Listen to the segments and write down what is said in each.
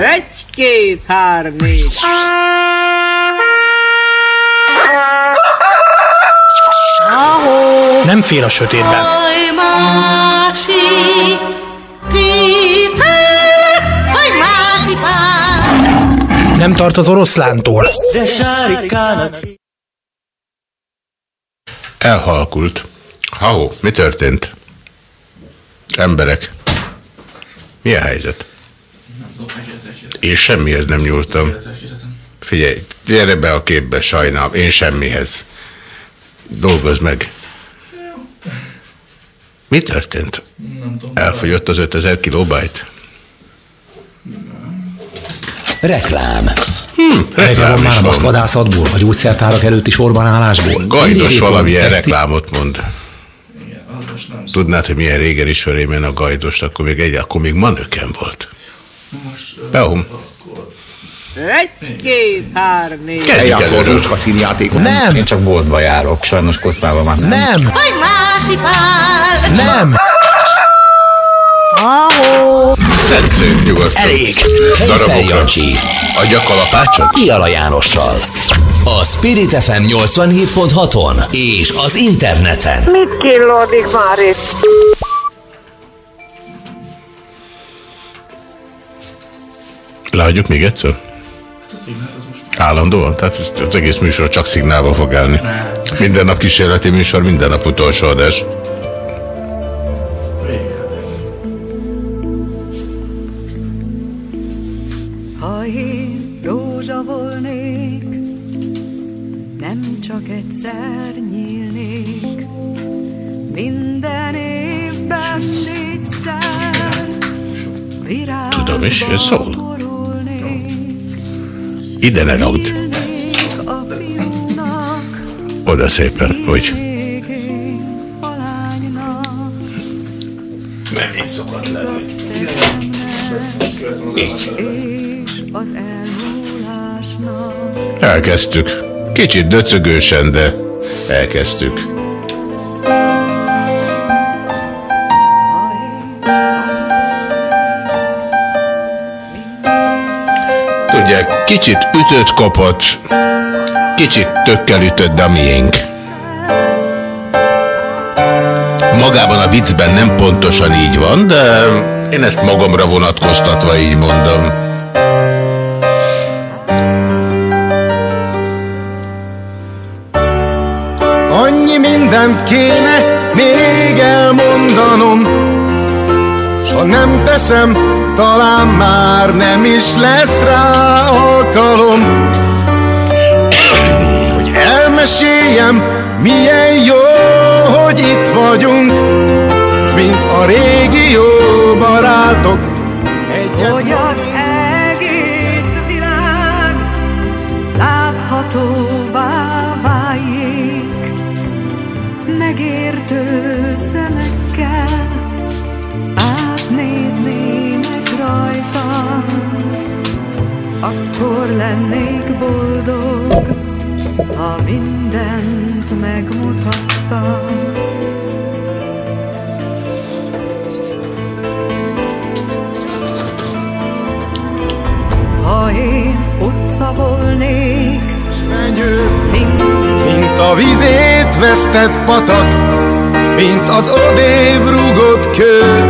Egy, két, három, négy. Nem fél a sötétben. Nem tart az oroszlántól. Elhalkult. Hau, mi történt? Emberek. Mi a helyzet? Én semmihez nem nyúltam. Figyelj, gyere be a képbe, sajnálom. Én semmihez. Dolgozz meg. Mi történt? Elfogyott az 5000 kilobajt? Reklám. Hm, reklám már a vadászatból, a gyógyszertárak előtti sorban állásból. Gajdos valamilyen reklámot mond. Tudnád, hogy milyen régen ismerém én a gajdost, akkor még egy, akkor még manöken volt. Beom. Egy, két, három, négy. Kezdj színjátékot. Nem. Én csak boltba járok, sajnos kocsmában már nem. Nem, pár. nem. Szedszők nyugodtan. Elég. Darabokra. Kejfel Jancsi. Adja kalapácsot? Piala Jánossal. A Spirit FM 87.6-on és az interneten. Mit killódik már itt? Leadjuk még egyszer? Állandóan? Tehát az egész műsor csak szignálba fog állni. Minden nap kísérleti műsor, minden nap utolsó adás. Ha én rózsa volnék, nem csak egyszer nyílnék, minden évben négyszer virágba Tudom is, ez szól. Ide ne fiúnak, Oda szépen, lánynak, nem így szokott elmúlásnak. Elkezdtük. Kicsit döcögősen, de elkezdtük. Tudják, kicsit ütött kapott, kicsit tökkel ütött, de a miénk. Magában a viccben nem pontosan így van, de én ezt magamra vonatkoztatva így mondom. Mindent kéne még elmondanom ha nem teszem, talán már nem is lesz rá alkalom. Hogy elmeséljem, milyen jó, hogy itt vagyunk. Mint a régi jó barátok Egyet hogy akkor lennék boldog, ha mindent megmutattam. Ha én utca volnék, fenyő mind Mint a vizét vesztett patak Mint az odébb rúgott kő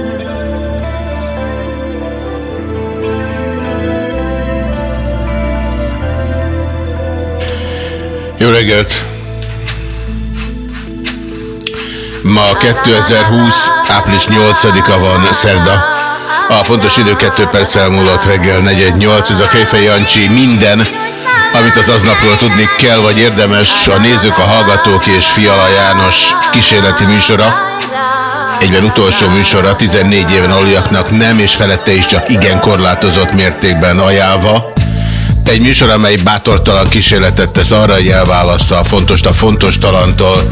Jó reggelt! Ma 2020. április 8-a van, szerda. A pontos idő 2 perc elmúlott reggel 418. Ez a Kejfej Jancsi minden, amit az aznapról tudni kell, vagy érdemes a nézők, a hallgatók és Fiala János kísérleti műsora. Egyben utolsó műsora 14 éven aluljaknak nem, és felette is csak igen korlátozott mértékben ajánlva. Egy műsor, amely bátortalan kísérletet tesz arra, hogy elválassza a fontos a fontos talantól.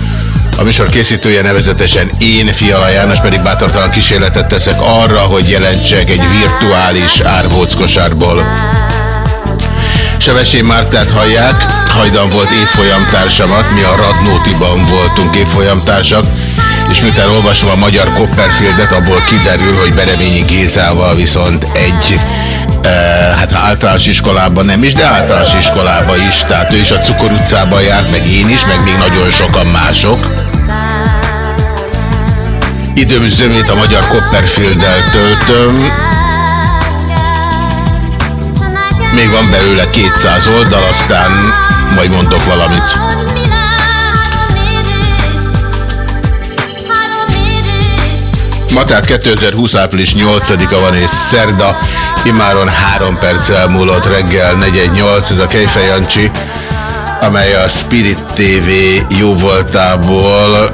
A műsor készítője nevezetesen én, Fiala János, pedig bátortalan kísérletet teszek arra, hogy jelentsek egy virtuális árbóckosárból. Sevesén Mártát hallják, hajdan volt évfolyamtársamat, mi a Radnótiban voltunk évfolyamtársak, és miután olvasom a magyar Copperfieldet, abból kiderül, hogy Bereményi Gézával viszont egy e, hát általános iskolában nem is, de általános iskolában is, tehát ő is a Cukor utcában járt, meg én is, meg még nagyon sokan mások. Időm zömét a magyar Copperfield-del töltöm, még van belőle 200 oldal, aztán majd mondok valamit. Ma tehát 2020 április 8-a van és szerda, imáron 3 perc elmúlott reggel 418, ez a Kejfej Jancsi, amely a Spirit TV jóvoltából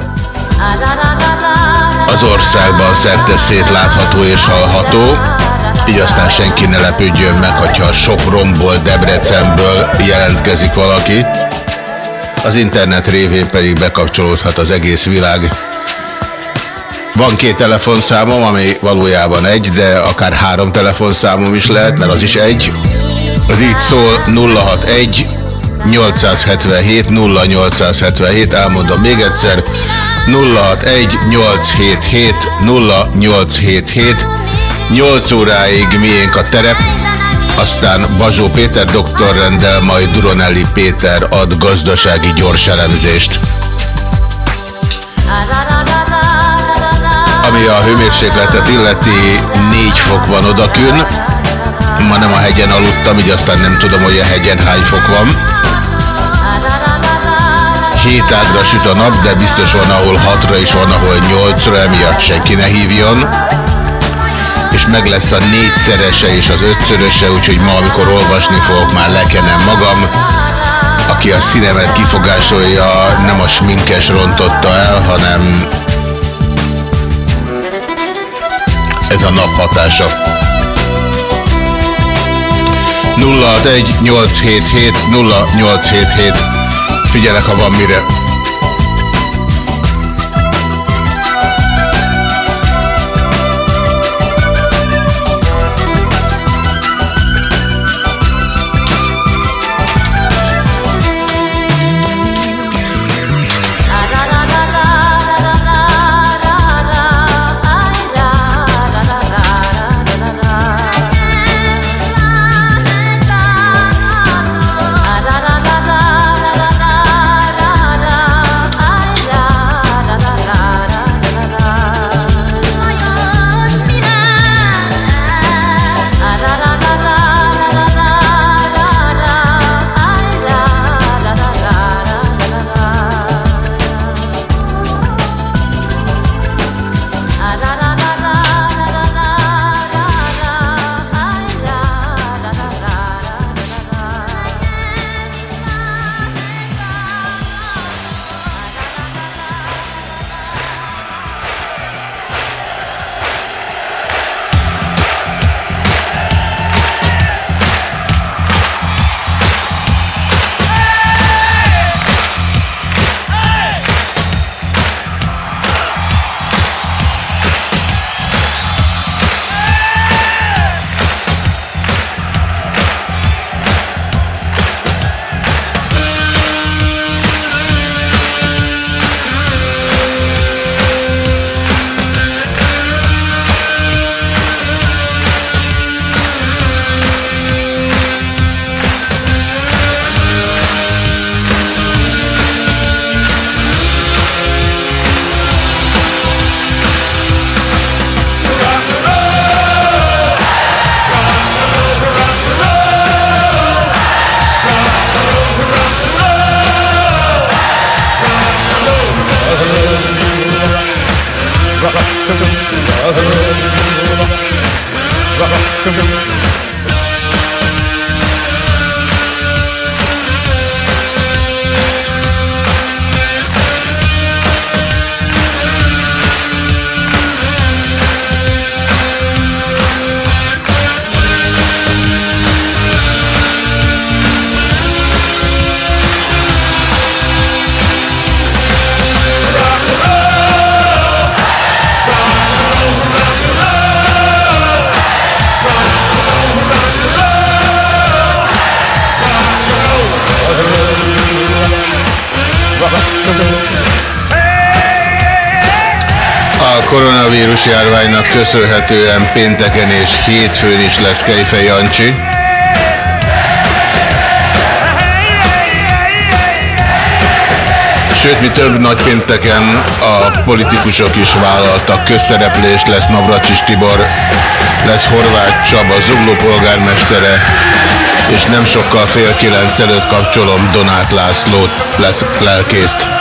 az országban szerte látható és hallható. Így aztán senki ne lepődjön meg, hogyha Sopronból, Debrecenből jelentkezik valaki. Az internet révén pedig bekapcsolódhat az egész világ. Van két telefonszámom, ami valójában egy, de akár három telefonszámom is lehet, mert az is egy. Az így szól 061 877 0877, elmondom még egyszer, 061 877 0877 8 óráig miénk a terep, aztán Bazsó Péter doktorrendel, majd Duronelli Péter ad gazdasági gyors elemzést. Ami a hőmérsékletet illeti, 4 fok van odakün. Ma nem a hegyen aludtam, így aztán nem tudom, hogy a hegyen hány fok van. 7 ágra süt a nap, de biztos van, ahol 6-ra is van, ahol 8-ra, emiatt senki ne hívjon és meg lesz a négyszerese és az ötszöröse, úgyhogy ma, amikor olvasni fogok, már lekenem magam. Aki a színemet kifogásolja, nem a sminkes rontotta el, hanem ez a nap hatása. 061 877 0877 Figyelek, ha van mire. Köszönhetően pénteken és hétfőn is lesz Kejfej Jancsi. Sőt, mi több nagy pénteken a politikusok is vállaltak közszereplést, lesz Navracsis Tibor, lesz Horváth Csaba, Zugló polgármestere, és nem sokkal fél kilenc előtt kapcsolom Donát Lászlót, lesz lelkészt.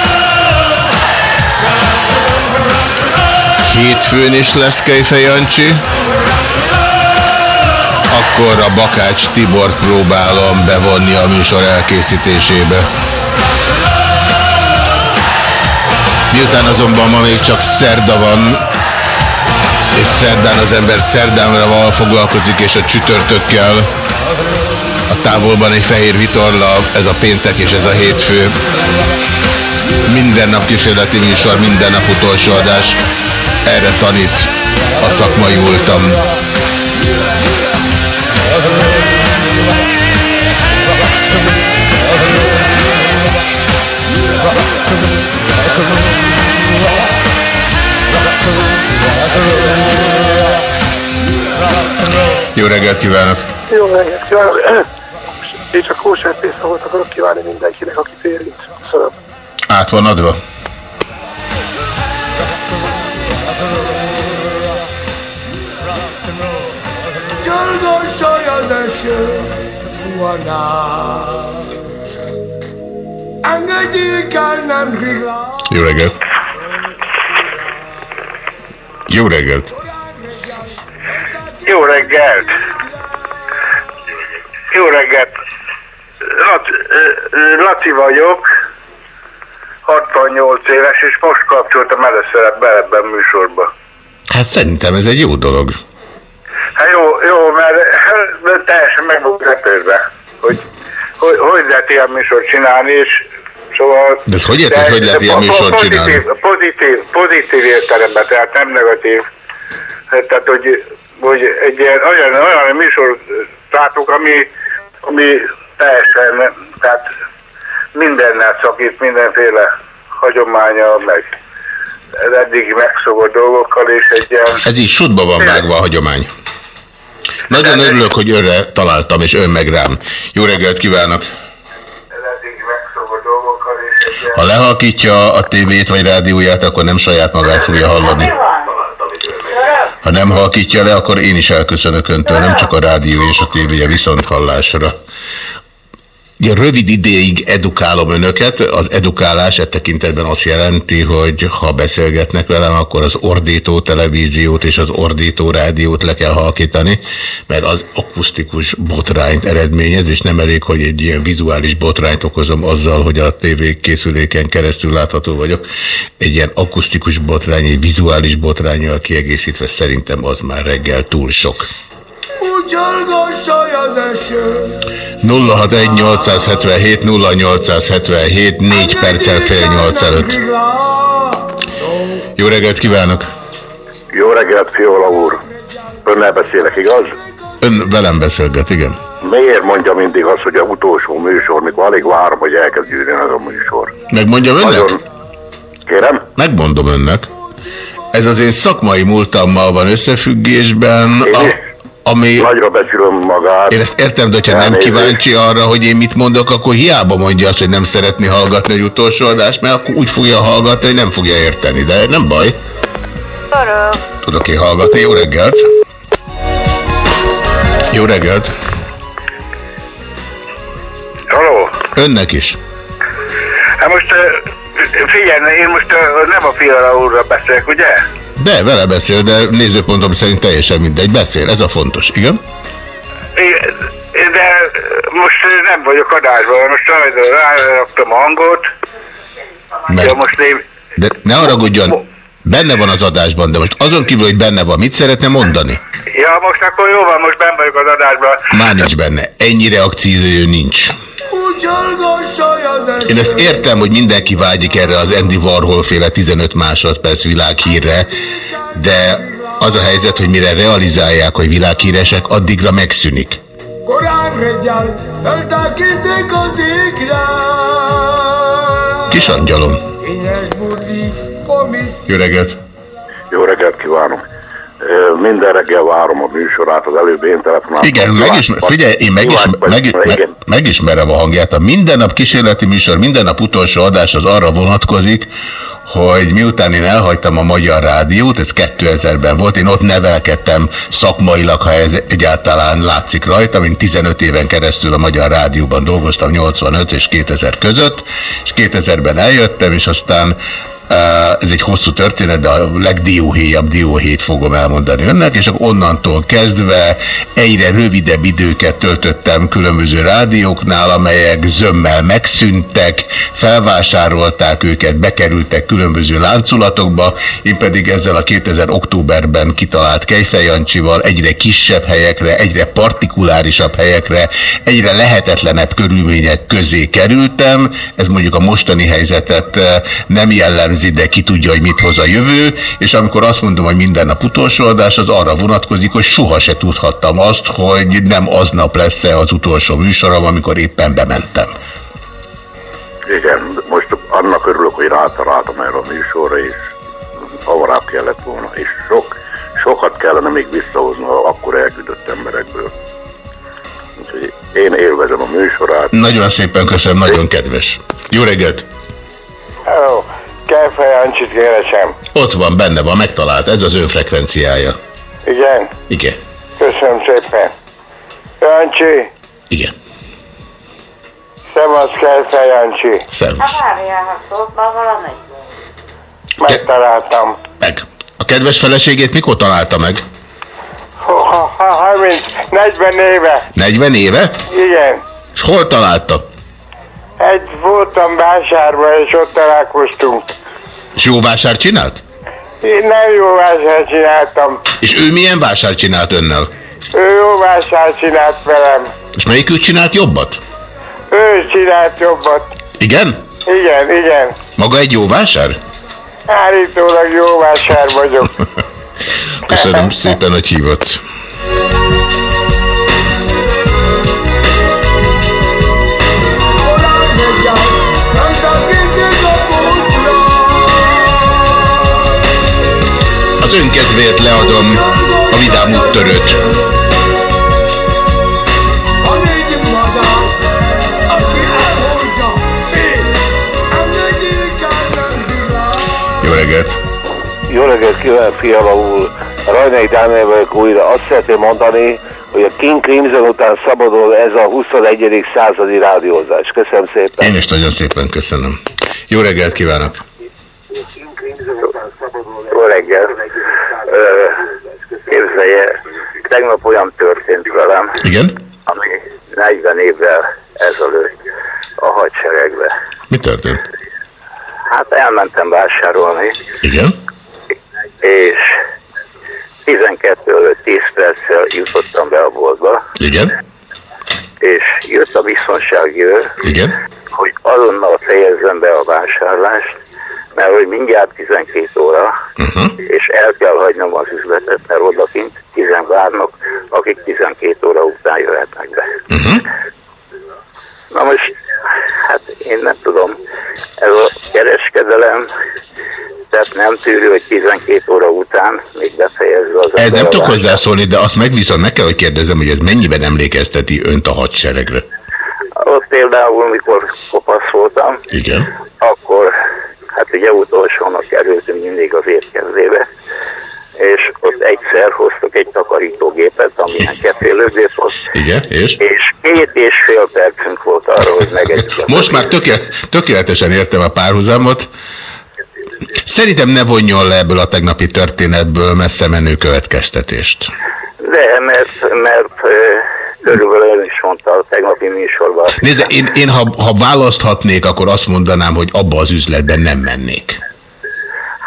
Hétfőn is lesz Kejfej Jancsi. Akkor a Bakács Tibort próbálom bevonni a műsor elkészítésébe. Miután azonban ma még csak szerda van, és szerdán az ember szerdánra foglalkozik, és a csütörtökkel a távolban egy fehér vitorla, ez a péntek és ez a hétfő. Minden nap kísérleti műsor, minden nap utolsó adás. Erre tanít a szakmai múltam. Jó reggelt kívánok! Jó reggelt kívánok! Én csak kóser volt akarok kívánni mindenkinek, aki érint. Köszönöm. Át van adva? Jó reggelt! Jó reggelt! Jó reggelt! Jó reggelt! Laci, Laci vagyok, 68 éves, és most kapcsoltam először ebbe ebben a műsorba. Hát szerintem ez egy jó dolog. Hát jó, jó, mert, teljesen meg vagyok lepődve, hogy, hogy hogy lehet ilyen műsort csinálni, és szóval... De ez hogy érted, hogy lehet ilyen műsort pozitív, csinálni? Pozitív, pozitív értelemben, tehát nem negatív. Tehát, hogy, hogy egy ilyen olyan, olyan műsor látok, ami, ami teljesen, tehát mindennel szakít, mindenféle hagyománya, meg eddig megszokott dolgokkal, és egy ilyen... Ez így sutba van vágva a hagyomány. Nagyon örülök, hogy önre találtam, és ön meg rám. Jó reggelt kívánok! Ha lehalkítja a tévét vagy rádióját, akkor nem saját magát fogja hallani. Ha nem halkítja le, akkor én is elköszönök öntől, nem csak a rádió és a tévéje viszont hallásra. Rövid ideig edukálom önöket, az edukálás e tekintetben azt jelenti, hogy ha beszélgetnek velem, akkor az ordító televíziót és az ordító rádiót le kell halkítani, mert az akusztikus botrányt eredményez, és nem elég, hogy egy ilyen vizuális botrányt okozom azzal, hogy a tévé készüléken keresztül látható vagyok. Egy ilyen akusztikus botrány, egy vizuális botrányjal kiegészítve szerintem az már reggel túl sok. Úgy csorgos saj az eső. 061 877 0877 4 perccel fél 8 előtt. Jó reggelt kívánok! Jó reggelt, Fiola úr! Önnel beszélek, igaz? Ön velem beszélget, igen. Miért mondja mindig azt, hogy a utolsó műsor, mikor alig várom, hogy elkezdődjön ez a műsor? Megmondjam önnek? Nagyon... Kérem? Megmondom önnek. Ez az én szakmai múltammal van összefüggésben. A, ami... Nagyra becsülöm magát. Én ezt értem, de ha nem kíváncsi arra, hogy én mit mondok, akkor hiába mondja azt, hogy nem szeretni hallgatni egy utolsó adást, mert akkor úgy fogja hallgatni, hogy nem fogja érteni, de nem baj. Tudok én hallgatni. Jó reggelt! Jó reggelt! Halló? Önnek is. Hát most figyelj, én most nem a Fiala úrra beszélek, ugye? De, vele beszél, de nézőpontom szerint teljesen mindegy. Beszél, ez a fontos. Igen? Igen, De most nem vagyok adásban, most sajnos ráraktam a hangot. Mert, Ja, most én... de ne haragudjon, benne van az adásban, de most azon kívül, hogy benne van, mit szeretne mondani? Ja, most akkor jó van, most benn vagyok az adásban. Már nincs benne. Ennyi reakció nincs. Én ezt értem, hogy mindenki vágyik erre az Andy Warhol féle 15 másodperc világhírre, de az a helyzet, hogy mire realizálják, hogy világhíresek, addigra megszűnik. Korán reggel feltákíték az égre. Kis angyalom. Jó reggelt! Jó reggelt kívánok! Minden reggel várom a műsorát, az előbb én telefonáltam. Igen, megismer, figyelj, én megismer, meg, meg, megismerem a hangját. A minden nap kísérleti műsor, minden nap utolsó adás az arra vonatkozik, hogy miután én elhagytam a Magyar Rádiót, ez 2000-ben volt, én ott nevelkedtem szakmailag, ha ez egyáltalán látszik rajta, én 15 éven keresztül a Magyar Rádióban dolgoztam 85 és 2000 között, és 2000-ben eljöttem, és aztán ez egy hosszú történet, de a legdióhéjabb dióhét fogom elmondani önnek, és akkor onnantól kezdve egyre rövidebb időket töltöttem különböző rádióknál, amelyek zömmel megszűntek, felvásárolták őket, bekerültek különböző láncolatokba, én pedig ezzel a 2000 októberben kitalált Kejfejancsival egyre kisebb helyekre, egyre partikulárisabb helyekre, egyre lehetetlenebb körülmények közé kerültem, ez mondjuk a mostani helyzetet eh, nem jellemzi, de ki tudja, hogy mit hoz a jövő, és amikor azt mondom, hogy minden nap utolsó adás, az arra vonatkozik, hogy soha se tudhattam azt, hogy nem aznap lesz-e az utolsó műsorom, amikor éppen bementem. Igen, most annak örülök, hogy rátaláltam erre a műsorra, és hamarabb kellett volna, és sok, sokat kellene még visszahozni akkor elküldött emberekből. Úgyhogy én élvezem a műsorát. Nagyon szépen köszönöm, nagyon kedves. Jó reggelt! Hello, Kejfej Jancsit keresem. Ott van, benne van, megtalált, ez az ön frekvenciája. Igen, Igen. köszönöm szépen. Jancsi, Igen. szevasz Kejfej Jancsi. Szervusz. Várjál, ha szólt már valamelyik. Megtaláltam. Meg. A kedves feleségét mikor találta meg? Ha, ha, ha, 30, 40 éve. 40 éve? Igen. És hol találta? Egy voltam vásárban, és ott találkoztunk. És jó vásár csinált? Én nem jó vásárt csináltam. És ő milyen vásár csinált önnel? Ő jó vásárt csinált velem. És melyikük csinált jobbat? Ő csinált jobbat. Igen? Igen, igen. Maga egy jó vásár? Állítólag jó vásár vagyok. Köszönöm szépen, hogy hívott. Az önkedvéért leadom a vidám úttörőt. Jó reggelt! Jó reggelt kívánok, Fiala úr! Rajnai Dániel vagyok újra. Azt szeretném mondani, hogy a King Crimson után szabadul ez a 21. századi rádiózás. Köszönöm szépen. Én is nagyon szépen köszönöm. Jó reggelt kívánok! Jó reggel. Képzelje, tegnap olyan történt velem, Igen? ami 40 évvel ezelőtt a hadseregbe. Mi történt? Hát elmentem vásárolni, Igen? és 12 előtt 10 perccel jutottam be a boltba, Igen? és jött a biztonsági őr, Igen? hogy azonnal fejezzem be a vásárlást, mert hogy mindjárt 12 óra, Uh-huh. és el kell hagynom az üzletet, mert odakint 10 várnak, akik 12 óra után jöhetnek be. Uh-huh. Na most, hát én nem tudom, ez a kereskedelem, tehát nem tűrő, hogy 12 óra után még befejezze az Ez nem tudok hozzászólni, de azt meg viszont meg kell, hogy kérdezem, hogy ez mennyiben emlékezteti önt a hadseregre. Ott például, mikor kopasz voltam, Igen? akkor hát ugye utolsónak kerültünk mindig az érkezébe, és ott egyszer hoztak egy takarítógépet, amilyen kefélőgép volt, Igen? És? és két és fél percünk volt arra, hogy megegyük. Most már tökéle- tökéletesen értem a párhuzamot. Szerintem ne vonjon le ebből a tegnapi történetből messze menő következtetést. De, mert, mert ö, körülbelül ön is mondta a tegnapi műsorban. Nézze, én, én ha, ha választhatnék, akkor azt mondanám, hogy abba az üzletben nem mennék.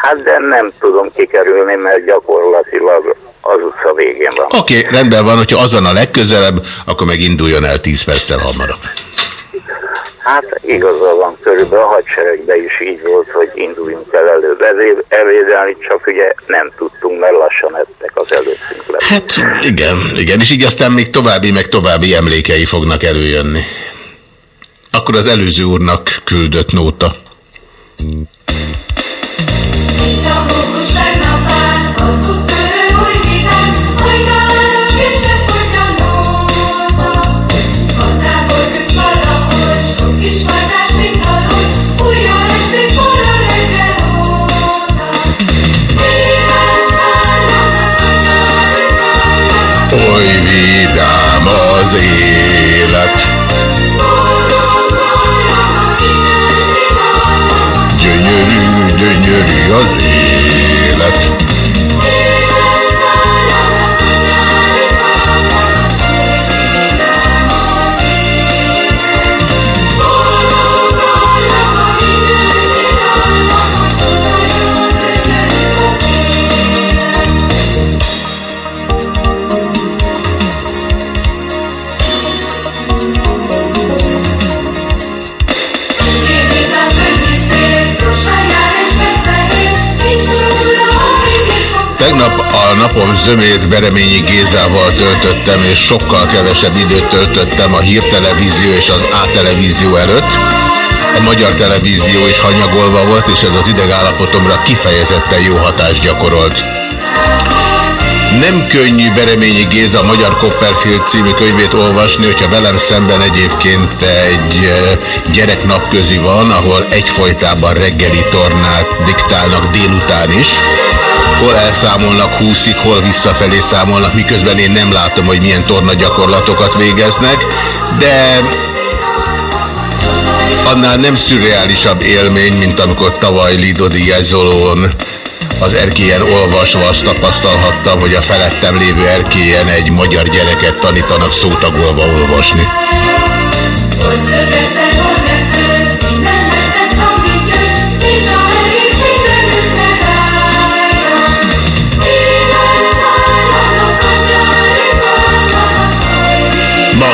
Hát de nem tudom kikerülni, mert gyakorlatilag az utca végén van. Oké, okay, rendben van, hogyha azon a legközelebb, akkor meg induljon el 10 perccel hamarabb. Hát igaza van, körülbelül a hadseregben is így volt, hogy induljunk el előbb evédelni, csak ugye nem tudtunk, mert lassan ettek az előttünk le. Hát igen, igen, és így aztán még további, meg további emlékei fognak előjönni. Akkor az előző úrnak küldött nóta. Ozzy. Napom zömét Bereményi Gézával töltöttem, és sokkal kevesebb időt töltöttem a hírtelevízió és az A-televízió előtt. A magyar televízió is hanyagolva volt, és ez az idegállapotomra kifejezetten jó hatást gyakorolt. Nem könnyű Bereményi Géza a Magyar Copperfield című könyvét olvasni, hogyha velem szemben egyébként egy eh, gyereknapközi van, ahol egyfolytában reggeli tornát diktálnak délután is. Hol elszámolnak húszig, hol visszafelé számolnak, miközben én nem látom, hogy milyen torna gyakorlatokat végeznek, de annál nem szürreálisabb élmény, mint amikor tavaly Lido Diaz-Zolón az erkélyen olvasva azt tapasztalhattam, hogy a felettem lévő erkélyen egy magyar gyereket tanítanak szótagolva olvasni. Ma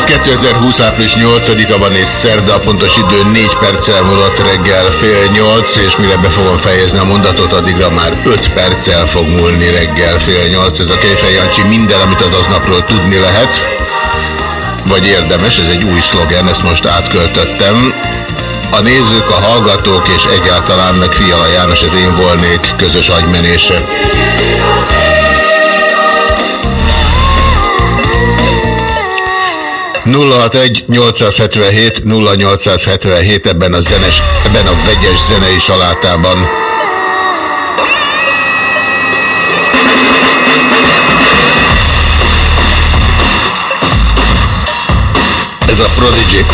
2020. április 8-a van és szerda, a pontos idő 4 perccel múlott reggel fél 8, és mire be fogom fejezni a mondatot, addigra már 5 perccel fog múlni reggel fél 8. Ez a Kejfej Jancsi minden, amit az aznapról tudni lehet, vagy érdemes, ez egy új szlogen, ezt most átköltöttem. A nézők, a hallgatók és egyáltalán meg Fiala János, ez én volnék közös agymenése. 061-877 0877 ebben a zenes, ebben a vegyes zenei salátában. Ez a Prodigy.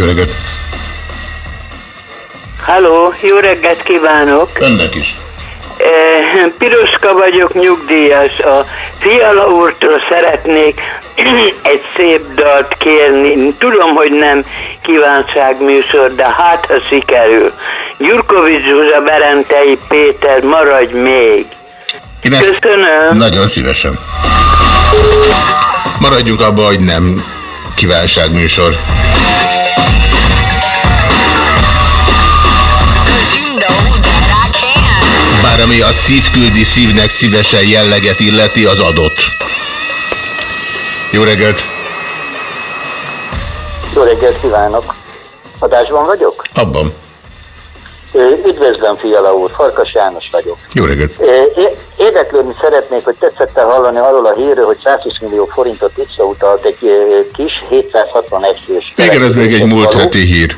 Jó reggelt! Halló, jó reggelt kívánok! Önnek is. Eh, Piroska vagyok, nyugdíjas. A Fiala úrtól szeretnék egy szép dalt kérni. Tudom, hogy nem kívánságműsor, de hát ha sikerül. Gyurkovics Zsuzsa, Berentei Péter, maradj még! Én ezt Köszönöm. Nagyon szívesen. Maradjunk abban, hogy nem kívánságműsor. Bár ami a szív küldi szívnek szívesen jelleget illeti, az adott. Jó reggelt! Jó reggelt kívánok! Adásban vagyok? Abban. Üdvözlöm, Fiala úr, Farkas János vagyok. Jó reggelt! Érdeklődni szeretnék, hogy tetszette hallani arról a hírről, hogy 120 millió forintot visszautalt egy kis 761 fős. Igen, ez még egy múlt heti hír.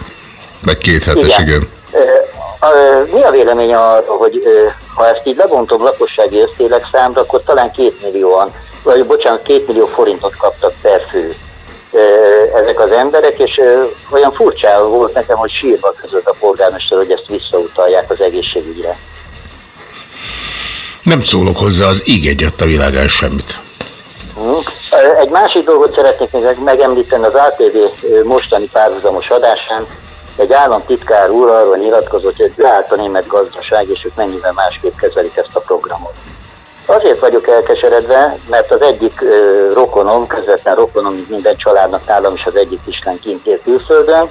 Vagy két hetes, igen. igen. Mi a vélemény arról, hogy ha ezt így lebontom lakossági összélek számra, akkor talán két millióan, vagy bocsánat, két millió forintot kaptak per fő ezek az emberek, és olyan furcsa volt nekem, hogy sírva között a polgármester, hogy ezt visszautalják az egészségügyre. Nem szólok hozzá az íg egyet a világán semmit. Hm. Egy másik dolgot szeretnék még megemlíteni az ATV mostani párhuzamos adásán. Egy államtitkár úr arról nyilatkozott, hogy leállt a német gazdaság, és ők mennyivel másképp kezelik ezt a programot. Azért vagyok elkeseredve, mert az egyik ö, rokonom, közvetlen rokonom, mint minden családnak nálam is az egyik Isten kint él külföldön,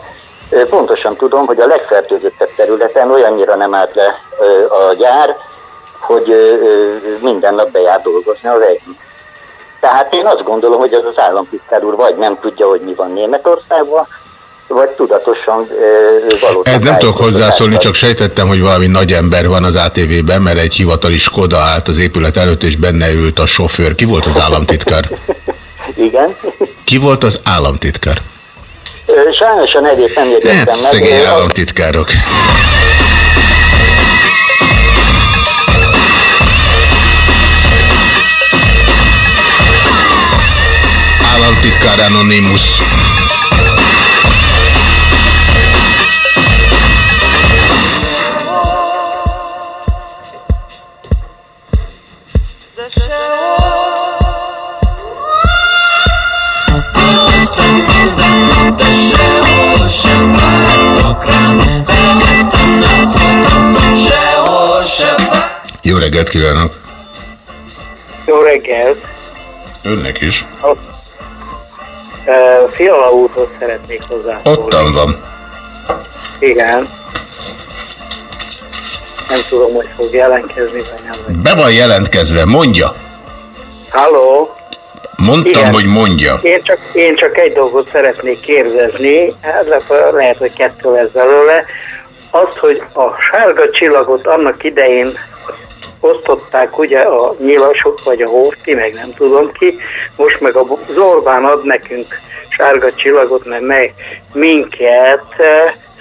ö, pontosan tudom, hogy a legfertőzöttebb területen olyannyira nem állt le ö, a gyár, hogy ö, minden nap bejár dolgozni az egyik. Tehát én azt gondolom, hogy az az államtitkár úr vagy nem tudja, hogy mi van Németországban, vagy tudatosan valóban. Ez nem tudok hozzászólni, csak sejtettem, hogy valami nagy ember van az ATV-ben, mert egy hivatali Skoda állt az épület előtt, és benne ült a sofőr. Ki volt az államtitkár? Igen. Ki volt az államtitkár? Sajnos a nevét nem jegyeztem hát, meg. Szegény államtitkárok. Államtitkár Anonymous. Jó reggelt kívánok! Jó reggelt! Önnek is. Uh, Fiala úrhoz szeretnék hozzá. Ottan van. Igen. Nem tudom, hogy fog jelentkezni, vagy nem. Be van jelentkezve, mondja. Halló? Mondtam, Igen. hogy mondja. Én csak, én csak egy dolgot szeretnék kérdezni, hát lehet, hogy kettő lesz belőle. Azt, hogy a sárga csillagot annak idején osztották ugye a nyilasok, vagy a Horti, meg nem tudom ki, most meg a Zorbán ad nekünk sárga csillagot, mert meg minket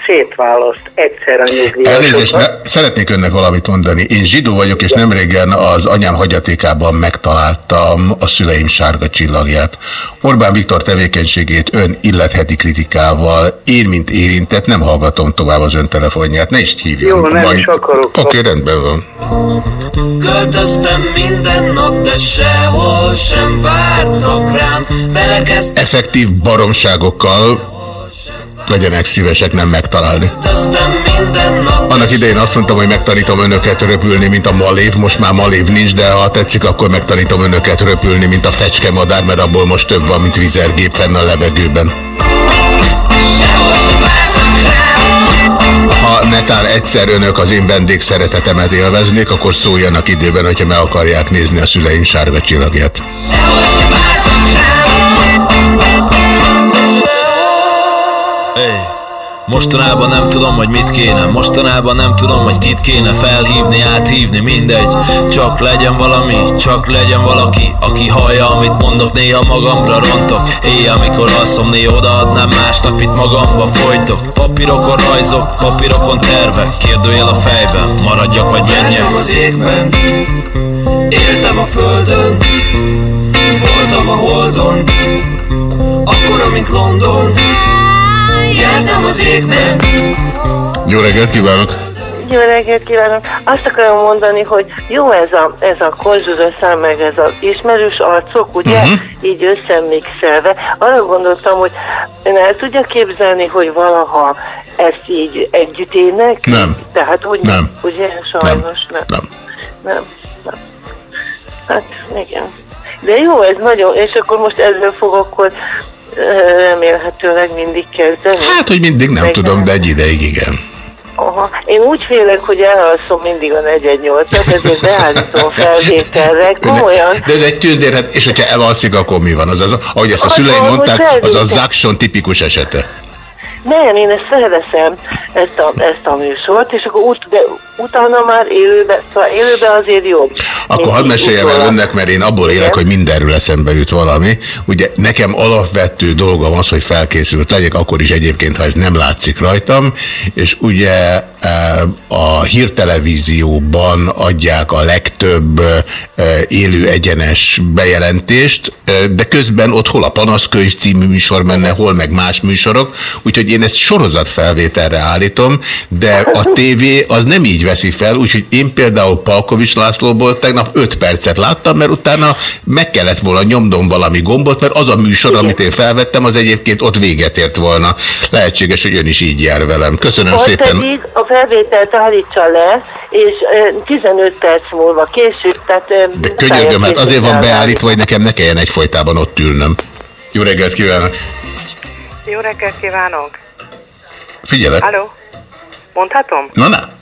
szétválaszt egyszer a nyugdíjasokat. Elnézést, ne, szeretnék önnek valamit mondani. Én zsidó vagyok, és nem régen az anyám hagyatékában megtaláltam a szüleim sárga csillagját. Orbán Viktor tevékenységét ön illetheti kritikával. Én, mint érintett, nem hallgatom tovább az ön telefonját. Ne is hívjon. Jó, nem Majd... is akarok. Oké, okay, rendben van. Költöztem minden nap, de sehol sem vártak rám. Belekezd... Effektív baromságokkal legyenek szívesek nem megtalálni. Annak idején azt mondtam, hogy megtanítom önöket röpülni, mint a malév, most már malév nincs, de ha tetszik, akkor megtanítom önöket röpülni, mint a fecskemadár, mert abból most több van, mint vizergép fenn a levegőben. Ha netán egyszer önök az én vendég szeretetemet élveznék, akkor szóljanak időben, hogyha meg akarják nézni a szüleim sárga csillagját. Mostanában nem tudom, hogy mit kéne. Mostanában nem tudom, hogy kit kéne felhívni, áthívni, mindegy. Csak legyen valami, csak legyen valaki Aki hallja, amit mondok, néha magamra rontok. Éjjel, amikor alszom, néha odaadnám másnak, itt magamba folytok. Papírokon rajzok, papírokon tervek. Kérdőjel a fejben, maradjak vagy menjek. Az égben, éltem a földön Voltam a holdon, akkora, mint London jártam az égben. Jó reggelt kívánok! Jó reggelt kívánok! Azt akarom mondani, hogy jó ez a, ez a szám, meg ez az ismerős arcok, ugye, uh-huh. így összemixelve. Arra gondoltam, hogy ön el tudja képzelni, hogy valaha ezt így együtt ének? Nem. Tehát, hogy nem. Ugye, sajnos nem. Nem. nem. nem. nem. Hát, igen. De jó, ez nagyon, és akkor most ezzel fog akkor remélhetőleg mindig kezdeni. Hát, hogy mindig nem Meg tudom, de egy ideig igen. Aha. Én úgy félek, hogy elalszom mindig a 418-at, ezért beállítom felvételre, komolyan. De, de egy tündér, hát, és hogyha elalszik, akkor mi van? Az, az, ahogy ezt a szüleim mondták, az a Zakson tipikus esete. nem, én ezt felveszem, ezt a, ezt a műsort, és akkor ut, de utána már élőbe, szóval élőbe azért jobb. Akkor hadd meséljem el önnek, mert én abból élek, hogy mindenről eszembe jut valami. Ugye nekem alapvető dolgom az, hogy felkészült legyek, akkor is egyébként, ha ez nem látszik rajtam, és ugye e, a hírtelevízióban adják a legtöbb e, élő egyenes bejelentést, e, de közben ott hol a panaszkönyv című műsor menne, hol meg más műsorok, úgyhogy én ezt sorozatfelvételre állítom, de a tévé az nem így veszi fel, úgyhogy én például Palkovics Lászlóból tegnap 5 percet láttam, mert utána meg kellett volna nyomdom valami gombot, mert az a műsor, amit én felvettem, az egyébként ott véget ért volna. Lehetséges, hogy ön is így jár velem. Köszönöm Vagy szépen. pedig a felvételt állítsa le, és ö, 15 perc múlva később, tehát... De könyörgöm, hát azért van beállítva, hogy nekem ne kelljen egyfolytában ott ülnöm. Jó reggelt kívánok! Jó reggelt kívánok! Figyelek! Halló? Mondhatom? Na, na.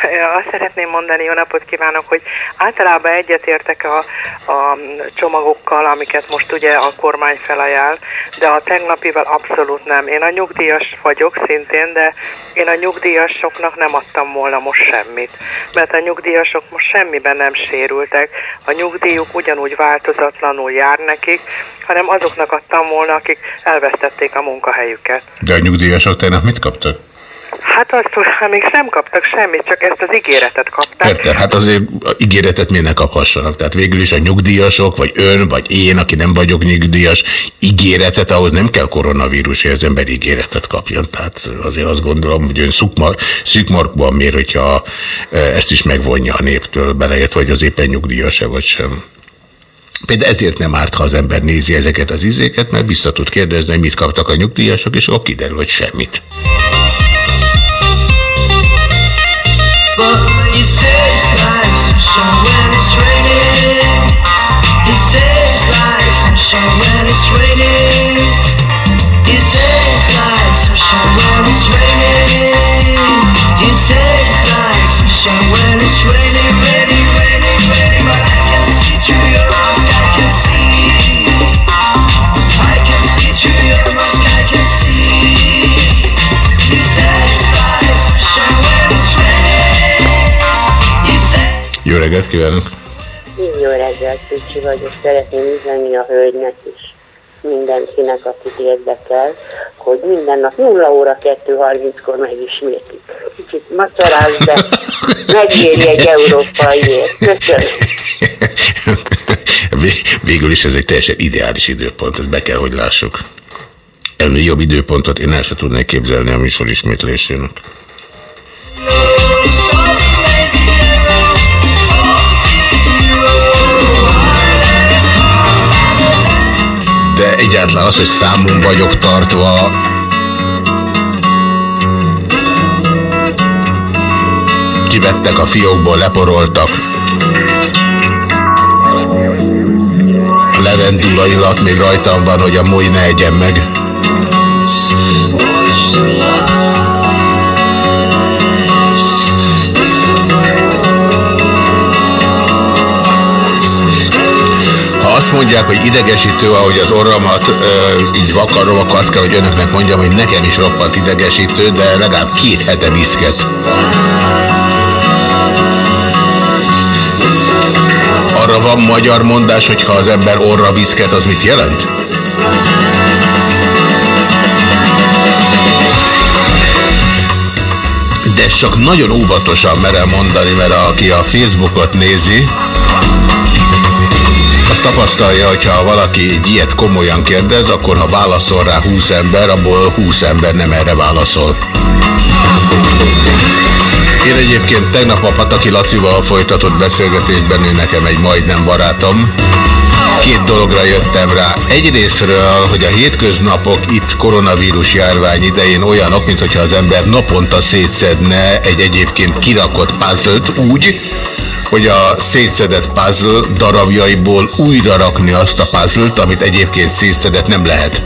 Azt szeretném mondani, jó napot kívánok, hogy általában egyetértek a, a csomagokkal, amiket most ugye a kormány felajánl, de a tegnapival abszolút nem. Én a nyugdíjas vagyok szintén, de én a nyugdíjasoknak nem adtam volna most semmit, mert a nyugdíjasok most semmiben nem sérültek. A nyugdíjuk ugyanúgy változatlanul jár nekik, hanem azoknak adtam volna, akik elvesztették a munkahelyüket. De a nyugdíjasok tegnap mit kaptak? Hát azt, hogy még nem kaptak semmit, csak ezt az ígéretet kapták. Értem, hát azért ígéretet miért ne kaphassanak? Tehát végül is a nyugdíjasok, vagy ön, vagy én, aki nem vagyok nyugdíjas, ígéretet, ahhoz nem kell koronavírus, hogy az ember ígéretet kapjon. Tehát azért azt gondolom, hogy ön szukmar, szűkmarkban mér, hogyha e, ezt is megvonja a néptől, beleért, vagy az éppen nyugdíjas-e vagy sem. Például ezért nem árt, ha az ember nézi ezeket az izéket, mert vissza tud kérdezni, hogy mit kaptak a nyugdíjasok, és akkor kiderül, hogy semmit. When it's raining. It tastes like sunshine when it's raining. It tastes like sunshine when it's raining. It tastes like sunshine when it's raining, raining, raining, raining. But I can see through your Jó reggelt kívánok! Jó reggelt, Picsi vagyok. Szeretném üzenni a hölgynek is, mindenkinek, akit érdekel, hogy minden nap 0 óra 2.30-kor megismétlik. Kicsit macsaráz, de megéri egy európaiért. Köszönöm. Vé- Végül is ez egy teljesen ideális időpont, ezt be kell, hogy lássuk. Ennél jobb időpontot én el sem tudnék képzelni a műsor ismétlésének. Egyáltalán az, hogy számon vagyok tartva, kivettek a fiókból, leporoltak. A levendula illat még rajtam van, hogy a moly ne egyen meg. Azt mondják, hogy idegesítő, ahogy az orromat ö, így vakarom, akkor azt kell, hogy önöknek mondjam, hogy nekem is roppant idegesítő, de legalább két hete viszket. Arra van magyar mondás, hogy ha az ember orra viszket, az mit jelent? De ezt csak nagyon óvatosan merem mondani, mert aki a Facebookot nézi, azt tapasztalja, hogy ha valaki egy ilyet komolyan kérdez, akkor ha válaszol rá 20 ember, abból 20 ember nem erre válaszol. Én egyébként tegnap a Pataki Lacival folytatott beszélgetésben ő nekem egy majdnem barátom. Két dologra jöttem rá. Egyrésztről, hogy a hétköznapok itt koronavírus járvány idején olyanok, mint hogyha az ember naponta szétszedne egy egyébként kirakott puzzle úgy, hogy a szétszedett puzzle darabjaiból újra rakni azt a puzzle amit egyébként szétszedett nem lehet.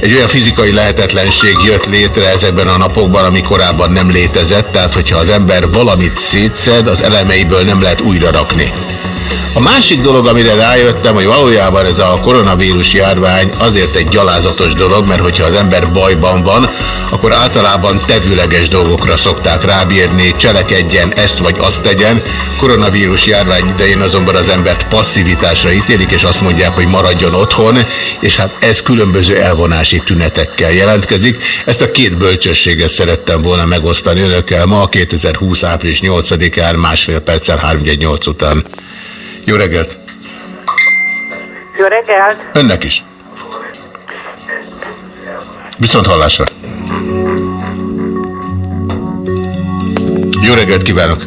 Egy olyan fizikai lehetetlenség jött létre ezekben a napokban, ami korábban nem létezett, tehát hogyha az ember valamit szétszed, az elemeiből nem lehet újra rakni. A másik dolog, amire rájöttem, hogy valójában ez a koronavírus járvány azért egy gyalázatos dolog, mert hogyha az ember bajban van, akkor általában tevőleges dolgokra szokták rábírni, cselekedjen, ezt vagy azt tegyen. Koronavírus járvány idején azonban az embert passzivitásra ítélik, és azt mondják, hogy maradjon otthon, és hát ez különböző elvonási tünetekkel jelentkezik. Ezt a két bölcsességet szerettem volna megosztani önökkel ma, 2020. április 8-án, másfél perccel 318 után. Jó reggelt! Jó reggelt! Önnek is. Viszont hallásra. Jó reggelt kívánok!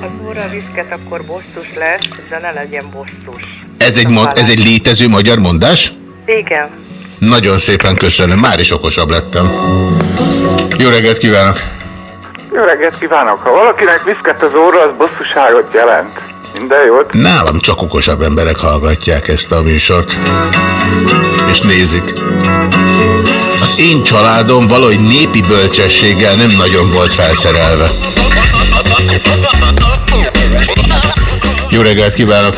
Az óra viszket akkor bosszus lesz, de ne legyen bosszus. Ez egy, ez egy létező magyar mondás? Igen. Nagyon szépen köszönöm, már is okosabb lettem. Jó reggelt kívánok! Jó reggelt kívánok! Ha valakinek viszket az óra, az bosszúságot jelent. Minden jót? Nálam csak okosabb emberek hallgatják ezt a műsort. És nézik. Az én családom valahogy népi bölcsességgel nem nagyon volt felszerelve. Jó reggelt kívánok!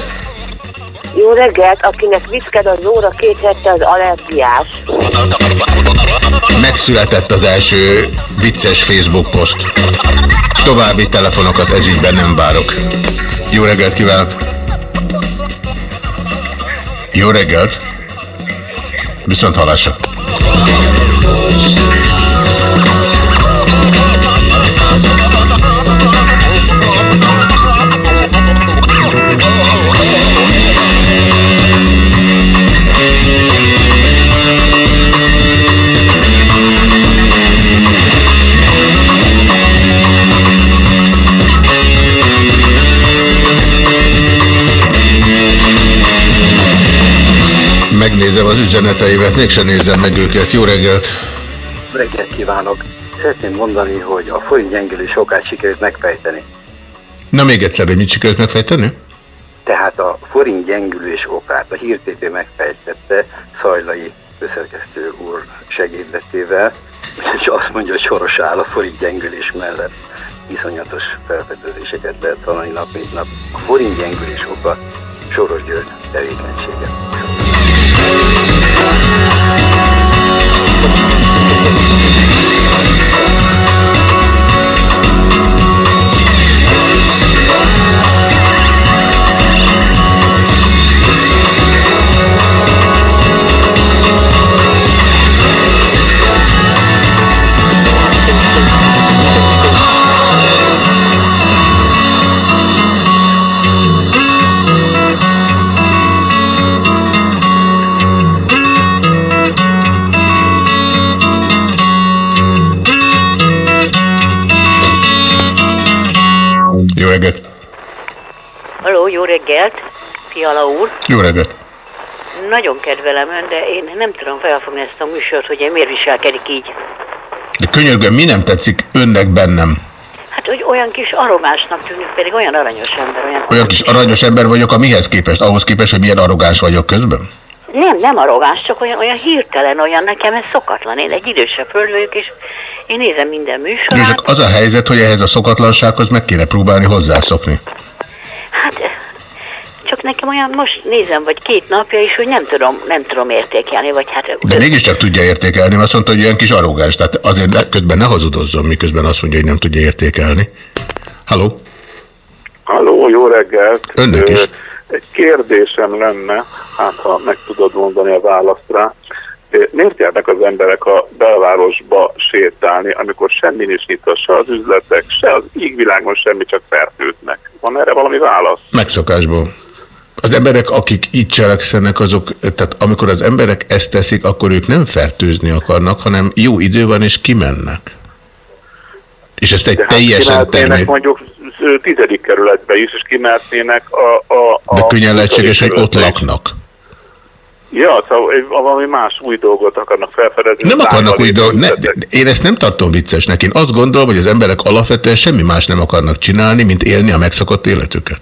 Jó reggelt, akinek viszked az óra két hete az allergiás. Megszületett az első vicces Facebook poszt. További telefonokat ezügyben nem várok. Jó reggelt kívánok! Jó reggelt! Viszont hallásra! Üzeneteimet, mégsem nézem meg őket. Jó reggelt! Reggelt kívánok! Szeretném mondani, hogy a forint gyengülés okát sikerült megfejteni. Na még egyszer, hogy mit sikerült megfejteni? Tehát a forint gyengülés okát a hírtévé megfejtette Szajlai főszerkesztő úr segédletével, és azt mondja, hogy soros áll a forint gyengülés mellett. Iszonyatos felfedezéseket lehet hallani nap mint nap. A forint gyengülés oka Soros György tevékenysége. Reggelt, Fiala úr. Jó reggelt! Nagyon kedvelem ön, de én nem tudom felfogni ezt a műsort, hogy én miért viselkedik így. De könyörgöm, mi nem tetszik önnek bennem? Hát, hogy olyan kis arrogánsnak tűnik, pedig olyan aranyos ember, olyan... Olyan kis aranyos ember vagyok, a mihez képest? Ahhoz képest, hogy milyen arrogáns vagyok közben? Nem, nem arrogáns, csak olyan, olyan hirtelen, olyan nekem ez szokatlan. Én egy idősebb vagyok, és én nézem minden Jó, műsorát. csak az a helyzet, hogy ehhez a szokatlansághoz meg kéne próbálni hozzászokni. Hát, csak nekem olyan, most nézem, vagy két napja is, hogy nem tudom, nem tudom értékelni, vagy hát... De mégiscsak tudja értékelni, mert azt mondta, hogy olyan kis arrogáns. Tehát azért ne- közben ne hazudozzon, miközben azt mondja, hogy nem tudja értékelni. Halló? Halló, jó reggelt! Önnek is. Egy kérdésem lenne, hát ha meg tudod mondani a választ rá. Miért járnak az emberek a belvárosba sétálni, amikor semmi nincs nyitva, se az üzletek, se az ígvilágon semmi, csak fertőtnek? Van erre valami válasz? Megszokásból. Az emberek, akik így cselekszenek, azok, tehát amikor az emberek ezt teszik, akkor ők nem fertőzni akarnak, hanem jó idő van, és kimennek. És ezt egy De hát teljesen kimehetnének termé... mondjuk tizedik kerületbe is, és kimehetnének a... a, a De könnyen lehetséges, hogy ott laknak. Ja, szóval valami más új dolgot akarnak felfedezni. Nem akarnak úgy dolgot. Ne, én ezt nem tartom viccesnek. Én azt gondolom, hogy az emberek alapvetően semmi más nem akarnak csinálni, mint élni a megszokott életüket.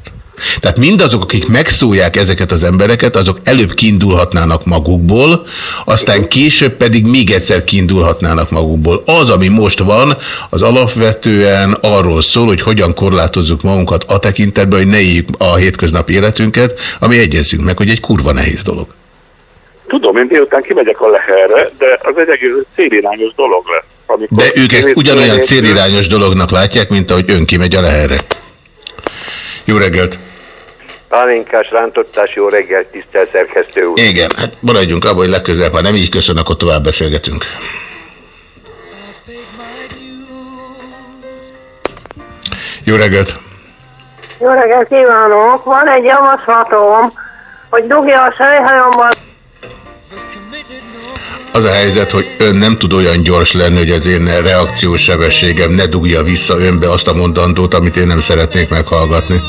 Tehát mindazok, akik megszólják ezeket az embereket, azok előbb kiindulhatnának magukból, aztán később pedig még egyszer kiindulhatnának magukból. Az, ami most van, az alapvetően arról szól, hogy hogyan korlátozzuk magunkat a tekintetben, hogy ne éljük a hétköznapi életünket, ami egyezünk meg, hogy egy kurva nehéz dolog. Tudom, én délután kimegyek a leherre, de az egy egész célirányos dolog lesz. Amikor De ők ezt ugyanolyan célirányos dolognak látják, mint ahogy ön kimegy a leherre. Jó reggelt! Pálinkás rántottás, jó reggelt, tisztelt szerkesztő úr. Igen, hát maradjunk abban, hogy legközelebb, ha nem így köszön, akkor tovább beszélgetünk. Jó reggelt! Jó reggelt kívánok! Van egy javaslatom, hogy dugja a sejhajomban Az a helyzet, hogy ön nem tud olyan gyors lenni, hogy az én reakciós sebességem ne dugja vissza önbe azt a mondandót, amit én nem szeretnék meghallgatni.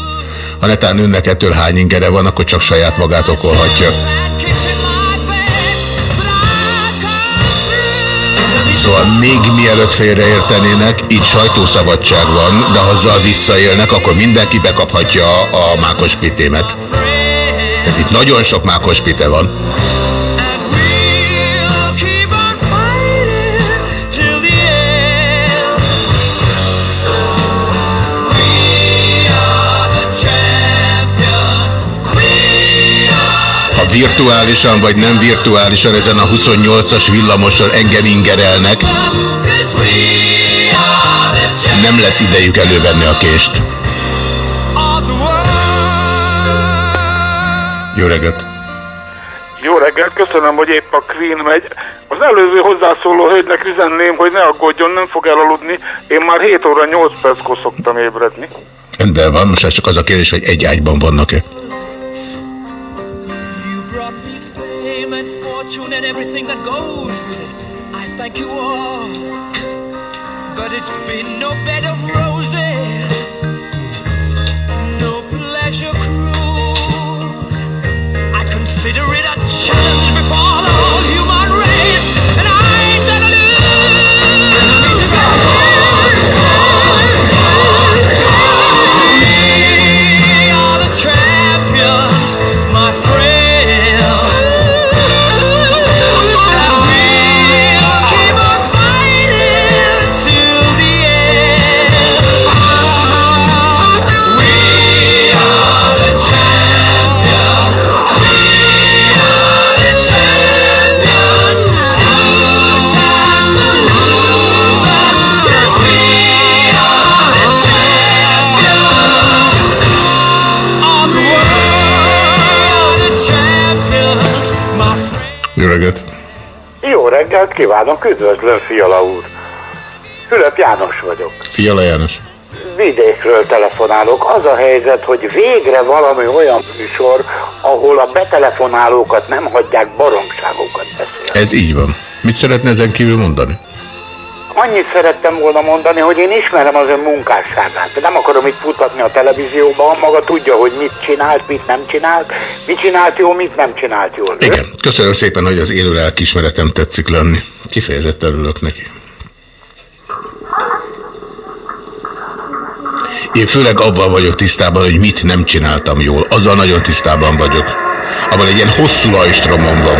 Ha netán önnek ettől hány ingere van, akkor csak saját magát okolhatja. Szóval még mielőtt félreértenének, itt sajtószabadság van, de ha azzal visszaélnek, akkor mindenki bekaphatja a mákospitémet. Tehát itt nagyon sok mákospite van. Virtuálisan vagy nem virtuálisan ezen a 28-as villamoson engem ingerelnek, nem lesz idejük elővenni a kést. Jó reggelt! Jó reggelt, köszönöm, hogy épp a Queen megy. Az előző hozzászóló hölgynek üzenném, hogy ne aggódjon, nem fog elaludni. Én már 7 óra 8 perckor szoktam ébredni. Rendben van, most csak az a kérdés, hogy egy ágyban vannak-e. Fame and fortune and everything that goes with it. I thank you all. But it's been no bed of roses, no pleasure cruise. I consider it a challenge reggelt kívánok, üdvözlöm Fiala úr. Fülöp János vagyok. Fiala János. Vidékről telefonálok. Az a helyzet, hogy végre valami olyan műsor, ahol a betelefonálókat nem hagyják baromságokat beszélni. Ez így van. Mit szeretne ezen kívül mondani? Annyit szerettem volna mondani, hogy én ismerem az ön munkásságát. Nem akarom itt futatni a televízióban, maga tudja, hogy mit csinált, mit nem csinált, mit csinált jó, mit nem csinált jól. Igen. Köszönöm szépen, hogy az élő lelkismeretem tetszik lenni. Kifejezetten örülök neki. Én főleg abban vagyok tisztában, hogy mit nem csináltam jól. Azzal nagyon tisztában vagyok. Abban egy ilyen hosszú lajstromom van.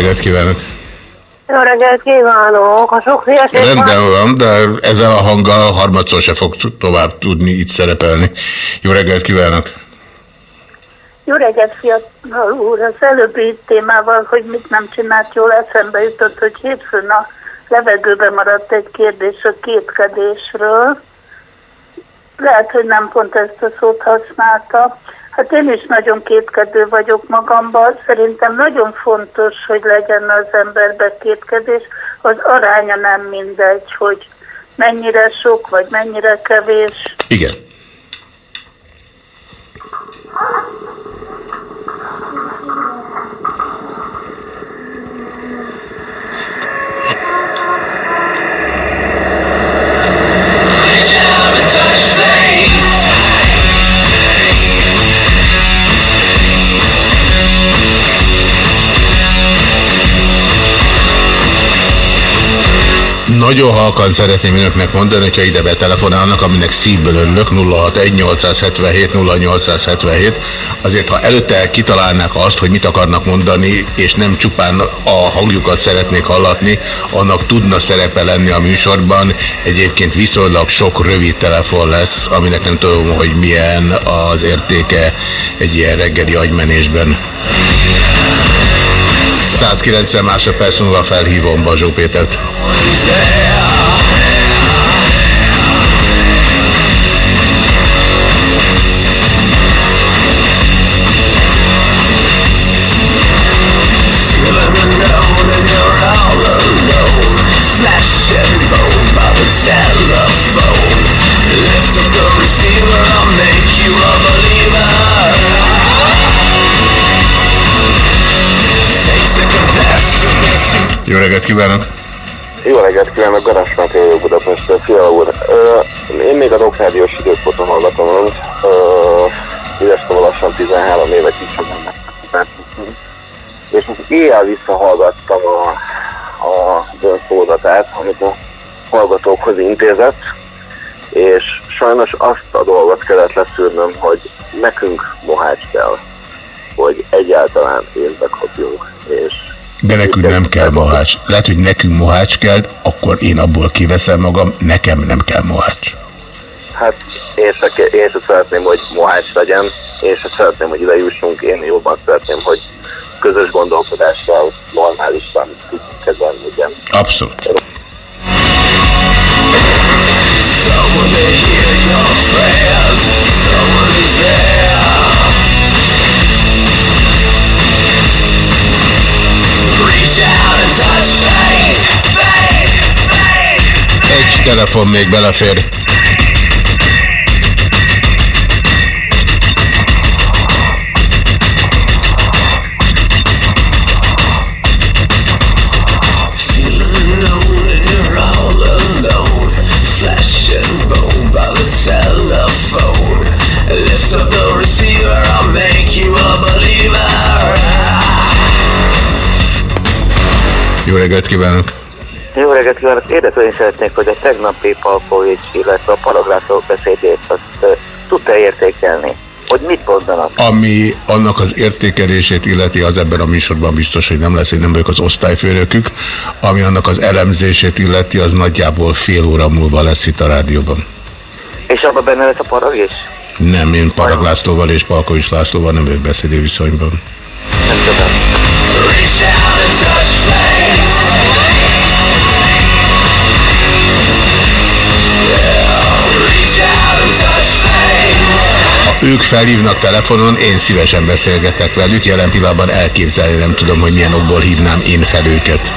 Reggelt kívánok! Jó reggelt kívánok! A sok hülyeség Rendben van, de ezzel a hanggal harmadszor se fog tovább tudni itt szerepelni. Jó reggelt kívánok! Jó reggelt, fiatal úr! Az előbbi témával, hogy mit nem csinált jól, eszembe jutott, hogy hétfőn a levegőbe maradt egy kérdés a kétkedésről. Lehet, hogy nem pont ezt a szót használta. Hát én is nagyon kétkedő vagyok magamban. Szerintem nagyon fontos, hogy legyen az emberben kétkedés. Az aránya nem mindegy, hogy mennyire sok, vagy mennyire kevés. Igen. Nagyon halkan szeretném önöknek mondani, hogyha ide betelefonálnak, aminek szívből örülök, 061-877-0877, azért ha előtte kitalálnák azt, hogy mit akarnak mondani, és nem csupán a hangjukat szeretnék hallatni, annak tudna szerepe lenni a műsorban. Egyébként viszonylag sok rövid telefon lesz, aminek nem tudom, hogy milyen az értéke egy ilyen reggeli agymenésben. 190 másodperc múlva felhívom Bazsó Pétert. Telephone Lift up the receiver, I'll make you a believer Jó reggelt kívánok! Jó reggelt kívánok, Garás Máté vagyok Budapestről. Szia úr! Én még a dokrádiós időponton hallgatom önt. Idestől lassan 13 éve kicsodan És most éjjel visszahallgattam a, a ön szózatát, amit a hallgatókhoz intézett, és sajnos azt a dolgot kellett leszűrnöm, hogy nekünk mohács kell, hogy egyáltalán pénzbe kapjunk, és De nekünk nem kell mohács. Lehet, hogy nekünk mohács kell, akkor én abból kiveszem magam, nekem nem kell mohács. Hát én se, én se szeretném, hogy mohács legyen, én se szeretném, hogy ide jussunk, én jobban szeretném, hogy közös gondolkodással normálisan tudjuk kezelni, igen. Abszolút. Someone to hear your you a believer Jó reggelt kívánok! Jó reggelt kívánok! Érdeklődni szeretnék, hogy a tegnapi Palkovics, illetve a paragrászok beszédét azt tudta értékelni, hogy mit mondanak. Ami annak az értékelését illeti, az ebben a műsorban biztos, hogy nem lesz, én nem vagyok az osztályfőnökük. Ami annak az elemzését illeti, az nagyjából fél óra múlva lesz itt a rádióban. És abban benne lesz a parag is? Nem, én Parag Lászlóval és Palkovics Lászlóval nem vagyok beszédő viszonyban. Reach out ők felhívnak telefonon, én szívesen beszélgetek velük, jelen pillanatban elképzelni nem tudom, hogy milyen okból hívnám én fel őket.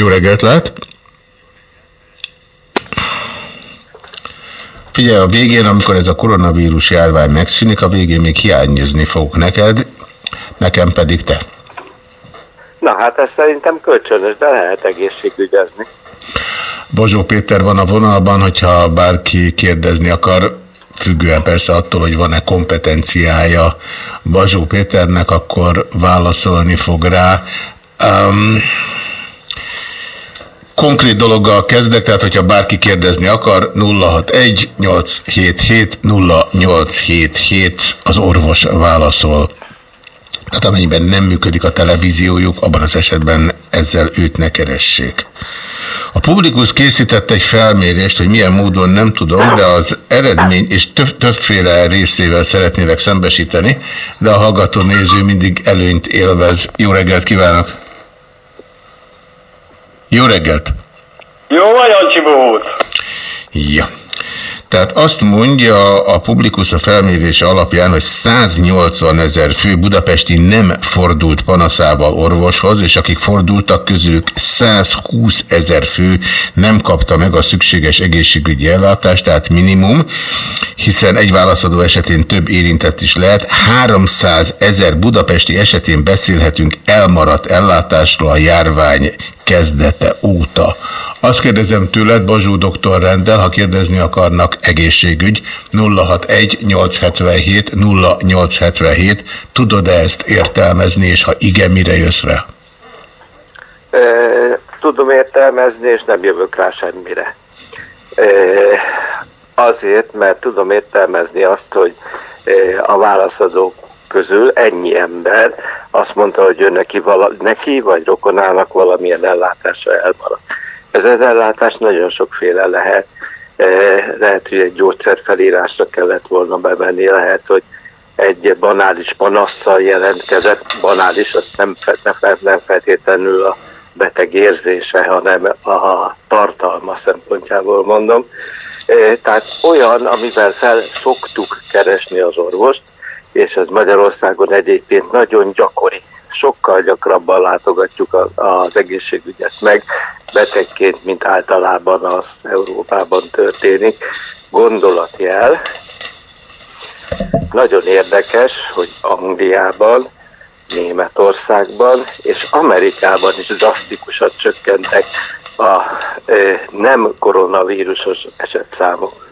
Jó reggelt lehet! Figyelj, a végén, amikor ez a koronavírus járvány megszűnik, a végén még hiányozni fogok neked, nekem pedig te. Na hát ez szerintem kölcsönös, de lehet egészségügyezni. Bozsó Péter van a vonalban, hogyha bárki kérdezni akar, függően persze attól, hogy van-e kompetenciája Bazsó Péternek, akkor válaszolni fog rá. Um, konkrét dologgal kezdek, tehát hogyha bárki kérdezni akar, 061 877 0877 az orvos válaszol. Tehát amennyiben nem működik a televíziójuk, abban az esetben ezzel őt ne keressék. A publikus készített egy felmérést, hogy milyen módon nem tudom, de az eredmény, és több, többféle részével szeretnélek szembesíteni, de a hallgató néző mindig előnyt élvez. Jó reggelt kívánok! Jó reggelt! Jó vagy, Ancsi Ja. Tehát azt mondja a publikus a felmérése alapján, hogy 180 ezer fő budapesti nem fordult panaszával orvoshoz, és akik fordultak közülük 120 ezer fő nem kapta meg a szükséges egészségügyi ellátást, tehát minimum, hiszen egy válaszadó esetén több érintett is lehet. 300 ezer budapesti esetén beszélhetünk elmaradt ellátásról a járvány kezdete óta. Azt kérdezem tőled, Bazsó doktor rendel, ha kérdezni akarnak egészségügy, 061-877-0877. Tudod-e ezt értelmezni, és ha igen, mire jössz rá? Tudom értelmezni, és nem jövök rá semmire. Azért, mert tudom értelmezni azt, hogy a válaszadók közül ennyi ember azt mondta, hogy ő neki, vala, neki vagy rokonának valamilyen ellátása elmaradt. Ez az ellátás nagyon sokféle lehet. Lehet, hogy egy gyógyszerfelírásra kellett volna bevenni, lehet, hogy egy banális panasszal jelentkezett, banális, azt nem, nem, feltétlenül a beteg érzése, hanem a tartalma szempontjából mondom. Tehát olyan, amivel fel szoktuk keresni az orvost, és ez Magyarországon egyébként nagyon gyakori. Sokkal gyakrabban látogatjuk az egészségügyet meg betegként, mint általában az Európában történik. Gondolatjel. Nagyon érdekes, hogy Angliában, Németországban és Amerikában is drasztikusan csökkentek a nem koronavírusos esetszámok.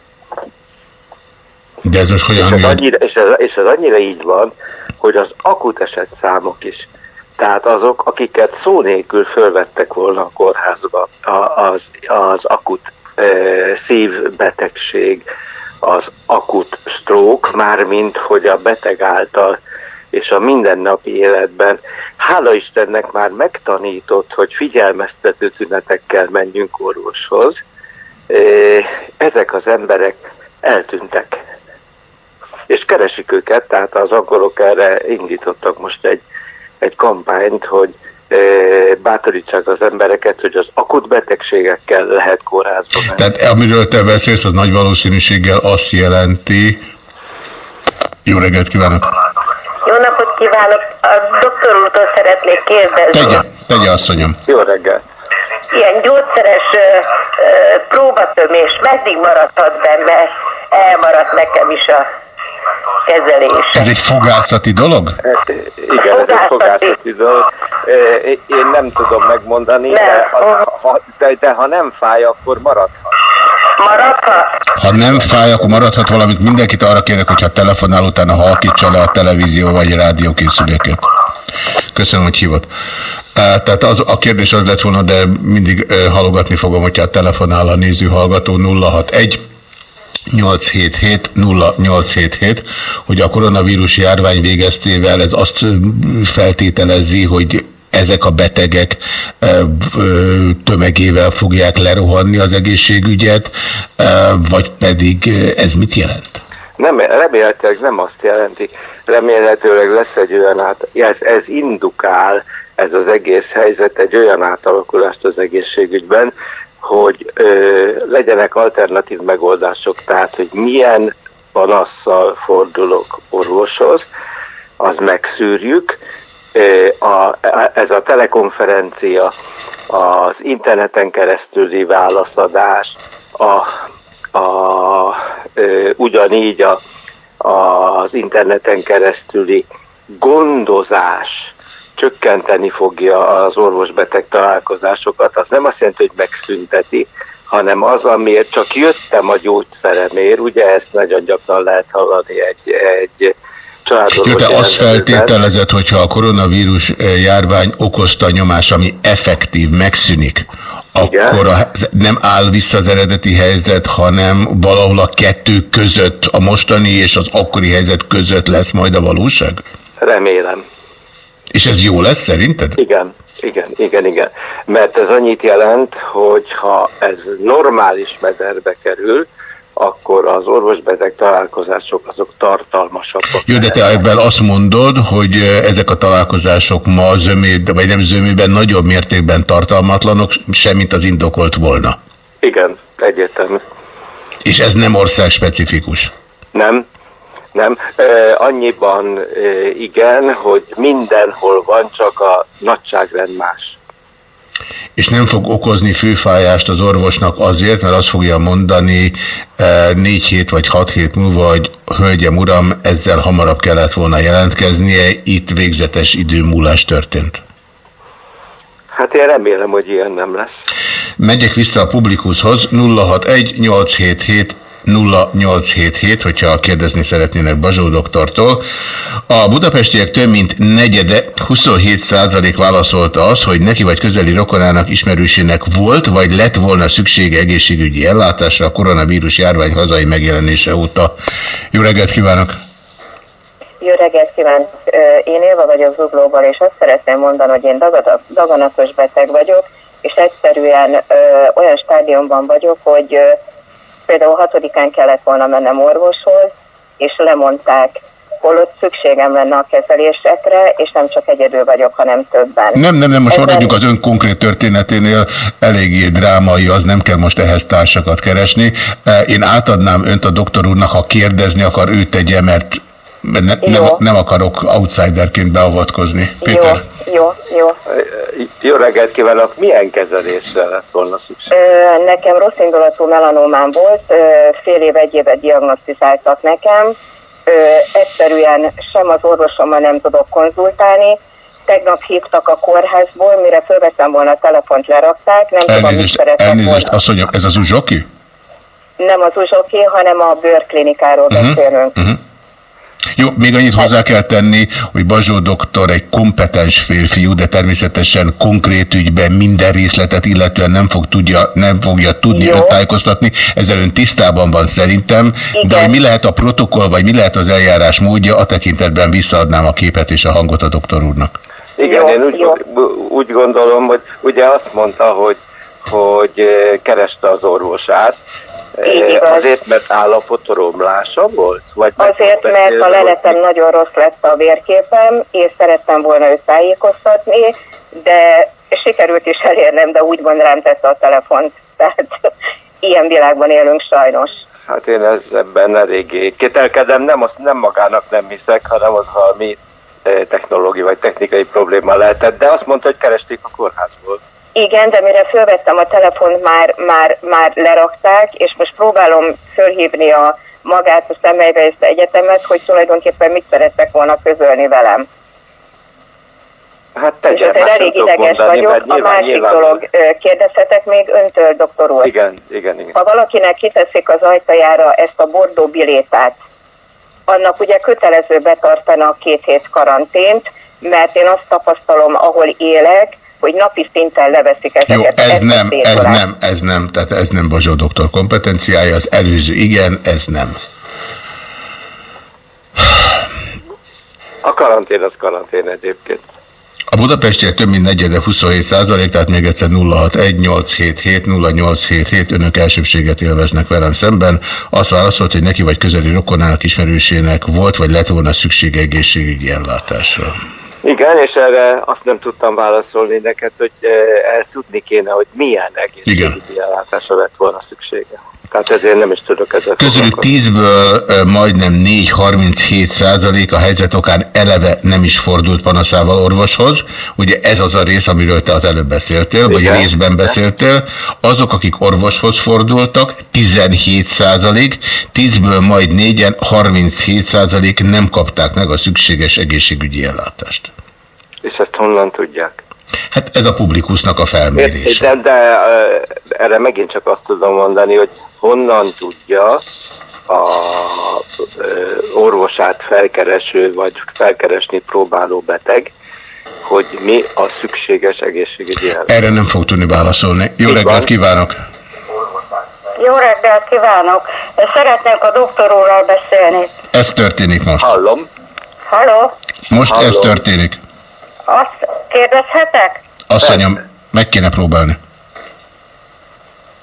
De ez most hogyan és ez, annyira, és, ez, és ez annyira így van, hogy az akut eset számok is, tehát azok, akiket szó nélkül fölvettek volna a kórházba, az, az akut szívbetegség, az akut stroke, mármint hogy a beteg által és a mindennapi életben, hála Istennek már megtanított, hogy figyelmeztető tünetekkel menjünk orvoshoz, ezek az emberek eltűntek és keresik őket, tehát az angolok erre indítottak most egy, egy kampányt, hogy bátorítsák az embereket, hogy az akut betegségekkel lehet kórházba menni. Tehát amiről te beszélsz, az nagy valószínűséggel azt jelenti, jó reggelt kívánok! Jó napot kívánok! A doktor úrtól szeretnék kérdezni. Tegye, tegye asszonyom. Jó reggelt! Ilyen gyógyszeres ö, ö, próbatömés meddig maradhat benne? Elmaradt nekem is a kezelés. Ez egy fogászati dolog? Igen, ez egy fogászati dolog. Én nem tudom megmondani, de ha, de, de ha nem fáj, akkor maradhat. Maradhat? Ha nem fáj, akkor maradhat valamit. Mindenkit arra kérek, hogyha telefonál, utána halkítsa le a televízió vagy rádiókészüléket. Köszönöm, hogy hívott. Tehát az, a kérdés az lett volna, de mindig halogatni fogom, hogyha telefonál a néző hallgató 061 877 0877, hogy a koronavírus járvány végeztével ez azt feltételezi, hogy ezek a betegek tömegével fogják lerohanni az egészségügyet, vagy pedig ez mit jelent? Nem, remélhetőleg nem azt jelenti. Remélhetőleg lesz egy olyan át, ez, ez indukál, ez az egész helyzet egy olyan átalakulást az egészségügyben, hogy ö, legyenek alternatív megoldások, tehát hogy milyen panasszal fordulok orvoshoz, az megszűrjük. A, ez a telekonferencia, az interneten keresztüli válaszadás, a, a ugyanígy a, az interneten keresztüli gondozás csökkenteni fogja az orvosbeteg találkozásokat, az nem azt jelenti, hogy megszünteti, hanem az, amiért csak jöttem a gyógyszeremért, ugye ezt nagyon gyakran lehet hallani egy, egy családorvos Jó, te azt feltételezed, hogyha a koronavírus eh, járvány okozta nyomás, ami effektív, megszűnik, akkor a, nem áll vissza az eredeti helyzet, hanem valahol a kettő között, a mostani és az akkori helyzet között lesz majd a valóság? Remélem. És ez jó lesz szerinted? Igen, igen, igen, igen. Mert ez annyit jelent, hogy ha ez normális mederbe kerül, akkor az orvosbeteg találkozások azok tartalmasabbak. Jó, de te ebben azt mondod, hogy ezek a találkozások ma zömé, vagy nem zömében nagyobb mértékben tartalmatlanok, semmint az indokolt volna. Igen, egyértelmű. És ez nem ország specifikus. Nem, nem. Annyiban igen, hogy mindenhol van, csak a nagyságrend más. És nem fog okozni főfájást az orvosnak azért, mert azt fogja mondani négy hét vagy hat hét múlva, hogy hölgyem, uram, ezzel hamarabb kellett volna jelentkeznie, itt végzetes időmúlás történt. Hát én remélem, hogy ilyen nem lesz. Megyek vissza a publikushoz, 061 877 0877, hogyha kérdezni szeretnének Bazsó doktortól. A budapestiek több mint negyede, 27% válaszolta az, hogy neki vagy közeli rokonának ismerősének volt, vagy lett volna szüksége egészségügyi ellátásra a koronavírus járvány hazai megjelenése óta. Jó reggelt kívánok! Jó reggelt kívánok! Én Élva vagyok Zuglóból, és azt szeretném mondani, hogy én daganatos beteg vagyok, és egyszerűen olyan stádiumban vagyok, hogy például hatodikán kellett volna mennem orvoshoz, és lemondták, holott szükségem lenne a kezelésekre, és nem csak egyedül vagyok, hanem többen. Nem, nem, nem, most maradjunk az ön konkrét történeténél, eléggé drámai, az nem kell most ehhez társakat keresni. Eh, Én átadnám önt a doktor úrnak, ha kérdezni akar, ő tegye, mert ne, nem, nem akarok outsiderként beavatkozni. Péter. Jó, jó, jó. Jó reggelt kívánok! Milyen kezelésre lett volna szükség? Ö, Nekem rossz indulatú melanómám volt, ö, fél év, egy évet diagnosztizáltak nekem. Ö, Egyszerűen sem az orvosommal nem tudok konzultálni. Tegnap hívtak a kórházból, mire fölveszem volna a telefont, lerakták. Nem tudom, mit Elnézést, elnézést, volna. azt mondja, ez az uzsoki? Nem az uzsoké, hanem a bőrklinikáról Mhm, beszélünk. Jó, még annyit hozzá kell tenni, hogy Bazsó doktor egy kompetens férfiú, de természetesen konkrét ügyben minden részletet illetően nem, fog tudja, nem fogja tudni Jó. tájékoztatni. Ezzel ön tisztában van szerintem, de hogy mi lehet a protokoll, vagy mi lehet az eljárás módja, a tekintetben visszaadnám a képet és a hangot a doktor úrnak. Igen, Jó, én úgy, jó. úgy gondolom, hogy ugye azt mondta, hogy, hogy eh, kereste az orvosát, Így igaz. azért, mert állapotromlása volt? Vagy Azért, mert a leletem nagyon rossz lett a vérképem, és szerettem volna őt tájékoztatni, de sikerült is elérnem, de úgymond rám tette a telefont. Tehát ilyen világban élünk sajnos. Hát én ebben eléggé kételkedem, nem, azt nem magának nem hiszek, hanem az valami eh, technológiai vagy technikai probléma lehetett, de azt mondta, hogy keresték a kórházból. Igen, de mire fölvettem a telefont, már, már, már lerakták, és most próbálom fölhívni a magát a Szemmelweis Egyetemet, hogy tulajdonképpen mit szerettek volna közölni velem. Hát És tegye, azért elég ideges mondani, vagyok. mert A nyilván- másik nyilván- dolog, kérdezhetek még öntől, doktor úr? Igen, igen, igen. Ha valakinek kiteszik az ajtajára ezt a bordó bilétát, annak ugye kötelező betartani a két hét karantént, mert én azt tapasztalom, ahol élek, hogy napi szinten leveszik Jó, ezeket. ez ezt a nem, ez nem, ez nem, tehát ez nem Bazsó doktor kompetenciája, az előző igen, ez nem. A karantén az karantén egyébként. A budapestiek több mint negyede 27 százalék, tehát még egyszer 061 877 0877 önök elsőbséget élveznek velem szemben. Azt válaszolt, hogy neki vagy közeli rokonának ismerősének volt, vagy lett volna szüksége egészségügyi ellátásra. Igen, és erre azt nem tudtam válaszolni neked, hogy eh, el tudni kéne, hogy milyen egészségügyi ellátásra lett volna szüksége. Tehát ezért nem is tudok ezzel Közülük 10-ből ö, majdnem 4-37 százalék a helyzet okán eleve nem is fordult panaszával orvoshoz. Ugye ez az a rész, amiről te az előbb beszéltél, vagy Igen. részben beszéltél. Azok, akik orvoshoz fordultak, 17 százalék, 10-ből majd 4-en 37 százalék nem kapták meg a szükséges egészségügyi ellátást. És ezt honnan tudják? Hát ez a publikusnak a felmérés. De, de erre megint csak azt tudom mondani, hogy honnan tudja a orvosát felkereső vagy felkeresni próbáló beteg, hogy mi a szükséges egészségügyi ellátás. Erre nem fog tudni válaszolni. Jó reggelt kívánok! Jó reggelt kívánok! Szeretnék a doktor úrral beszélni. Ez történik most. Hallom. Halló? Most ez Halló. történik. Azt kérdezhetek? Asszonyom, meg kéne próbálni.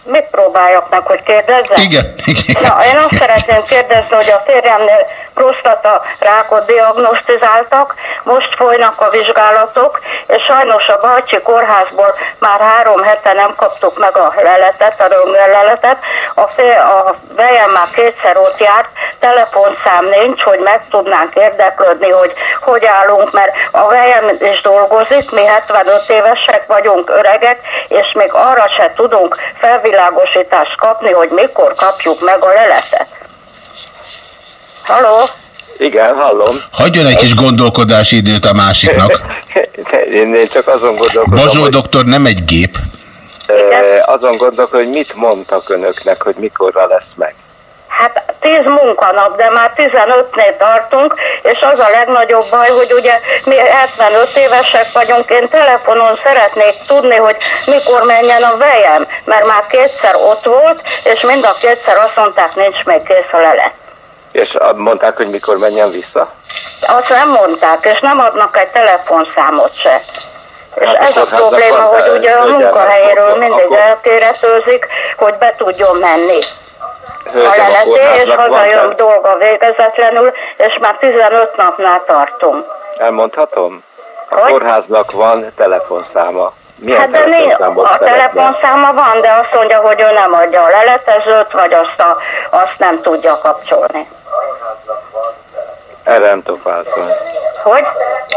Mit próbáljak meg, hogy kérdezzem? Igen, igen. Na, én azt szeretném kérdezni, hogy a férjemnél prostata rákot diagnosztizáltak, most folynak a vizsgálatok, és sajnos a Balcsi kórházból már három hete nem kaptuk meg a leletet, a röntgenleletet. A, fél, a vejem már kétszer ott járt, telefonszám nincs, hogy meg tudnánk érdeklődni, hogy hogy állunk, mert a vejem is dolgozik, mi 75 évesek vagyunk, öregek, és még arra se tudunk felvilágosítást kapni, hogy mikor kapjuk meg a leletet. Halló? Igen, hallom. Hagyjon egy kis gondolkodási időt a másiknak. Én, én csak azon gondolkodom, Bazsó hogy doktor nem egy gép. ö, azon gondolkodom, hogy mit mondtak önöknek, hogy mikorra lesz meg. Hát 10 munkanap, de már 15-nél tartunk, és az a legnagyobb baj, hogy ugye mi 75 évesek vagyunk, én telefonon szeretnék tudni, hogy mikor menjen a vejem, mert már kétszer ott volt, és mind a kétszer azt mondták, nincs még kész a lelet. És mondták, hogy mikor menjen vissza? Azt nem mondták, és nem adnak egy telefonszámot se. És Hát ez a hát probléma, hogy ugye a munkahelyéről akkor- mindig akkor- elkéretőzik, hogy be tudjon menni. a Hölgyem, a leleté, és van hazajön tel- dolga végezetlenül, és már 15 napnál tartunk. Elmondhatom? A kórháznak van telefonszáma. Milyen hát de mi, a telefonszáma van, de azt mondja, hogy ő nem adja a leletezőt, vagy azt, a, azt nem tudja kapcsolni. Erre nem tudok válaszolni. Hogy?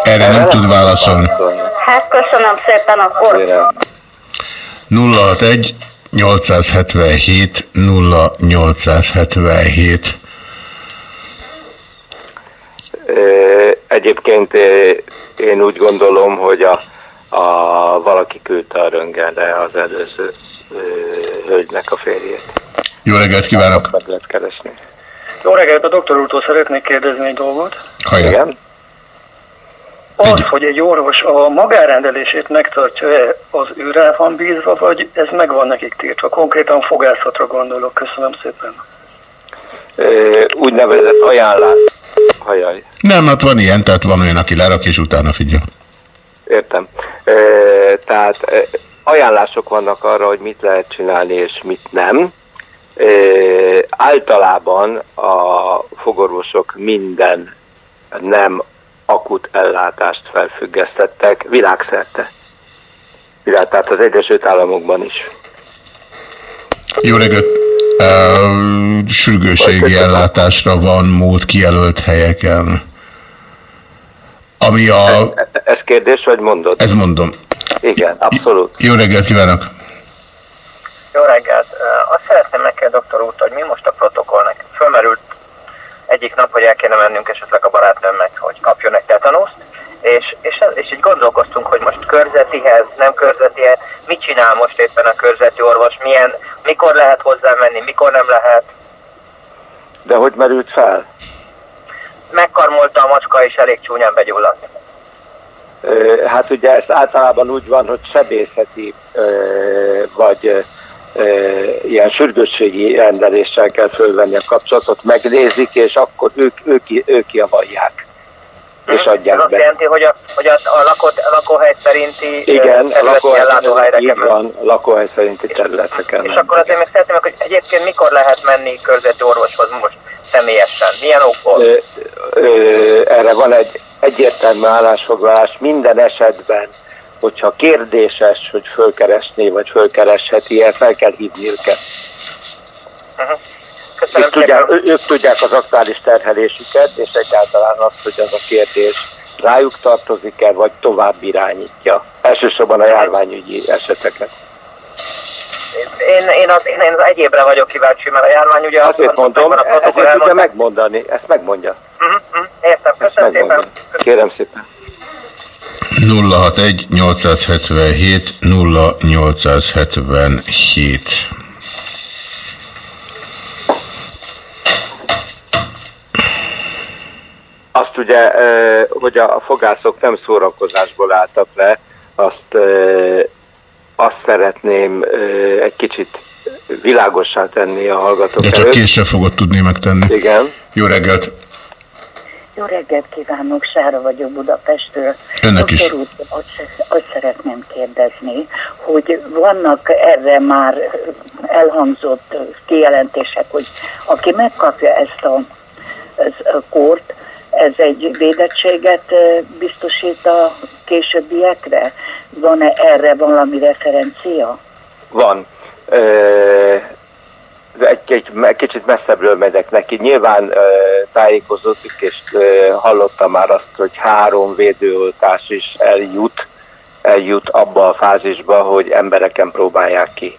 Erre nem tud válaszolni. Hát köszönöm szépen akkor. 061 877 0877 Ö, Egyébként én úgy gondolom, hogy a, a valaki küldte a röngenre az előző ö, hölgynek a férjét. Jó reggelt kívánok! Meg lehet keresni. Jó reggelt, a doktor úrtól szeretnék kérdezni egy dolgot. Hajrá. Igen? Az, hogy egy orvos a magárendelését megtartja-e, az őre van bízva, vagy ez meg van nekik tiltva? Konkrétan fogászatra gondolok. Köszönöm szépen. Ö, Úgynevezett ajánlás. Hajaj, Nem, hát van ilyen, tehát van olyan, aki lerak és utána figyel. értem. Ö, Tehát ajánlások vannak arra, hogy mit lehet csinálni és mit nem. Általában a fogorvosok minden nem akut ellátást felfüggesztettek világszerte. Világ, tehát az Egyesült Államokban is. Jó reggelt! Uh, sürgőségi ellátásra van mód kijelölt helyeken. Ami a... Ez kérdés, vagy mondod? Ez mondom. Igen, abszolút. Jó reggelt kívánok! Jó reggelt! Azt szeretném megkérdezni doktor úr, hogy mi most a protokollnak? Fölmerült egyik nap, hogy el kéne mennünk esetleg a barátnőmnek, hogy kapjon egy tetanuszt, és, és, és így gondolkoztunk, hogy most körzetihez, nem körzetihez, mit csinál most éppen a körzeti orvos, milyen, mikor lehet hozzá menni, mikor nem lehet. De hogy merült fel? Megkarmolta a macska, és elég csúnyán begyulladt. Hát ugye ez általában úgy van, hogy sebészeti vagy ilyen sürgősségi rendeléssel kell fölvenni a kapcsolatot, megnézik, és akkor ők, ők, ők javallják, és Ez adják azt be. jelenti, hogy a, hogy a, a, lakott, a lakóhely szerinti ö, Igen, területi lakóhely, így van, lakóhely szerinti területeken. És akkor azért még szeretném, hogy egyébként mikor lehet menni körzeti orvoshoz most személyesen? Milyen okból? Ö, ö, erre van egy egyértelmű állásfoglalás minden esetben, hogyha kérdéses, hogy fölkeresné, vagy fölkeresheti, ilyen fel kell hívni őket. ők tudják, ők tudják az aktuális terhelésüket, és egyáltalán azt, hogy az a kérdés rájuk tartozik-e, vagy tovább irányítja. Elsősorban a járványügyi eseteket. Én, én, az, én, én az egyébre vagyok kíváncsi, mert a járvány ugye... Azért mondom, van a protokoll ezért tudja megmondani, ezt megmondja. Értem, köszönöm szépen. Kérem szépen. 061 877 0877 Azt ugye, hogy a fogászok nem szórakozásból álltak le, azt, azt szeretném egy kicsit világossá tenni a hallgatók De csak előtt. később fogod tudni megtenni. Igen. Jó reggelt! Jó reggelt kívánok, Sára vagyok Budapestről. Önnek is. Doktor úr, azt, azt szeretném kérdezni, hogy vannak erre már elhangzott kijelentések, hogy aki megkapja ezt a, ez a kort, ez egy védettséget biztosít a későbbiekre? Van-e erre valami referencia? Van. Ö, egy, egy, egy kicsit messzebbről megyek neki. Nyilván ö, tájékozódik, és ö, hallottam már azt, hogy három védőoltás is eljut, eljut abba a fázisba, hogy embereken próbálják ki.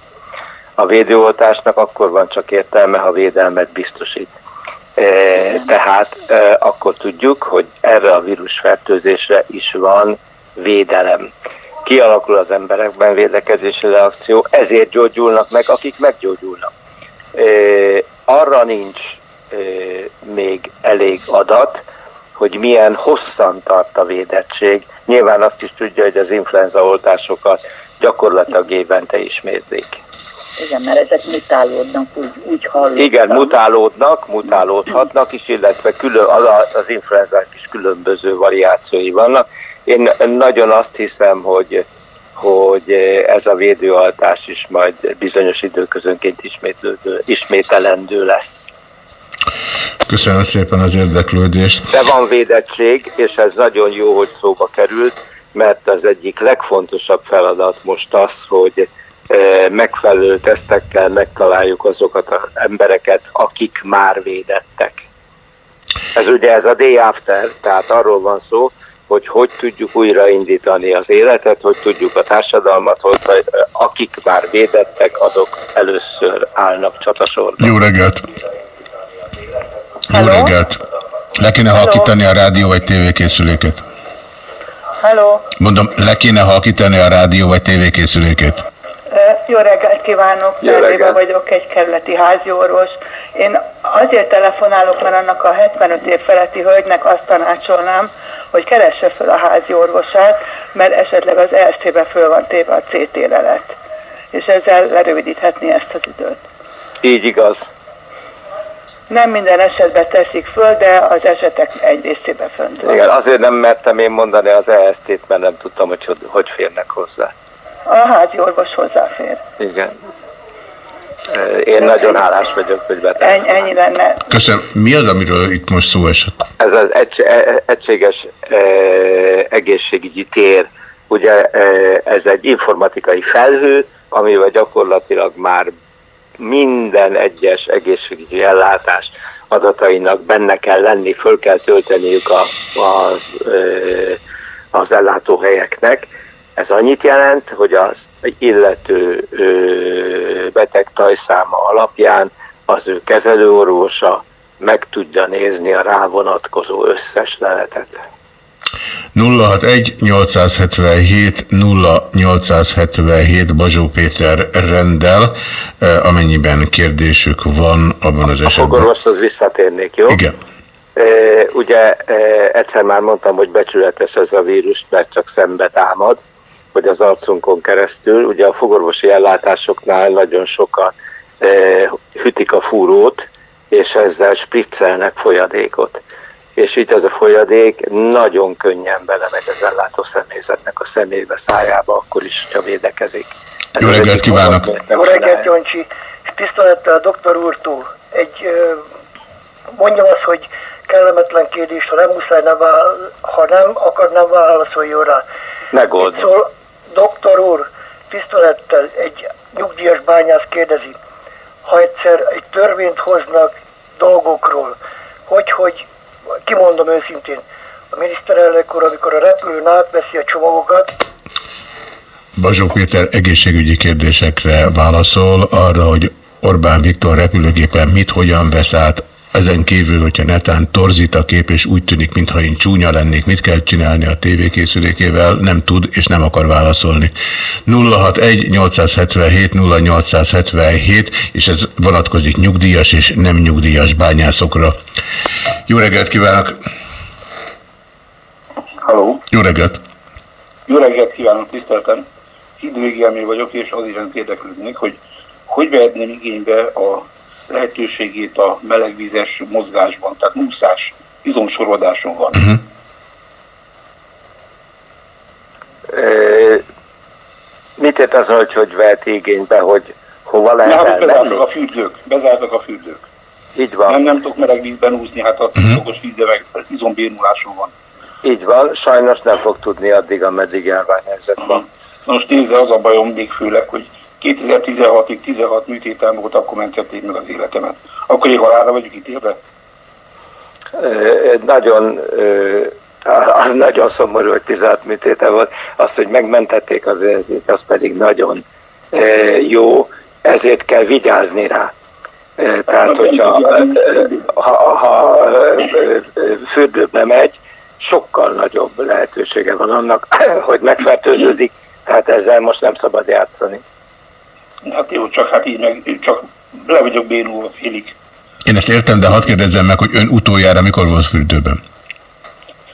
A védőoltásnak akkor van csak értelme, ha védelmet biztosít. E, Tehát e, akkor tudjuk, hogy erre a vírusfertőzésre is van védelem. Kialakul az emberekben védekezési reakció, ezért gyógyulnak meg, akik meggyógyulnak. Arra nincs még elég adat, hogy milyen hosszan tart a védettség. Nyilván azt is tudja, hogy az influenza oltásokat gyakorlatilag évente ismétlik. Igen, mert ezek mutálódnak, úgy, úgy hallottam. Igen, mutálódnak, mutálódhatnak is, illetve külön, az, az influenzák is különböző variációi vannak. Én nagyon azt hiszem, hogy, hogy ez a védőoltás is majd bizonyos időközönként ismétlődő, ismételendő lesz. Köszönöm szépen az érdeklődést. De van védettség, és ez nagyon jó, hogy szóba került, mert az egyik legfontosabb feladat most az, hogy eh, megfelelő tesztekkel megtaláljuk azokat az embereket, akik már védettek. Ez ugye ez a day after, tehát arról van szó, hogy hogy tudjuk újraindítani az életet, hogy tudjuk a társadalmat, hogy akik már védettek, azok először állnak csatasorban. Jó reggelt! Jó reggelt! Le kéne halkítani a rádió vagy tévékészüléket. Hello, Mondom, le kéne halkítani a rádió vagy tévékészüléket. jó reggelt kívánok, Jó Szervébe reggelt. vagyok, egy kerületi háziorvos. Én azért telefonálok, mert annak a 75 év feletti hölgynek azt tanácsolnám, hogy keresse fel a házi orvosát, mert esetleg az EST-be föl van téve a CT lelet. És ezzel lerövidíthetni ezt az időt. Így igaz. Nem minden esetben teszik föl, de az esetek egy részébe fönt. Igen, azért nem mertem én mondani az EST-t, mert nem tudtam, hogy, hogy férnek hozzá. A házi orvos hozzáfér. Igen. Én nagyon hálás vagyok, hogy beteg. Ennyi, lenne. Köszönöm. Mi az, amiről itt most szó esett? Ez az egy, e- egységes eh, egészségügyi tér, ugye eh, ez egy informatikai felhő, amivel gyakorlatilag már minden egyes egészségügyi ellátás adatainak benne kell lenni, föl kell tölteniük a, a, eh, az ellátóhelyeknek. Ez annyit jelent, hogy az illető beteg tajszáma alapján az ő kezelőorvosa meg tudja nézni a rá vonatkozó összes leletet. 061 877 0877 Bazsó Péter rendel, amennyiben kérdésük van abban az A esetben. fogorvoshoz visszatérnék, jó? Igen. E, ugye e, egyszer már mondtam, hogy becsületes ez a vírus, mert csak szembe támad, hogy az arcunkon keresztül. Ugye a fogorvosi ellátásoknál nagyon sokan e, hütik a fúrót, és ezzel spriccelnek folyadékot. És így az a folyadék nagyon könnyen belemegy az ellátó személyzetnek a szemébe, szájába, akkor is, ha védekezik. Ez Jó reggelt kívánok! Jó reggelt. Jancsi! Tisztelettel a doktor úrtól. Egy, mondjam azt, hogy kellemetlen kérdés, ha nem muszáj, nem vála, ha nem akar, nem válaszoljon rá. Megold. Itt szól, doktor úr, tisztelettel egy nyugdíjas bányász kérdezi, ha egyszer egy törvényt hoznak dolgokról, hogy, hogy, kimondom őszintén, a miniszterelnök úr, amikor a repülőn átveszi a csomagokat, Bazsó Péter egészségügyi kérdésekre válaszol arra, hogy Orbán Viktor repülőgépen mit, hogyan vesz át, ezen kívül, hogyha netán torzít a kép, és úgy tűnik, mintha én csúnya lennék, mit kell csinálni a tévékészülékével, nem tud és nem akar válaszolni. 061-877-0877, és ez vonatkozik nyugdíjas és nem nyugdíjas bányászokra. Jó reggelt kívánok! Halló! Jó reggelt! Jó reggelt kívánok, tiszteltem! Időigélmény vagyok, és az iránt érdeklődnék, hogy hogy vehetném igénybe a lehetőségét a melegvízes mozgásban, tehát úszás, izomsorodáson van. Mhm. Ö, Mit ért az, hogy hogy vehet igénybe, hogy hova lehet Nem, elmenni? bezártak a fürdők, bezártak a fürdők. Így van. Nem, nem tudok meleg vízben úszni, hát a szokos vízbe meg izombénuláson van. Így van, sajnos nem fog tudni addig, ameddig járványhelyzet van. Na most nézze, az a bajom még főleg, hogy 2016-ig 16 műtétem volt, akkor mentették meg az életemet. Akkor én halálra vagyok ítélve. Nagyon, az nagyon szomorú, hogy 16 műtéte volt. Azt, hogy megmentették az érzét, az pedig nagyon jó, ezért kell vigyázni rá. Tehát, hogyha ha, ha fürdőbe megy, sokkal nagyobb lehetősége van annak, hogy megfertőződik, tehát ezzel most nem szabad játszani. Hát jó, csak hát így meg, csak le vagyok bénulva félig. Én ezt értem, de hadd kérdezzem meg, hogy ön utoljára mikor volt fürdőben?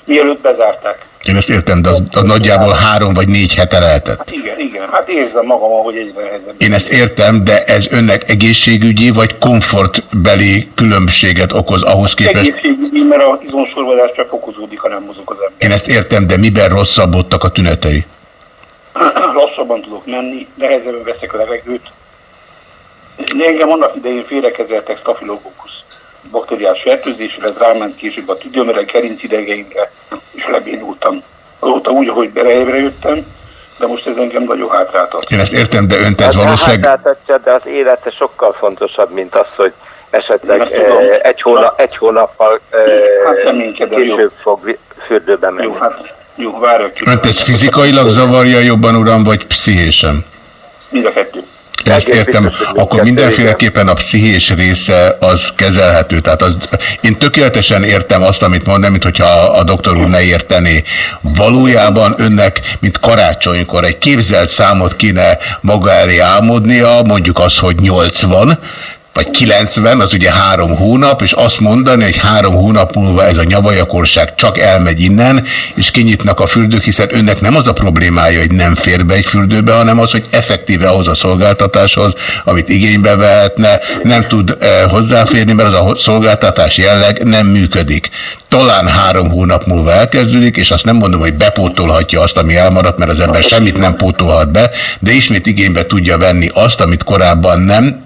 Mielőtt bezárták. Én ezt értem, de az, az nagyjából három vagy négy hete lehetett. Hát igen, igen, hát érzem magam, hogy egyre nehezebb. Én ezt értem, de ez önnek egészségügyi vagy komfortbeli különbséget okoz ahhoz képest? Egészségügyi, mert a izomsorvadás csak fokozódik, ha nem mozog az ember. Én ezt értem, de miben rosszabbodtak a tünetei? Lassabban tudok menni, nehezebben veszek levegőt. Engem annak idején félrekezeltek stafilokokkusz bakteriás fertőzésre, ez ráment később a tüdőmre, gerincidegeimre, és lebénultam. Azóta úgy, ahogy berejébre jöttem, de most ez engem nagyon hátráltat. Én ezt értem, de önt ez Hát, valószínűleg... hátráltatja, de az élete sokkal fontosabb, mint az, hogy esetleg eh, egy, hónap, egy hónappal eh, Hát reménykedem, jó. később fog vi- fürdőbe menni. Jó, hát jó, ki. Önt ez fizikailag zavarja jobban, uram, vagy pszichésen? Mind a kettő. Ezt értem, akkor mindenféleképpen a pszichés része az kezelhető. Tehát az, én tökéletesen értem azt, amit mond, nem mint hogyha a, a doktor úr ne értené. Valójában önnek, mint karácsonykor egy képzelt számot kéne maga elé álmodnia, mondjuk az, hogy 80, vagy 90, az ugye három hónap, és azt mondani, hogy három hónap múlva ez a nyavajakorság csak elmegy innen, és kinyitnak a fürdők, hiszen önnek nem az a problémája, hogy nem fér be egy fürdőbe, hanem az, hogy effektíve ahhoz a szolgáltatáshoz, amit igénybe vehetne, nem tud eh, hozzáférni, mert az a szolgáltatás jelleg nem működik. Talán három hónap múlva elkezdődik, és azt nem mondom, hogy bepótolhatja azt, ami elmaradt, mert az ember semmit nem pótolhat be, de ismét igénybe tudja venni azt, amit korábban nem,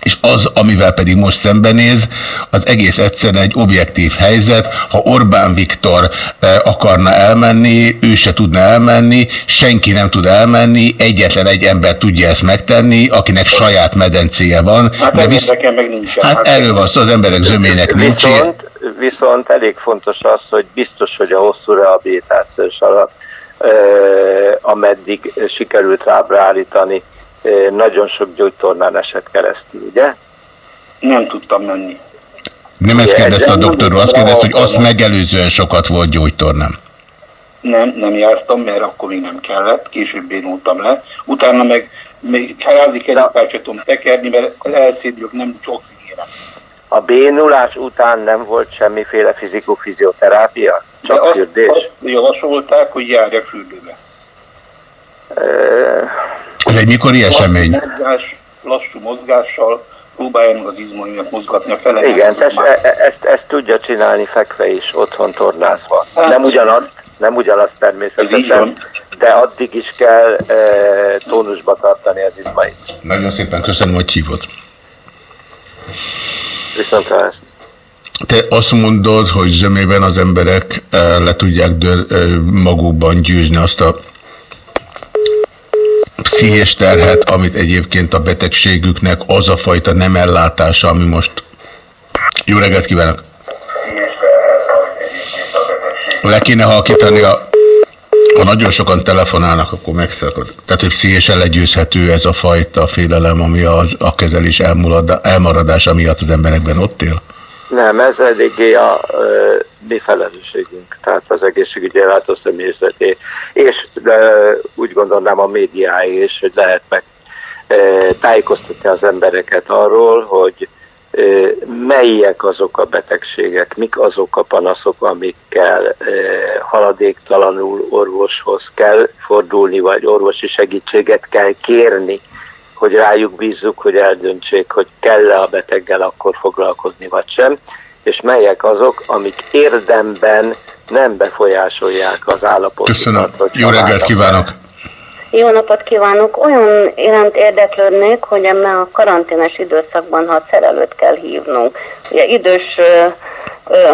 és az, amivel pedig most szembenéz, az egész egyszerűen egy objektív helyzet. Ha Orbán Viktor eh, akarna elmenni, ő se tudna elmenni, senki nem tud elmenni, egyetlen egy ember tudja ezt megtenni, akinek saját medencéje van. Hát de visz... nekem meg nincsen. Hát erről van szó, az emberek zömének nincs. ilyen. Viszont, viszont elég fontos az, hogy biztos, hogy a hosszú rehabilitációs alatt, eh, ameddig sikerült rábra állítani, eh, nagyon sok gyógytornán esett keresztül, ugye? Nem tudtam menni. Nem ezt kérdezte a doktor úr, azt kérdezte, hogy azt megelőzően sokat volt gyógytornám. Nem, nem jártam, mert akkor még nem kellett, később bénultam le. Utána meg még házi kerékpárt tudom tekerni, mert az elszédülök nem csak figyelemben. A bénulás után nem volt semmiféle fizikofizioterápia? De Csak azt, fürdés? azt javasolták, hogy járjak fürdőbe. Egy mikori esemény? Lassú, mozgás, lassú mozgással próbáljanak az izmaimat mozgatni a fele. Igen, ezt, e- e- ezt, ezt tudja csinálni fekve is, otthon tornázva. Nem ugyanaz, nem ugyanaz természetesen, de addig is kell e, tónusba tartani az izmait. Nagyon szépen köszönöm, hogy hívott. Viszontlátásra. Te azt mondod, hogy zömében az emberek eh, le tudják magukban győzni azt a pszichés terhet, amit egyébként a betegségüknek az a fajta nem ellátása, ami most... Jó reggelt kívánok! Le kéne halkítani a... Ha nagyon sokan telefonálnak, akkor megszakad. Tehát, hogy pszichésen legyőzhető ez a fajta félelem, ami az, a kezelés elmaradása miatt az emberekben ott él? Nem, ez eléggé a ö, mi felelősségünk, tehát az egészségügyi ellátó személyzeté, és de, úgy gondolnám a médiáé is, hogy lehet meg tájékoztatni az embereket arról, hogy melyek azok a betegségek, mik azok a panaszok, amikkel haladéktalanul orvoshoz kell fordulni, vagy orvosi segítséget kell kérni, hogy rájuk bízzuk, hogy eldöntsék, hogy kell-e a beteggel akkor foglalkozni, vagy sem, és melyek azok, amik érdemben nem befolyásolják az állapotot. Köszönöm. Jó reggelt kívánok! Jó napot kívánok! Olyan iránt érdeklődnék, hogy ebben a karanténes időszakban, ha szerelőt kell hívnunk. Ugye idős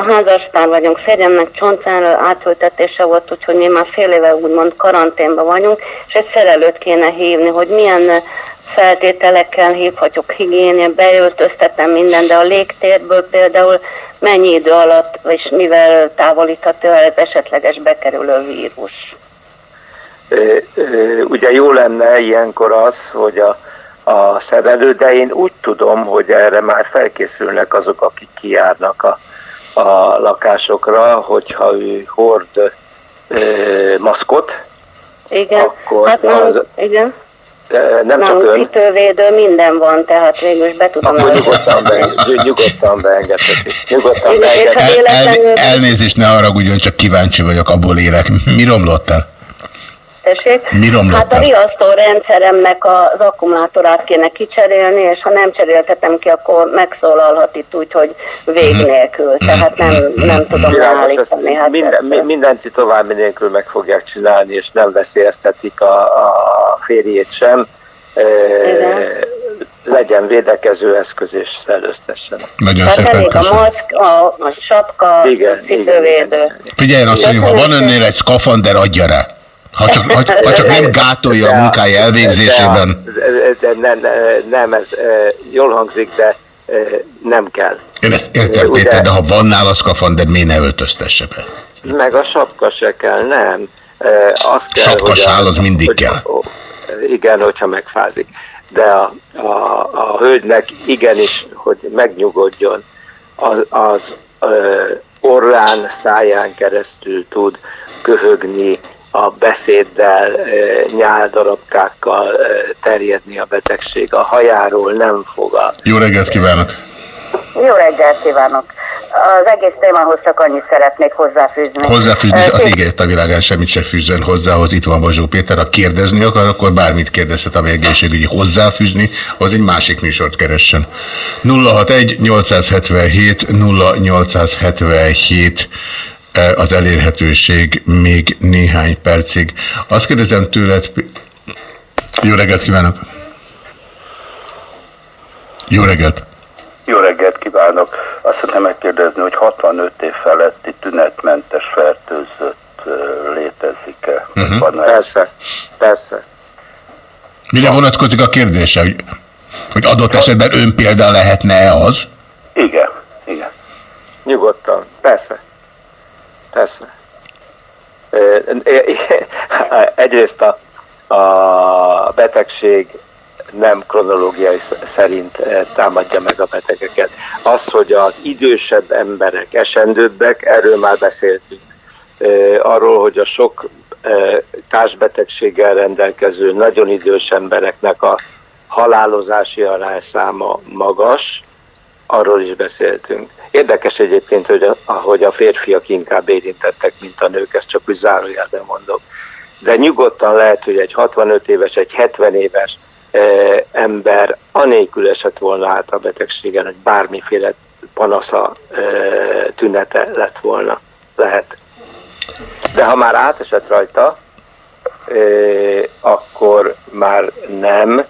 házaspár vagyunk, férjemnek csontvára átültetése volt, úgyhogy mi már fél éve úgymond karanténban vagyunk, és egy szerelőt kéne hívni, hogy milyen ö, feltételekkel hívhatjuk higiénia, beöltöztetem minden, de a légtérből például mennyi idő alatt, és mivel távolítható el esetleges bekerülő vírus? Ugye jó lenne ilyenkor az, hogy a, a szerelő, de én úgy tudom, hogy erre már felkészülnek azok, akik kijárnak a, a lakásokra, hogyha ő hord ö, maszkot, Igen, Akkor hát az- igen. Nem csak ön, Cipővédő, minden van, tehát végül is be tudom akkor nyugodtan, be, nyugodtan beengedhetik. Nyugodtan beengedhetik. El, véletlenül... elnézést, ne haragudjon, csak kíváncsi vagyok, abból élek. Mi romlott el? Tessék? Mi romlott Hát a riasztó rendszeremnek az akkumulátorát kéne kicserélni, és ha nem cseréltetem ki, akkor megszólalhat itt úgy, hogy vég Mhm. nélkül. Tehát nem, nem tudom Világos, leállítani. ezt Hát minden, mi- mindent további nélkül meg fogják csinálni, és nem veszélyeztetik a, a férjét sem. E, legyen védekező eszköz, és szellőztessen. Nagyon Tehát szépen elég a köszönöm. maszk, a, a sapka, Igen, a cipővédő. Figyeljen, asszonyom, ha van önnél egy szkafander, adja rá. Ha csak, ha, ha csak nem gátolja a munkája elvégzésében. De, de, de, ne, ne, nem, ez e, jól hangzik, de e, nem kell. Én ezt értem, Ugye- Péter, de ha van nála szkafander, miért ne öltöztesse be? Meg a sapka se kell, nem. Azt kell, Sapkasál, hogy a- az mindig hogy- kell. Igen, hogyha megfázik. De a, a, a hölgynek igenis, hogy megnyugodjon, az, az orrán, száján keresztül tud köhögni, a beszéddel, nyáldarabkákkal terjedni a betegség. A hajáról nem fog a Jó reggelt kívánok! Jó reggelt kívánok! Az egész témához csak annyit szeretnék hozzáfűzni. Hozzáfűzni, Ö, az égért a világán semmit se fűzön hozzához. Itt van Bazsó Péter, ha kérdezni akar, akkor bármit kérdezhet, ami egészségügyi hozzáfűzni, az egy másik műsort keressen. 061 877 0877 eh, az elérhetőség még néhány percig. Azt kérdezem tőled, jó reggelt kívánok! Jó reggelt! Jó reggelt kívánok! Azt szeretném megkérdezni, hogy 65 év feletti tünetmentes fertőzött ö, létezik-e? Mhm. Van-e? Persze, persze. Mire vonatkozik a kérdése, hogy, hogy adott esetben ön példa lehetne-e az? Igen, igen. Nyugodtan, persze. Persze. Egyrészt a, a betegség nem kronológiai szerint támadja meg a betegeket. Az, hogy az idősebb emberek esendőbbek, erről már beszéltünk. Arról, hogy a sok társbetegséggel rendelkező, nagyon idős embereknek a halálozási arányszáma magas, arról is beszéltünk. Érdekes egyébként, hogy a, ahogy a férfiak inkább érintettek, mint a nők, ezt csak úgy zárójelben mondok. De nyugodtan lehet, hogy egy 65 éves, egy 70 éves e, ember anélkül esett volna át a betegségen, hogy bármiféle panasza, e, tünete lett volna. Lehet. De ha már átesett rajta, e, akkor már nem e,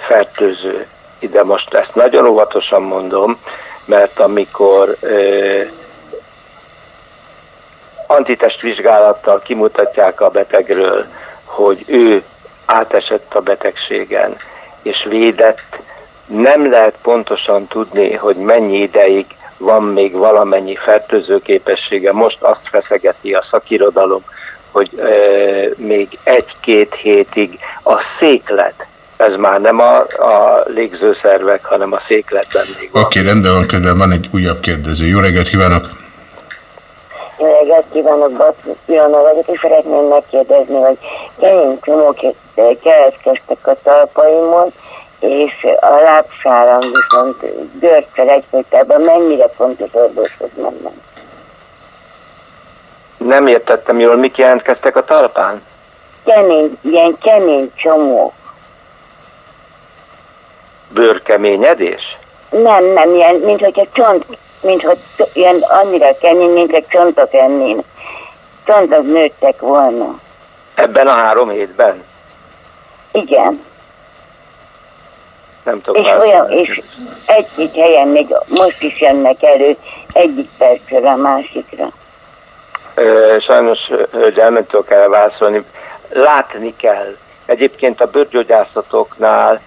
fertőző. Ide most ezt nagyon óvatosan mondom, mert amikor e, antitestvizsgálattal kimutatják a betegről, hogy ő átesett a betegségen, és védett, nem lehet pontosan tudni, hogy mennyi ideig van még valamennyi fertőző képessége. Most azt feszegeti a szakirodalom, hogy e, még egy-két hétig a széklet, ez már nem a, a légzőszervek, hanem a székletben még van. Oké, okay, rendben van, közben van egy újabb kérdező. Jó reggelt kívánok! Jó reggelt kívánok, Fiona vagyok, és szeretném megkérdezni, hogy kemény csomók keletkeztek a talpaimon, és a lábsáram viszont görcsel egyfolytában mennyire fontos orvoshoz mennem. Nem értettem jól, mik jelentkeztek a talpán? Kemény, ilyen kemény csomók. Bőrkeményedés? Nem, nem, ilyen, mint hogy a csont, mint hogy ilyen annyira kemény, mint egy csontok ennének. Csontok nőttek volna. Ebben a három hétben? Igen. Nem tudom. És olyan, és egy-egy helyen még most is jönnek elő egyik percről a másikra. Ö, sajnos, hogy elmentől kell válaszolni, látni kell. Egyébként a bőrgyógyászatoknál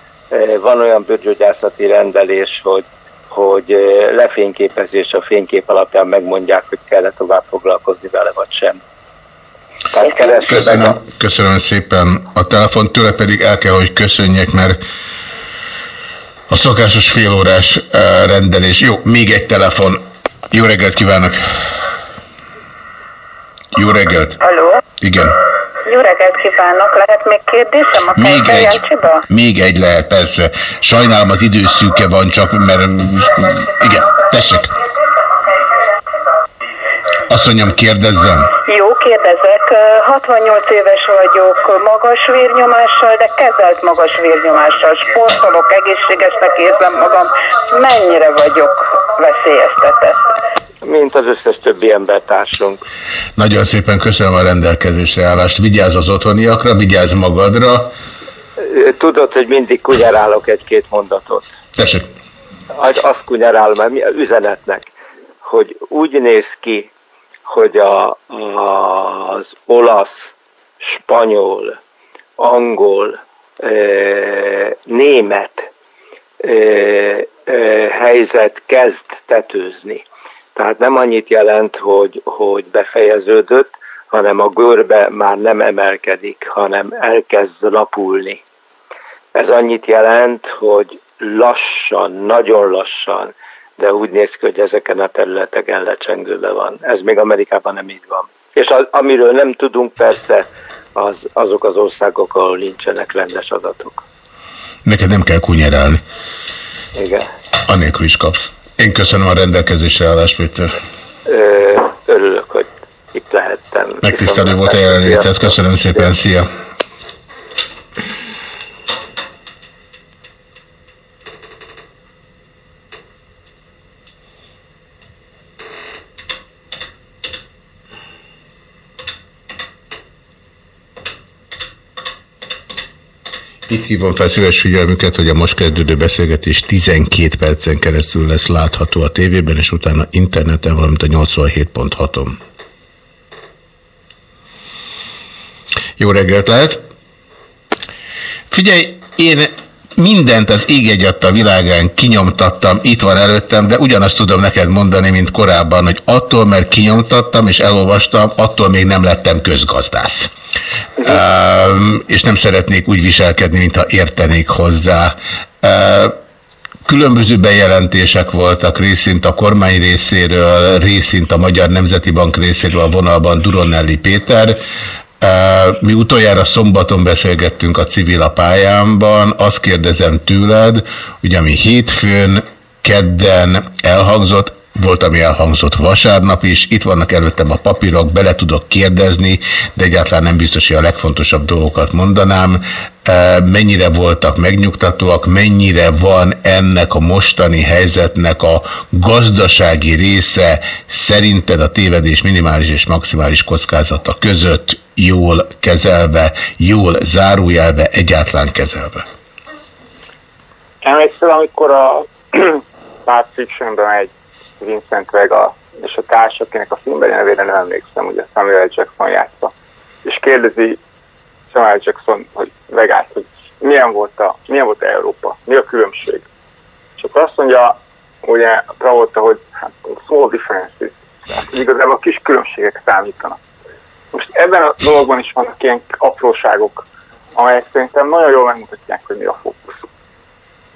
van olyan bőrgyógyászati rendelés, hogy hogy lefényképezés a fénykép alapján megmondják, hogy kell-e tovább foglalkozni vele, vagy sem. Tehát a... Köszönöm, köszönöm szépen a telefon, tőle pedig el kell, hogy köszönjek, mert a szokásos félórás rendelés. Jó, még egy telefon. Jó reggelt kívánok! Jó reggelt! Halló? Igen. Jó reggelt kívánok, lehet még kérdésem a Még egy, még egy lehet, persze. Sajnálom, az időszűke van csak, mert... Igen, tessék. Azt mondjam, kérdezzem. Jó, kérdezek. Ö, 68 éves vagyok, magas vérnyomással, de kezelt magas vérnyomással. Sportolok, egészségesnek érzem magam. Mennyire vagyok veszélyeztetett? Mint az összes többi embertársunk. Nagyon szépen köszönöm a rendelkezésre állást. Vigyázz az otthoniakra, vigyázz magadra. Tudod, hogy mindig kunyarálok egy-két mondatot. Tessék. Az- Azt kunyarálom, mi üzenetnek, hogy úgy néz ki, hogy a, az olasz, spanyol, angol, eh, német eh, eh, helyzet kezd tetőzni. Tehát nem annyit jelent, hogy, hogy befejeződött, hanem a görbe már nem emelkedik, hanem elkezd lapulni. Ez annyit jelent, hogy lassan, nagyon lassan, de úgy néz ki, hogy ezeken a területeken lecsengőbe van. Ez még Amerikában nem így van. És az, amiről nem tudunk persze, az, azok az országok, ahol nincsenek rendes adatok. Neked nem kell kunyerálni. Igen. Anélkül is kapsz. Én köszönöm a rendelkezésre állást, Péter. Örülök, hogy itt lehettem. Megtisztelő volt a jelenlétet. Köszönöm szépen. Szia. Itt hívom fel szíves figyelmüket, hogy a most kezdődő beszélgetés 12 percen keresztül lesz látható a tévében, és utána interneten, valamint a 87.6-on. Jó reggelt lehet! Figyelj, én mindent az ég a világán kinyomtattam, itt van előttem, de ugyanazt tudom neked mondani, mint korábban, hogy attól, mert kinyomtattam és elolvastam, attól még nem lettem közgazdász. Um, és nem szeretnék úgy viselkedni, mintha értenék hozzá. Uh, Különböző bejelentések voltak részint a kormány részéről, részint a Magyar Nemzeti Bank részéről a vonalban Duronelli Péter. Mi utoljára szombaton beszélgettünk a civil a pályámban, azt kérdezem tőled, hogy ami hétfőn, kedden elhangzott, volt, ami elhangzott vasárnap is, itt vannak előttem a papírok, bele tudok kérdezni, de egyáltalán nem biztos, hogy a legfontosabb dolgokat mondanám. Mennyire voltak megnyugtatóak, mennyire van ennek a mostani helyzetnek a gazdasági része szerinted a tévedés minimális és maximális kockázata között jól kezelve, jól zárójelve, egyáltalán kezelve? Emlékszel, amikor a Fictionben egy Vincent Vega és a társ, akinek a filmben nevére nem emlékszem, ugye Samuel Jackson játsza, és kérdezi Samuel Jackson, hogy megállt, hogy milyen volt, a, milyen volt Európa, mi a különbség. És akkor azt mondja, ugye Travolta, hogy hát, small differences, tehát igazából a kis különbségek számítanak. Most ebben a dologban is vannak ilyen apróságok, amelyek szerintem nagyon jól megmutatják, hogy mi a fókusz.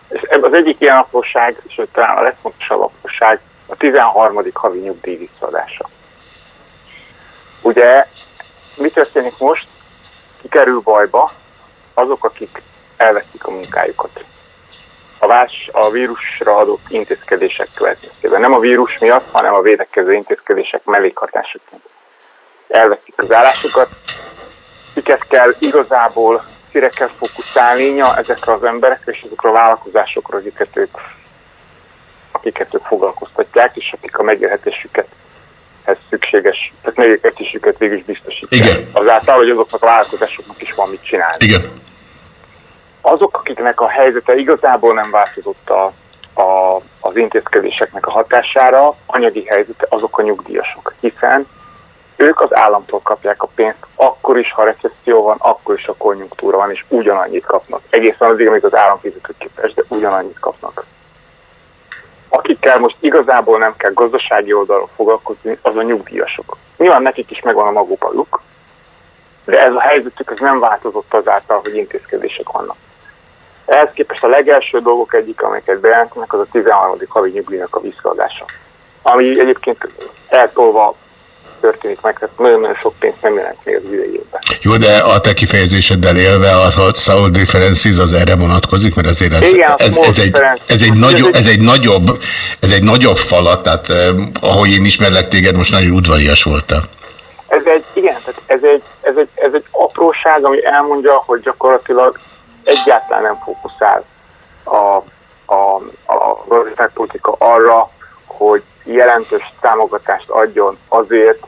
És az egyik ilyen apróság, hogy talán a legfontosabb apróság, a 13. havi nyugdíj visszaadása. Ugye, mi történik most? Kikerül bajba azok, akik elveszik a munkájukat. A, vás, a vírusra adott intézkedések következtében. Nem a vírus miatt, hanem a védekező intézkedések mellékhatásaként. Elveszik az állásukat, kiket kell igazából, kire kell fókuszálnia ezekre az emberekre és azokra a vállalkozásokra, akiket ők, akiket ők foglalkoztatják, és akik a megélhetésüket ez szükséges, tehát megélhetésüket végül is biztosítják. Igen. Azáltal, hogy azoknak a vállalkozásoknak is van mit csinálni. Igen. Azok, akiknek a helyzete igazából nem változott a, a, az intézkedéseknek a hatására, anyagi helyzete, azok a nyugdíjasok, hiszen ők az államtól kapják a pénzt, akkor is, ha recesszió van, akkor is, ha konjunktúra van, és ugyanannyit kapnak. Egészen addig, amíg az állam fizető képes, de ugyanannyit kapnak. Akikkel most igazából nem kell gazdasági oldalról foglalkozni, az a nyugdíjasok. Nyilván nekik is megvan a maguk baluk, de ez a helyzetük ez nem változott azáltal, hogy intézkedések vannak. Ehhez képest a legelső dolgok egyik, amiket bejelentenek, az a 13. havi nyugdíjnak a visszaadása. Ami egyébként eltolva történik meg, tehát nagyon-nagyon sok pénzt nem jelent még az idejében. Jó, de a te kifejezéseddel élve az, hogy Soul Differences az erre vonatkozik, mert azért ez, Igen, ez, ez, egy, ez, egy nagyobb, ez, egy nagyobb, ez egy nagyobb falat, tehát eh, ahogy én ismerlek téged, most nagyon udvarias voltál. Ez egy, igen, tehát ez egy, ez egy, ez egy apróság, ami elmondja, hogy gyakorlatilag egyáltalán nem fókuszál a, a, a gazdaságpolitika arra, hogy jelentős támogatást adjon azért,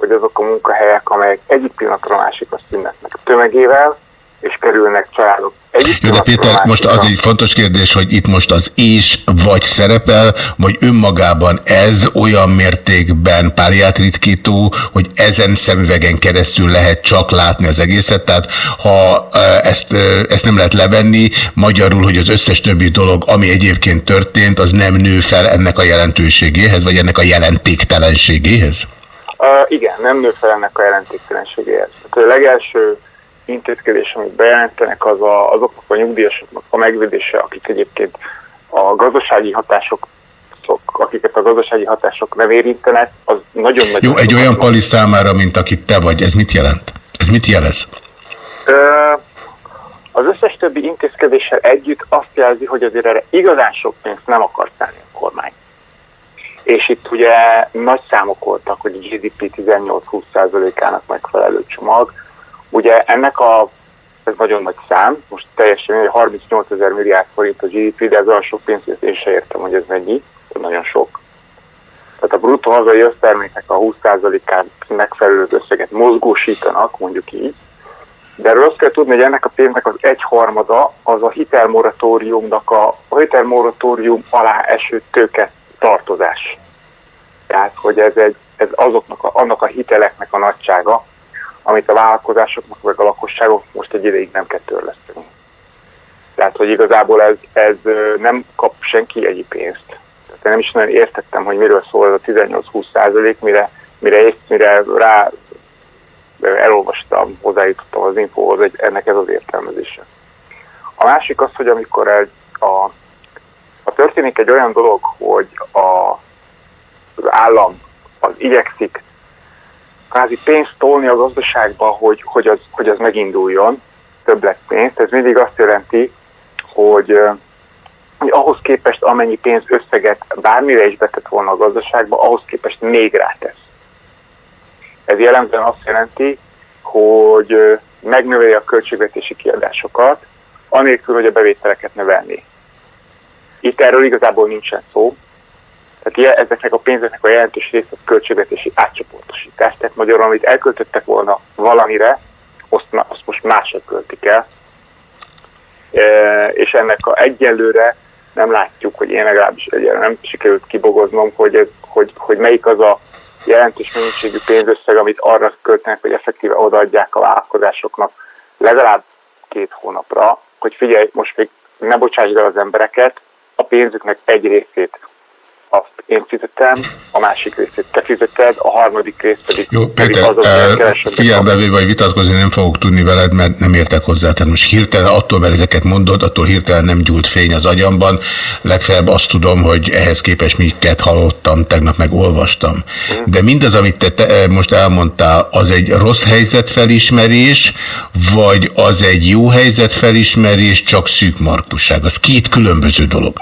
hogy azok a munkahelyek, amelyek egyik pillanatra a másikra szűnnek meg tömegével, és kerülnek családok egyik Jó, de Péter, most az egy fontos kérdés, hogy itt most az és vagy szerepel, vagy önmagában ez olyan mértékben párjátritkító, hogy ezen szemüvegen keresztül lehet csak látni az egészet, tehát ha ezt, ezt nem lehet levenni, magyarul, hogy az összes többi dolog, ami egyébként történt, az nem nő fel ennek a jelentőségéhez, vagy ennek a jelentéktelenségéhez? Uh, igen, nem nő fel ennek a jelentéktelenségéhez. Tehát a legelső intézkedés, amit bejelentenek, az a, azoknak a nyugdíjasoknak a megvédése, akik egyébként a gazdasági hatások akiket a gazdasági hatások nem érintenek, az nagyon-nagyon... Jó, egy olyan pali számára, mint akit te vagy, ez mit jelent? Ez mit jelez? Ö, Az összes többi intézkedéssel együtt azt jelzi, hogy azért erre igazán sok pénzt nem akar szállni a kormány. És itt ugye nagy számok voltak, hogy a GDP 18-20%-ának megfelelő csomag. Ugye ennek a, ez nagyon nagy szám, most teljesen mindegy, 38 ezer milliárd forint a GDP, de ez olyan sok pénz, hogy én se értem, hogy ez mennyi, nagyon sok. Tehát a bruttó hazai összterméknek a 20%-án megfelelő összeget mozgósítanak, mondjuk így, de erről azt kell tudni, hogy ennek a pénznek az egyharmada az a hitelmoratóriumnak a, a hitelmoratórium alá eső tőke tartozás. Tehát, hogy ez, egy, ez azoknak a, annak a hiteleknek a nagysága, amit a vállalkozásoknak meg a lakosságok most egy ideig nem kell törleszteni. Tehát, hogy igazából ez, ez nem kap senki egy pénzt. Tehát én nem is nagyon értettem, hogy miről szól ez a 18-20 százalék, mire, mire, mire rá elolvastam, hozzájutottam az infóhoz, hogy ennek ez az értelmezése. A másik az, hogy amikor egy, a, ha történik egy olyan dolog, hogy a, az állam az igyekszik kvázi pénzt tolni a gazdaságba, hogy, hogy, az, hogy az meginduljon, többlet pénzt, ez mindig azt jelenti, hogy, hogy ahhoz képest amennyi pénz összeget bármire is betett volna a gazdaságba, ahhoz képest még rátesz. Ez jellemzően azt jelenti, hogy megnöveli a költségvetési kiadásokat, anélkül, hogy a bevételeket növelni. Itt erről igazából nincsen szó. Tehát ilyen- ezeknek a pénzeknek a jelentős része költségvetési átcsoportosítás. Tehát magyarul, amit elköltöttek volna valamire, azt, azt most másra költik el. E, és ennek a egyelőre nem látjuk, hogy én legalábbis egyelőre nem sikerült kibogoznom, hogy, hogy, hogy melyik az a jelentős mennyiségű pénzösszeg, amit arra költenek, hogy effektíve odaadják a vállalkozásoknak, legalább két hónapra, hogy figyelj, most még ne bocsásd el az embereket, a pénzüknek egy részét azt én fizetem, a másik részét te fizeted, a harmadik részt pedig, Jó, pedig Péter, azok eh, kevesebbet figyelembe véve, vagy vitatkozni nem fogok tudni veled, mert nem értek hozzá. Tehát most hirtelen attól, mert ezeket mondod, attól hirtelen nem gyúlt fény az agyamban. Legfeljebb azt tudom, hogy ehhez képest miket hallottam, tegnap meg olvastam. De mindaz, amit te, te eh, most elmondtál, az egy rossz helyzetfelismerés, vagy az egy jó helyzetfelismerés, csak szűk markusság. Az két különböző dolog.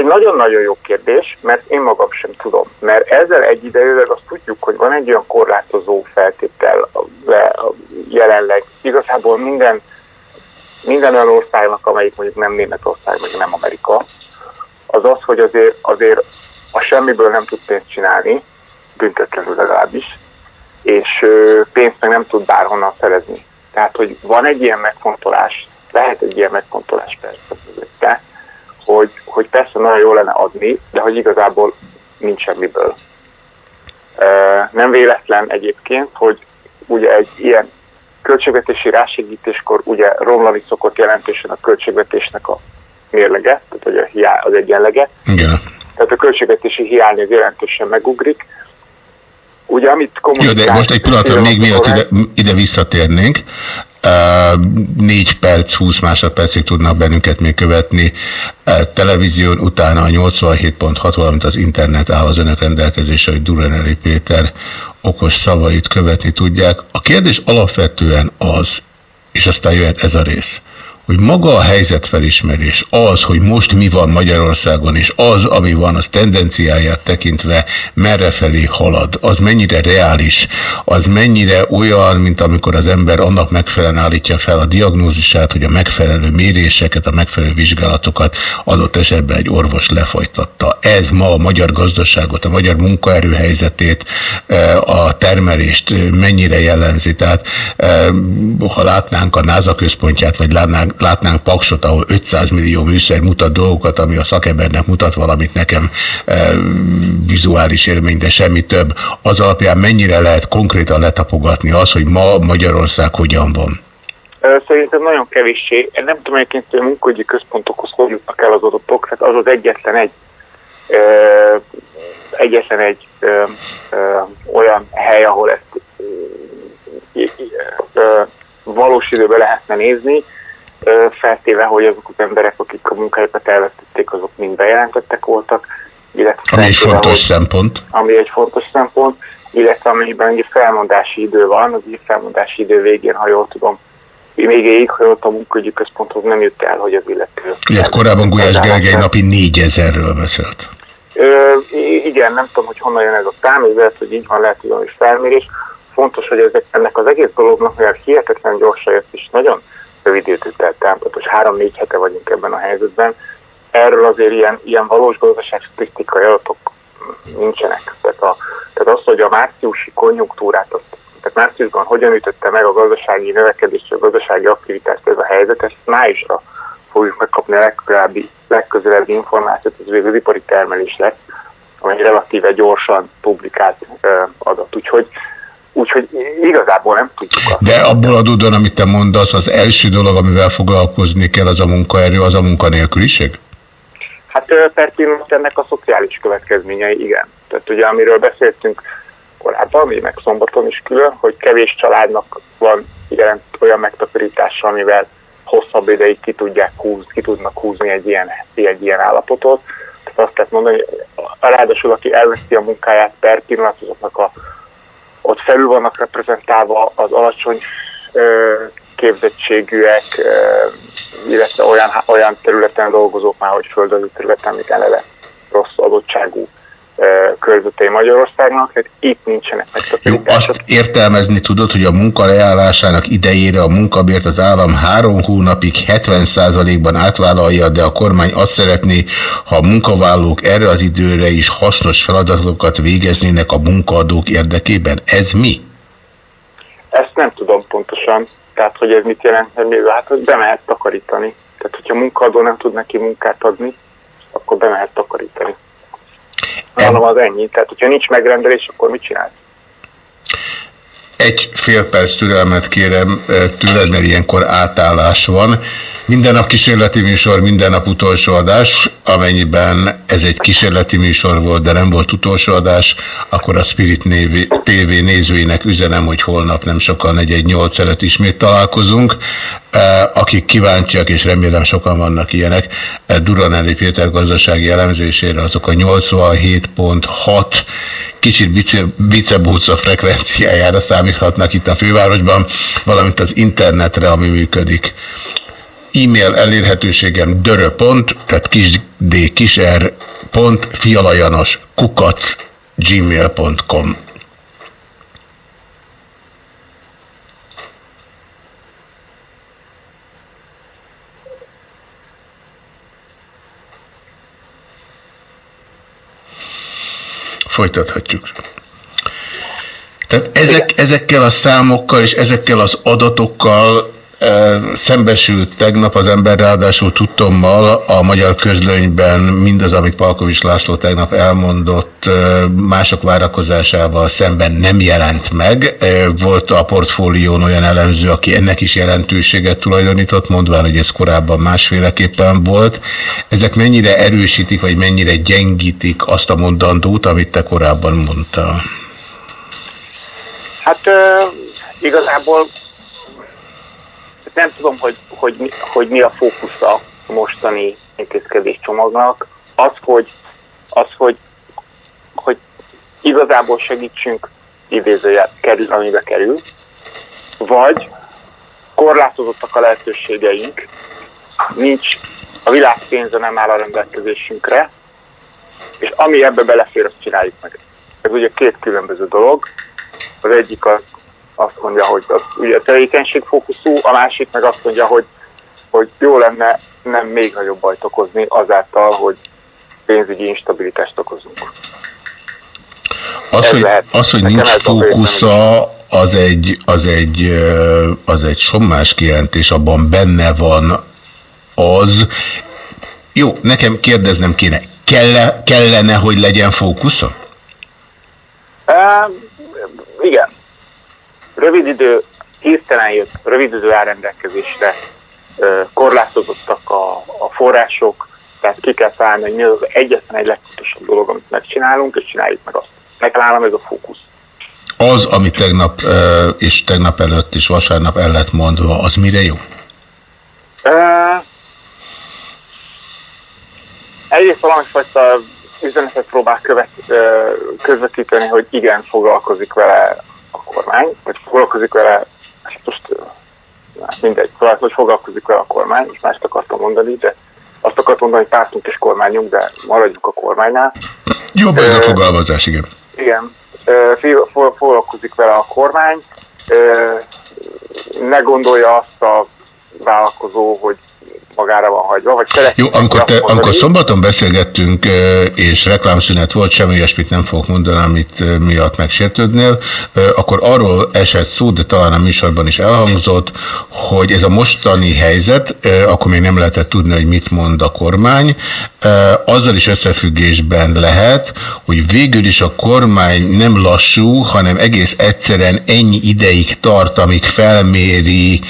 Egy nagyon-nagyon jó kérdés, mert én magam sem tudom. Mert ezzel egyidejűleg azt tudjuk, hogy van egy olyan korlátozó feltétel jelenleg. Igazából minden, minden olyan országnak, amelyik mondjuk nem Németország, meg nem Amerika, az az, hogy azért, azért a semmiből nem tud pénzt csinálni, büntetlenül legalábbis, és pénzt meg nem tud bárhonnan szerezni. Tehát, hogy van egy ilyen megfontolás, lehet egy ilyen megfontolás persze mögötte, hogy, hogy persze nagyon jó lenne adni, de hogy igazából nincs semmiből. Nem véletlen egyébként, hogy ugye egy ilyen költségvetési rásegítéskor ugye romlani szokott jelentősen a költségvetésnek a mérlege, tehát hogy a hiá, az egyenlege. Igen. Tehát a költségvetési hiány az jelentősen megugrik. Ugye amit Jó, de most egy pillanatra még mielőtt ide, ide visszatérnénk. Uh, négy perc, 20 másodpercig tudnak bennünket még követni. Televízión utána a 87.6, valamint az internet áll az önök rendelkezésre, hogy Duranelli Péter okos szavait követni tudják. A kérdés alapvetően az, és aztán jöhet ez a rész, hogy maga a helyzetfelismerés, az, hogy most mi van Magyarországon, és az, ami van, az tendenciáját tekintve merre felé halad, az mennyire reális, az mennyire olyan, mint amikor az ember annak megfelelően állítja fel a diagnózisát, hogy a megfelelő méréseket, a megfelelő vizsgálatokat adott esetben egy orvos lefolytatta. Ez ma a magyar gazdaságot, a magyar munkaerőhelyzetét, eh, a termelést mennyire jellemzi. Tehát eh, ha látnánk a NASA központját, vagy látnánk, látnánk Paksot, ahol 500 millió műszer mutat dolgokat, ami a szakembernek mutat valamit nekem e, vizuális élmény, de semmi több. Az alapján mennyire lehet konkrétan letapogatni az, hogy ma Magyarország hogyan van? Szerintem nagyon kevéssé. Nem tudom egyébként, hogy a munkahogyi központokhoz hogy jutnak el az adatok, hát az az egyetlen egy ö, egyetlen egy ö, ö, olyan hely, ahol ezt ö, ö, valós időben lehetne nézni, feltéve, hogy azok az emberek, akik a munkájukat elvesztették, azok mind bejelentettek voltak, illetve Ami egy fontos hogy- szempont. ami egy fontos szempont, illetve amennyiben egy felmondási idő van, az egy felmondási idő végén, ha jól tudom, még végig, ha jól a munkahogyi központhoz nem jut el, hogy az illető. Ugye korábban Gulyás Gergely napi 4000-ről beszélt. Ö, igen, nem tudom, hogy honnan jön ez a szám, és lehet, hogy így van, lehet, hogy van is felmérés. Fontos, hogy ezek, ennek az egész dolognak, mivel hihetetlen gyorsan jött, és nagyon rövid időt telt el, tehát most három-négy hete vagyunk ebben a helyzetben, erről azért ilyen, ilyen valós gazdaságstatisztikai adatok nincsenek. Tehát, a, tehát az, hogy a márciusi konjunktúrát, azt, tehát márciusban hogyan ütötte meg a gazdasági növekedést, a gazdasági aktivitást ez a helyzet, ezt májusra fogjuk megkapni a legközelebbi, legközelebbi információt, ez végül az ipari termelés lesz, amely relatíve gyorsan publikált ö, adat. Úgyhogy, úgyhogy igazából nem tudjuk azt. De abból adódóan, amit te mondasz, az első dolog, amivel foglalkozni kell, az a munkaerő, az a munkanélküliség? Hát per pillanat ennek a szociális következményei, igen. Tehát ugye amiről beszéltünk korábban, még meg szombaton is külön, hogy kevés családnak van jelent olyan megtakarítása, amivel hosszabb ideig ki tudják húzni, ki tudnak húzni egy ilyen, egy ilyen állapotot. Tehát azt lehet mondani, hogy ráadásul aki elveszi a munkáját per pillanat, azoknak a, ott felül vannak reprezentálva az alacsony képzettségűek, illetve olyan, olyan területen dolgozók már, hogy földön területen, amik eleve rossz adottságú ö, körzetei Magyarországnak, tehát itt nincsenek Jó, megtakarítások. azt értelmezni tudod, hogy a munka leállásának idejére a munkabért az állam három hónapig 70%-ban átvállalja, de a kormány azt szeretné, ha a munkavállalók erre az időre is hasznos feladatokat végeznének a munkaadók érdekében. Ez mi? Ezt nem tudom pontosan, tehát hogy ez mit jelent, hát hogy be mehet takarítani. Tehát, hogyha munkaadó nem tud neki munkát adni, akkor be mehet takarítani. Hanem az ennyi. Tehát, hogyha nincs megrendelés, akkor mit csinálsz? Egy fél perc türelmet kérem eh, tőled, mert ilyenkor átállás van. Minden nap kísérleti műsor, minden nap utolsó adás. Amennyiben ez egy kísérleti műsor volt, de nem volt utolsó adás, akkor a Spirit TV nézőinek üzenem, hogy holnap nem sokan 418 előtt ismét találkozunk. Eh, Akik kíváncsiak, és remélem sokan vannak ilyenek, eh, Duranelli Péter gazdasági elemzésére, azok a 87.6 kicsit bice- bicebóca frekvenciájára számíthatnak itt a fővárosban, valamint az internetre, ami működik. E-mail elérhetőségem dörö.pont, tehát kis d kis r pont, fialajanos kukac gmail.com. Folytathatjuk. Tehát ezek, ezekkel a számokkal és ezekkel az adatokkal szembesült tegnap az ember, ráadásul tudtommal a magyar közlönyben mindaz, amit Palkovics László tegnap elmondott, mások várakozásával szemben nem jelent meg. Volt a portfólión olyan elemző, aki ennek is jelentőséget tulajdonított, mondván, hogy ez korábban másféleképpen volt. Ezek mennyire erősítik, vagy mennyire gyengítik azt a mondandót, amit te korábban mondtál? Hát igazából nem tudom, hogy, hogy, hogy mi a fókusza a mostani intézkedés csomagnak. Az, hogy, az, hogy, hogy igazából segítsünk idézőjel kerül, amibe kerül, vagy korlátozottak a lehetőségeink, nincs, a világ pénze nem áll a rendelkezésünkre, és ami ebbe belefér, azt csináljuk meg. Ez ugye két különböző dolog. Az egyik az azt mondja, hogy az ugye tevékenységfókuszú, a másik meg azt mondja, hogy, hogy jó lenne nem még nagyobb bajt okozni azáltal, hogy pénzügyi instabilitást okozunk. Az, Ez hogy, lehet. az, hogy nincs fókusza, az egy, az egy, az egy sommás kijelentés, abban benne van az. Jó, nekem kérdeznem kéne, Kelle, kellene, hogy legyen fókusza? Igen. Rövid idő, hirtelen jött, rövid idő áll rendelkezésre, uh, korlátozottak a, a források, tehát ki kell találni, hogy mi az egyetlen egy legfontosabb dolog, amit megcsinálunk, és csináljuk meg azt. Állam ez a fókusz. Az, ami tegnap és tegnap előtt és vasárnap el lett mondva, az mire jó? Uh, egyrészt valamifajta üzenetet próbál követ, közvetíteni, hogy igen, foglalkozik vele a kormány, vagy foglalkozik vele, hát most mindegy, hogy foglalkozik vele a kormány, és mást akartam mondani, de azt akartam mondani, hogy pártunk és kormányunk, de maradjuk a kormánynál. Jobb ez a fogalmazás, igen. Igen, foglalkozik vele a kormány, ne gondolja azt a vállalkozó, hogy magára van hagyva, vagy Jó, amikor, te, mondani, amikor szombaton beszélgettünk, és reklámszünet volt, semmi ilyesmit nem fogok mondani, amit miatt megsértődnél, akkor arról esett szó, de talán a műsorban is elhangzott, hogy ez a mostani helyzet, akkor még nem lehetett tudni, hogy mit mond a kormány, azzal is összefüggésben lehet, hogy végül is a kormány nem lassú, hanem egész egyszerűen ennyi ideig tart, amíg felméri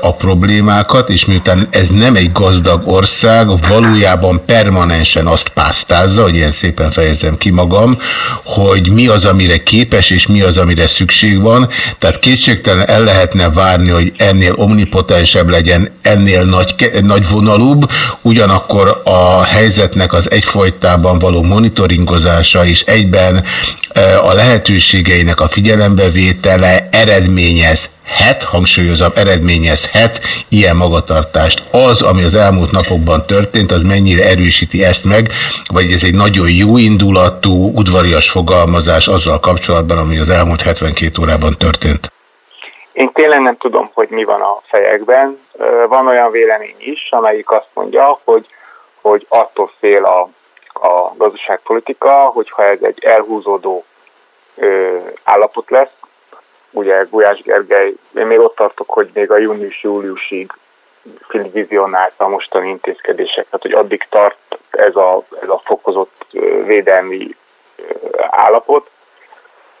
a problémákat, és miután ez nem egy gazdag ország, valójában permanensen azt pásztázza, hogy ilyen szépen fejezem ki magam, hogy mi az, amire képes, és mi az, amire szükség van. Tehát kétségtelen el lehetne várni, hogy ennél omnipotensebb legyen, ennél nagy, nagy vonalúbb, ugyanakkor a helyzetnek az egyfolytában való monitoringozása és egyben eh, a lehetőségeinek a figyelembevétele eredményez het, hangsúlyozom, eredményezhet ilyen magatartást. Az, ami az elmúlt napokban történt, az mennyire erősíti ezt meg, vagy ez egy nagyon jó indulatú, udvarias fogalmazás azzal kapcsolatban, ami az elmúlt 72 órában történt. Én tényleg nem tudom, hogy mi van a fejekben. Van olyan vélemény is, amelyik azt mondja, hogy, hogy attól fél a, a gazdaságpolitika, hogyha ez egy elhúzódó állapot lesz, ugye Gulyás Gergely, én még ott tartok, hogy még a június-júliusig vizionálta a mostani intézkedéseket, hogy addig tart ez a, ez a fokozott védelmi állapot.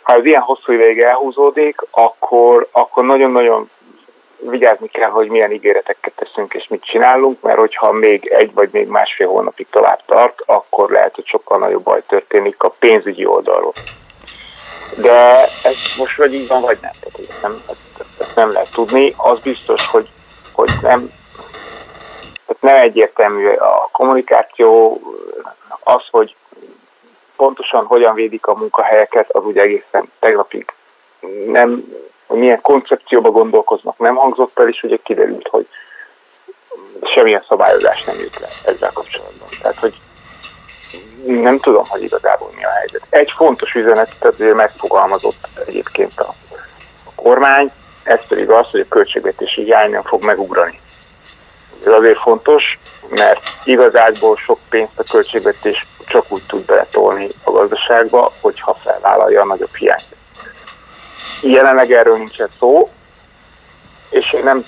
ha ez ilyen hosszú ideig elhúzódik, akkor, akkor nagyon-nagyon vigyázni kell, hogy milyen ígéreteket teszünk és mit csinálunk, mert hogyha még egy vagy még másfél hónapig tovább tart, akkor lehet, hogy sokkal nagyobb baj történik a pénzügyi oldalról. De ez most vagy így van, vagy nem. Ezt nem, ezt, nem lehet tudni. Az biztos, hogy, hogy nem, tehát nem egyértelmű a kommunikáció, az, hogy pontosan hogyan védik a munkahelyeket, az ugye egészen tegnapig nem, hogy milyen koncepcióba gondolkoznak, nem hangzott el, és ugye kiderült, hogy semmilyen szabályozás nem jött le ezzel kapcsolatban. Tehát, hogy nem tudom, hogy igazából mi a helyzet. Egy fontos üzenetet azért megfogalmazott egyébként a, a kormány, ez pedig az, hogy a költségvetési hiány nem fog megugrani. Ez azért fontos, mert igazából sok pénzt a költségvetés csak úgy tud beletolni a gazdaságba, hogyha felvállalja a nagyobb hiányt. Jelenleg erről nincsen szó, és én nem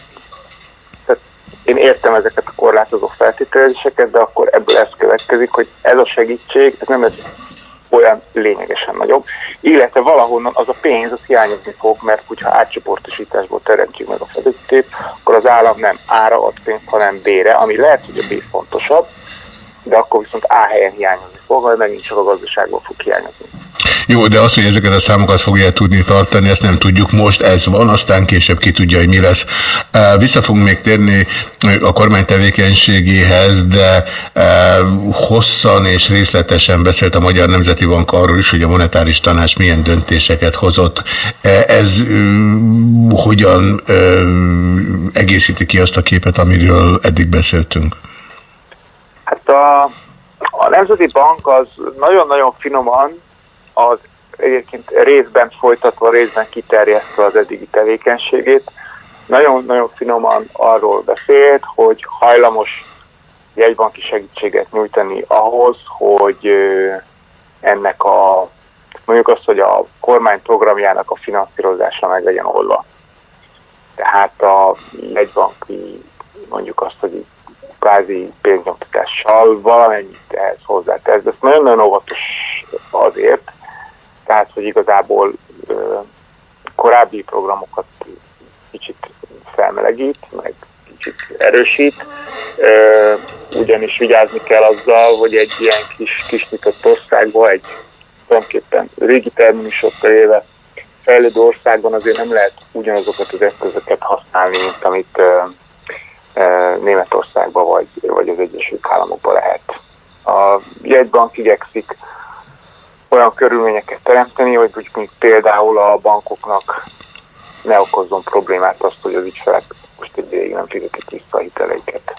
én értem ezeket a korlátozó feltételezéseket, de akkor ebből ez következik, hogy ez a segítség, ez nem lesz olyan lényegesen nagyobb, illetve valahonnan az a pénz, az hiányozni fog, mert hogyha átcsoportosításból teremtjük meg a fedőtét, akkor az állam nem ára ad pénzt, hanem bére, ami lehet, hogy a B fontosabb, de akkor viszont A helyen hiányozni fog, mert megint csak a gazdaságból fog hiányozni. Jó, de az, hogy ezeket a számokat fogja tudni tartani, ezt nem tudjuk most, ez van, aztán később ki tudja, hogy mi lesz. Vissza fogunk még térni a kormány tevékenységéhez, de hosszan és részletesen beszélt a Magyar Nemzeti Bank arról is, hogy a monetáris tanács milyen döntéseket hozott. Ez hogyan egészíti ki azt a képet, amiről eddig beszéltünk? A, a Nemzeti Bank az nagyon-nagyon finoman az egyébként részben folytatva, részben kiterjesztve az eddigi tevékenységét. Nagyon-nagyon finoman arról beszélt, hogy hajlamos jegybanki segítséget nyújtani ahhoz, hogy ennek a, mondjuk azt, hogy a kormány programjának a finanszírozása meg legyen oldva. Tehát a jegybanki, mondjuk azt, hogy kvázi pénznyomtatással valamennyit ehhez hozzátesz. De ezt nagyon-nagyon óvatos azért, tehát, hogy igazából ö, korábbi programokat kicsit felmelegít, meg kicsit erősít, ö, ugyanis vigyázni kell azzal, hogy egy ilyen kis, kis nyitott országban, egy tulajdonképpen régi terminusokkal éve fejlődő országban azért nem lehet ugyanazokat az eszközöket használni, mint amit ö, ö, Németországban vagy, vagy az Egyesült Államokban lehet. A jegybank igyekszik olyan körülményeket teremteni, hogy úgy, például a bankoknak ne okozzon problémát azt, hogy az ügyfelek most egy ideig nem fizetik vissza a hiteleiket.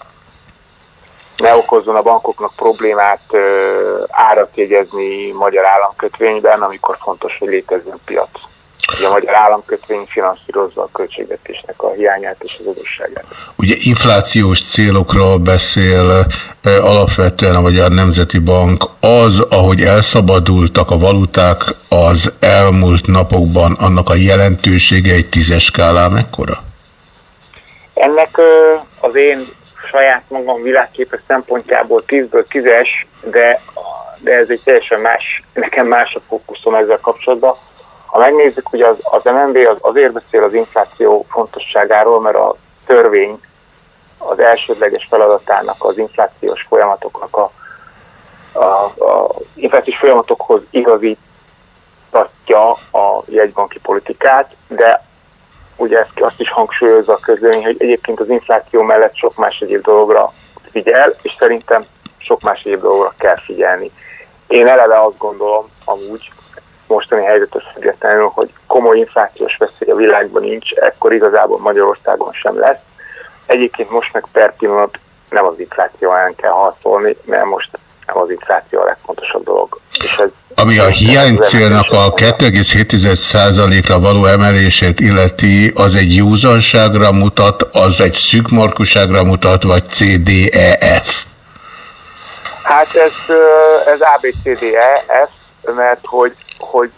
Ne okozzon a bankoknak problémát ö, árat jegyezni magyar államkötvényben, amikor fontos, hogy létezzen piac. Ugye a magyar államkötvény finanszírozza a költségvetésnek a hiányát és az adósságát. Ugye inflációs célokról beszél alapvetően a Magyar Nemzeti Bank. Az, ahogy elszabadultak a valuták az elmúlt napokban, annak a jelentősége egy tízes skálán mekkora? Ennek az én saját magam világképes szempontjából 10-ből 10-es, de, de ez egy teljesen más, nekem más a fókuszom ezzel kapcsolatban ha megnézzük, hogy az, az MNB az azért beszél az infláció fontosságáról, mert a törvény az elsődleges feladatának az inflációs folyamatoknak a, a, a inflációs folyamatokhoz igazítatja a jegybanki politikát, de ugye ezt azt is hangsúlyozza a közlemény, hogy egyébként az infláció mellett sok más egyéb dologra figyel, és szerintem sok más egyéb dologra kell figyelni. Én eleve azt gondolom amúgy, mostani helyzetes függetlenül, hogy komoly inflációs veszély a világban nincs, ekkor igazából Magyarországon sem lesz. Egyébként most meg per pillanat nem az infláció ellen kell harcolni, mert most nem az infláció a legfontosabb dolog. És ez ami a hiánycélnak a 2,7%-ra való emelését illeti, az egy józanságra mutat, az egy szűkmarkuságra mutat, vagy CDEF? Hát ez, ez ABCDEF, mert hogy hogy,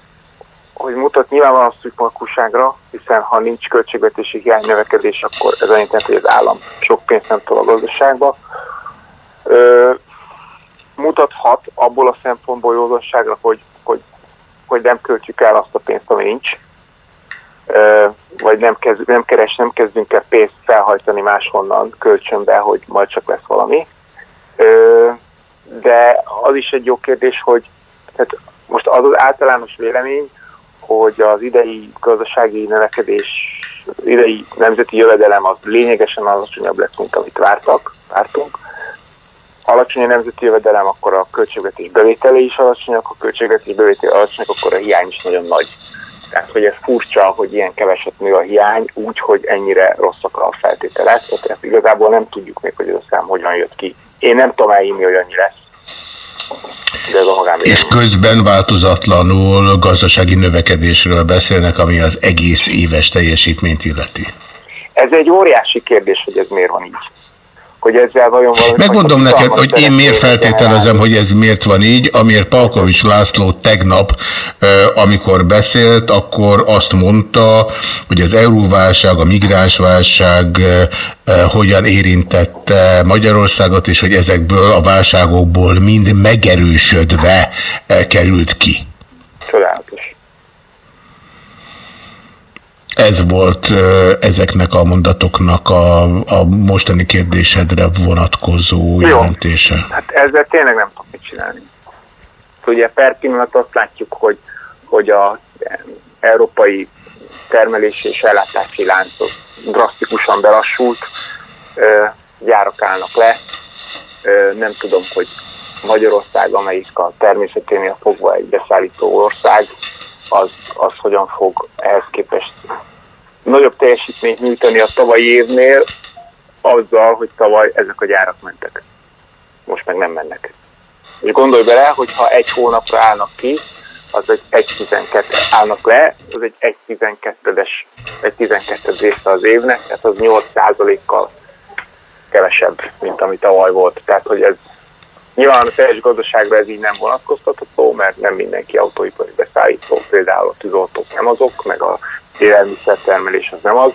hogy mutat nyilvánvalóan szűkmarkúságra, hiszen ha nincs költségvetési hiány növekedés, akkor ez annyit jelenti, hogy az állam sok pénzt nem tol a gazdaságba. Ö, mutathat abból a szempontból józanságra, hogy, hogy, hogy nem költjük el azt a pénzt, ami nincs, ö, vagy nem, kezd, nem keres, nem kezdünk el pénzt felhajtani máshonnan kölcsönbe, hogy majd csak lesz valami. Ö, de az is egy jó kérdés, hogy tehát most az az általános vélemény, hogy az idei gazdasági növekedés, idei nemzeti jövedelem az lényegesen alacsonyabb lesz, mint amit vártak, vártunk. Alacsony a nemzeti jövedelem, akkor a költségvetés bevétele is alacsonyak, a költségvetés bevétele alacsonyak, akkor a hiány is nagyon nagy. Tehát, hogy ez furcsa, hogy ilyen keveset nő a hiány, úgy, hogy ennyire rosszak a feltételek. Tehát ezt igazából nem tudjuk még, hogy ez a szám hogyan jött ki. Én nem tudom elhinni, hogy annyi lesz. De ez a magán És közben változatlanul gazdasági növekedésről beszélnek, ami az egész éves teljesítményt illeti. Ez egy óriási kérdés, hogy ez miért van így. Hogy ezzel vajon valami... Megmondom neked, hogy én miért feltételezem, hogy ez miért van így. Amiért Palkovics László tegnap, amikor beszélt, akkor azt mondta, hogy az euróválság, a migránsválság hogyan érintette Magyarországot, és hogy ezekből a válságokból mind megerősödve került ki. Csodálatos. Ez volt ezeknek a mondatoknak a, a mostani kérdésedre vonatkozó jelentése. Hát ezzel tényleg nem tudok mit csinálni. Ugye per pillanat azt látjuk, hogy, hogy a európai termelési és ellátási láncok drasztikusan belassult, gyárak állnak le, nem tudom, hogy Magyarország, amelyik a természeténél fogva egy beszállító ország, az, az hogyan fog ehhez képest nagyobb teljesítményt nyújtani a tavalyi évnél, azzal, hogy tavaly ezek a gyárak mentek. Most meg nem mennek. És gondolj bele, hogy ha egy hónapra állnak ki, az egy 1.12 állnak le, az egy 1.12-es, egy 12 része az évnek, tehát az 8%-kal kevesebb, mint ami tavaly volt. Tehát, hogy ez nyilván a teljes gazdaságra ez így nem vonatkoztatható, mert nem mindenki autóipari beszállító, például a tűzoltók nem azok, meg a élelmiszertermelés az nem az,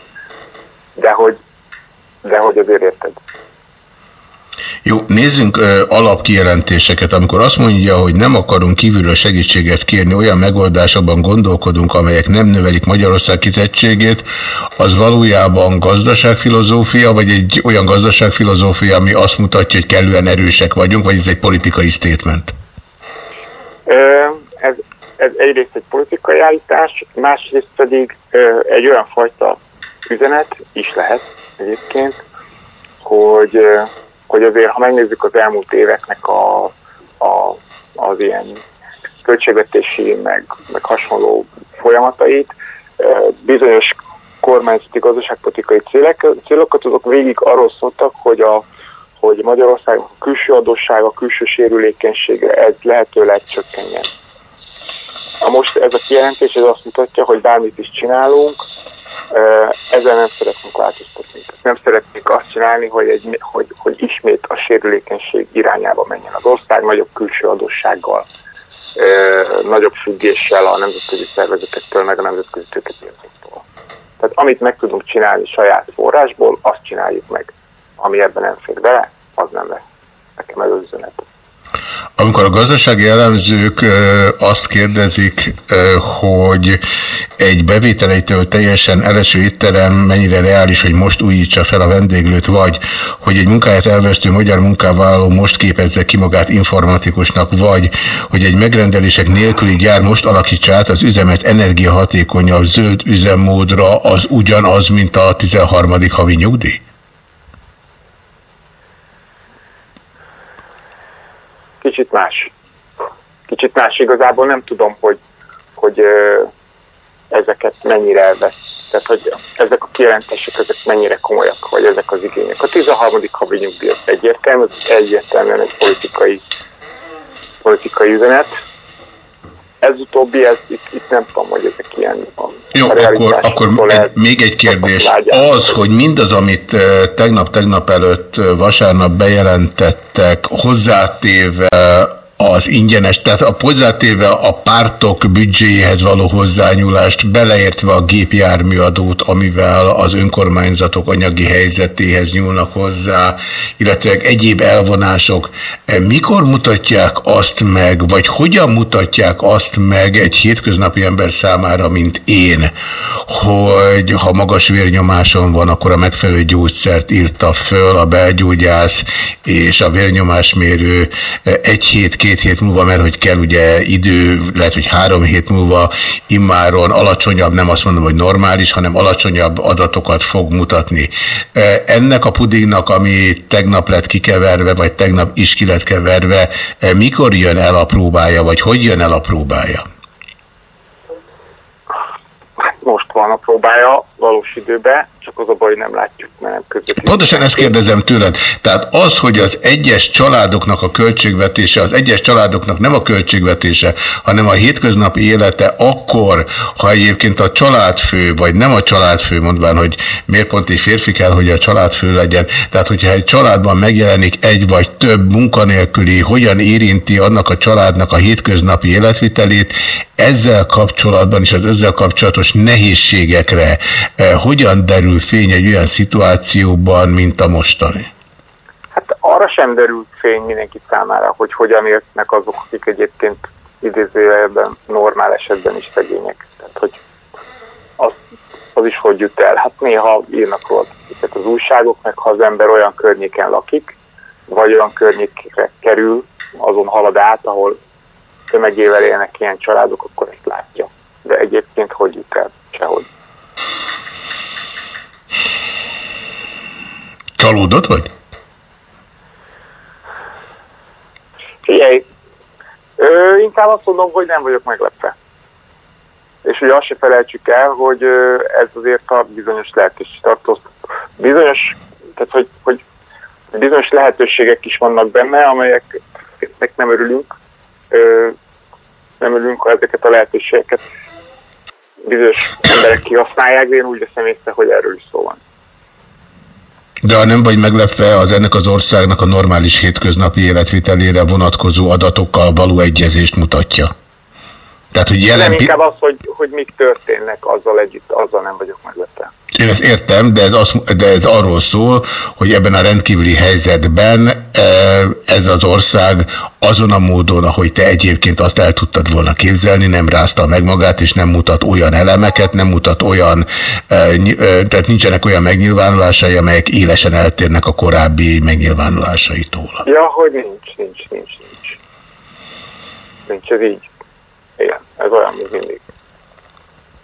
de hogy, de hogy azért érted. Jó, nézzünk ö, alapkijelentéseket. Amikor azt mondja, hogy nem akarunk kívülről segítséget kérni, olyan megoldásokban gondolkodunk, amelyek nem növelik Magyarország kitettségét, az valójában gazdaságfilozófia, vagy egy olyan gazdaságfilozófia, ami azt mutatja, hogy kellően erősek vagyunk, vagy ez egy politikai statement? Ez, ez egyrészt egy politikai állítás, másrészt pedig egy olyan fajta üzenet is lehet egyébként, hogy, hogy azért, ha megnézzük az elmúlt éveknek a, a, az ilyen költségvetési, meg, meg hasonló folyamatait, bizonyos kormányzati gazdaságpolitikai célek, célokat azok végig arról szóltak, hogy a hogy Magyarország a külső adóssága, a külső sérülékenysége ez lehetőleg csökkenjen. A most ez a kijelentés ez azt mutatja, hogy bármit is csinálunk, ezzel nem szeretnénk változtatni. Nem szeretnénk azt csinálni, hogy, egy, hogy, hogy ismét a sérülékenység irányába menjen az ország, nagyobb külső adóssággal, nagyobb függéssel a nemzetközi szervezetektől, meg a nemzetközi tőkepiacoktól. Tehát amit meg tudunk csinálni saját forrásból, azt csináljuk meg. Ami ebben nem fér bele, az nem lesz. Nekem ez az üzenet. Amikor a gazdasági elemzők azt kérdezik, hogy egy bevételeitől teljesen eleső étterem mennyire reális, hogy most újítsa fel a vendéglőt, vagy hogy egy munkáját elvesztő magyar munkavállaló most képezze ki magát informatikusnak, vagy hogy egy megrendelések nélküli gyár most alakítsa át az üzemet energiahatékonyabb zöld üzemmódra, az ugyanaz, mint a 13. havi nyugdíj? Kicsit más. Kicsit más. Igazából nem tudom, hogy, hogy ezeket mennyire vesz. Tehát, hogy ezek a kijelentések, ezek mennyire komolyak, vagy ezek az igények. A 13. havi nyugdíj egyértelmű, egyértelműen egy politikai, politikai üzenet. Ez utóbbi, ez, itt, itt nem tudom, hogy ezek ilyen Jó, akkor, akkor egy, még egy kérdés. Az, hogy mindaz, amit tegnap-tegnap előtt vasárnap bejelentettek, hozzátéve az ingyenes, tehát a hozzátéve a pártok büdzséjéhez való hozzányúlást, beleértve a gépjárműadót, amivel az önkormányzatok anyagi helyzetéhez nyúlnak hozzá, illetve egyéb elvonások, e, mikor mutatják azt meg, vagy hogyan mutatják azt meg egy hétköznapi ember számára, mint én, hogy ha magas vérnyomáson van, akkor a megfelelő gyógyszert írta föl a belgyógyász, és a vérnyomásmérő egy hét, két hét múlva, mert hogy kell ugye idő, lehet, hogy három hét múlva immáron alacsonyabb, nem azt mondom, hogy normális, hanem alacsonyabb adatokat fog mutatni. Ennek a pudingnak, ami tegnap lett kikeverve, vagy tegnap is ki lett keverve, mikor jön el a próbája, vagy hogy jön el a próbája? Most van a próbája valós időben, csak az a baj, nem látjuk, mert nem közvetlenül. Pontosan ezt kérdezem tőled. Tehát az, hogy az egyes családoknak a költségvetése, az egyes családoknak nem a költségvetése, hanem a hétköznapi élete akkor, ha egyébként a családfő, vagy nem a családfő, mondván, hogy miért pont egy férfi kell, hogy a családfő legyen. Tehát, hogyha egy családban megjelenik egy vagy több munkanélküli, hogyan érinti annak a családnak a hétköznapi életvitelét, ezzel kapcsolatban és az ezzel kapcsolatos nehézségekre eh, hogyan derül fény egy olyan szituációban, mint a mostani? Hát arra sem derült fény mindenki számára, hogy hogyan élnek azok, akik egyébként idézőjelben normál esetben is szegények. Tehát, hogy az, az is hogy jut el. Hát néha írnak róla ezeket az újságok, meg ha az ember olyan környéken lakik, vagy olyan környékre kerül, azon halad át, ahol tömegével élnek ilyen családok, akkor ezt látja. De egyébként hogy jut el? Sehogy. Csalódott vagy? Figyelj, ö, inkább azt mondom, hogy nem vagyok meglepve. És ugye azt se felejtsük el, hogy ez azért a bizonyos lelkes tartóztat. Bizonyos, tehát hogy, hogy bizonyos lehetőségek is vannak benne, amelyeknek nem örülünk. Ö, nem örülünk, ha ezeket a lehetőségeket bizonyos emberek kihasználják, de én úgy veszem észre, hogy erről is szó van. De ha nem vagy meglepve, az ennek az országnak a normális hétköznapi életvitelére vonatkozó adatokkal való egyezést mutatja. Tehát, hogy jelen... Nem inkább az, hogy, hogy mik történnek azzal együtt, azzal nem vagyok meglepve. Én ezt értem, de ez, az, de ez arról szól, hogy ebben a rendkívüli helyzetben e, ez az ország azon a módon, ahogy te egyébként azt el tudtad volna képzelni, nem rázta meg magát, és nem mutat olyan elemeket, nem mutat olyan, e, e, tehát nincsenek olyan megnyilvánulásai, amelyek élesen eltérnek a korábbi megnyilvánulásaitól. Ja, hogy nincs, nincs, nincs, nincs. Nincs, ez így. Igen, ez olyan, mint mindig.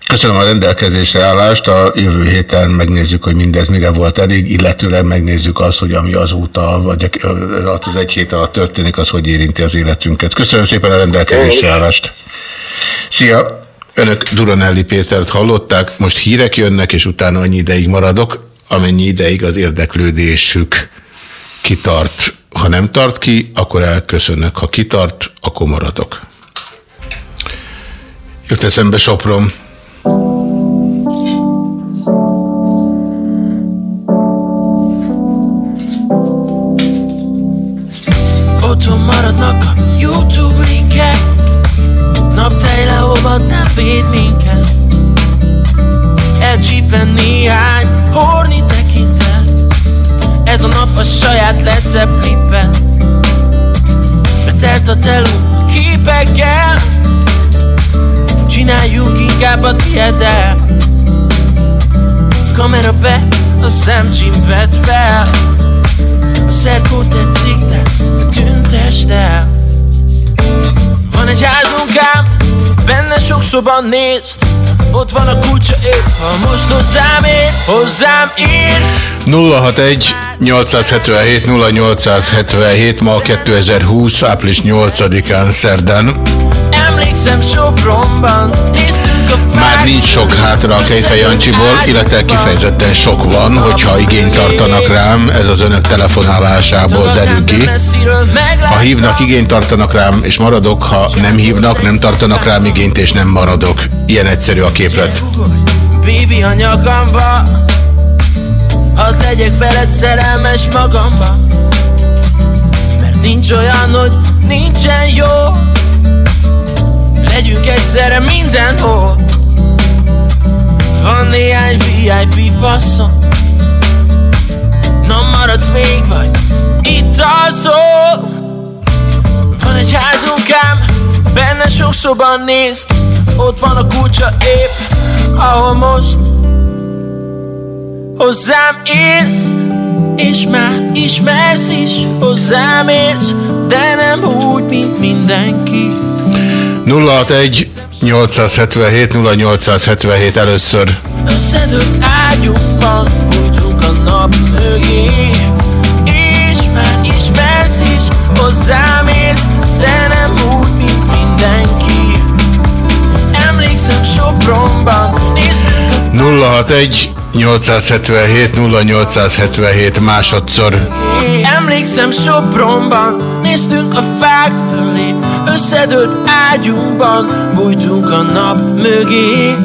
Köszönöm a rendelkezésre állást, a jövő héten megnézzük, hogy mindez mire volt elég, illetőleg megnézzük azt, hogy ami azóta, vagy az, egy hét alatt történik, az hogy érinti az életünket. Köszönöm szépen a rendelkezésre állást. Szia! Önök Duranelli Pétert hallották, most hírek jönnek, és utána annyi ideig maradok, amennyi ideig az érdeklődésük kitart. Ha nem tart ki, akkor elköszönnek. Ha kitart, akkor maradok. Jött eszembe Sopron. Otthon a Youtube linkek Naptej leolvad, nem véd minket. Elcsípen néhány horni tekintet. Ez a nap a saját Led Zeppelin-ben Betelt a teló Csináljunk inkább a tieddel. Kamera be, a szemcsim vett fel. A szerkó tetszik, de tüntesd el. Van egy házunk ám, benne sok szoba nézd Ott van a kulcsa épp, ha most hozzám érsz Hozzám érsz 061 877 0877 ma 2020. április 8-án szerdán. Emlékszem Sopronban, néztünk Már nincs sok hátra a Kejfej Jancsiból, illetve kifejezetten sok van, hogyha igényt tartanak rám, ez az önök telefonálásából derül ki. Ha hívnak, igényt tartanak rám, és maradok, ha nem hívnak, nem tartanak rám igényt, és nem maradok. Ilyen egyszerű a képlet. Baby a nyakamba Hadd legyek veled szerelmes magamba Mert Nincs olyan, hogy nincsen jó Legyünk egyszerre mindenhol Van néhány VIP passzom. Na maradsz még vagy? Itt alszol Van egy házunk ám Benne sok szoban nézd Ott van a kulcsa épp Ahol most Hozzám érsz. És már ismersz is Hozzám érsz De nem úgy, mint mindenki 061 877 0877 először. Összedőlt ágyunkban Bújtunk a nap mögé És már ismersz is Hozzám érsz De nem úgy, mint mindenki Emlékszem Sopronban Néztünk a 061 877 0877 másodszor. Emlékszem Sopronban Néztünk a fák fölé Összedőlt ágyunkban Bújtunk a nap mögé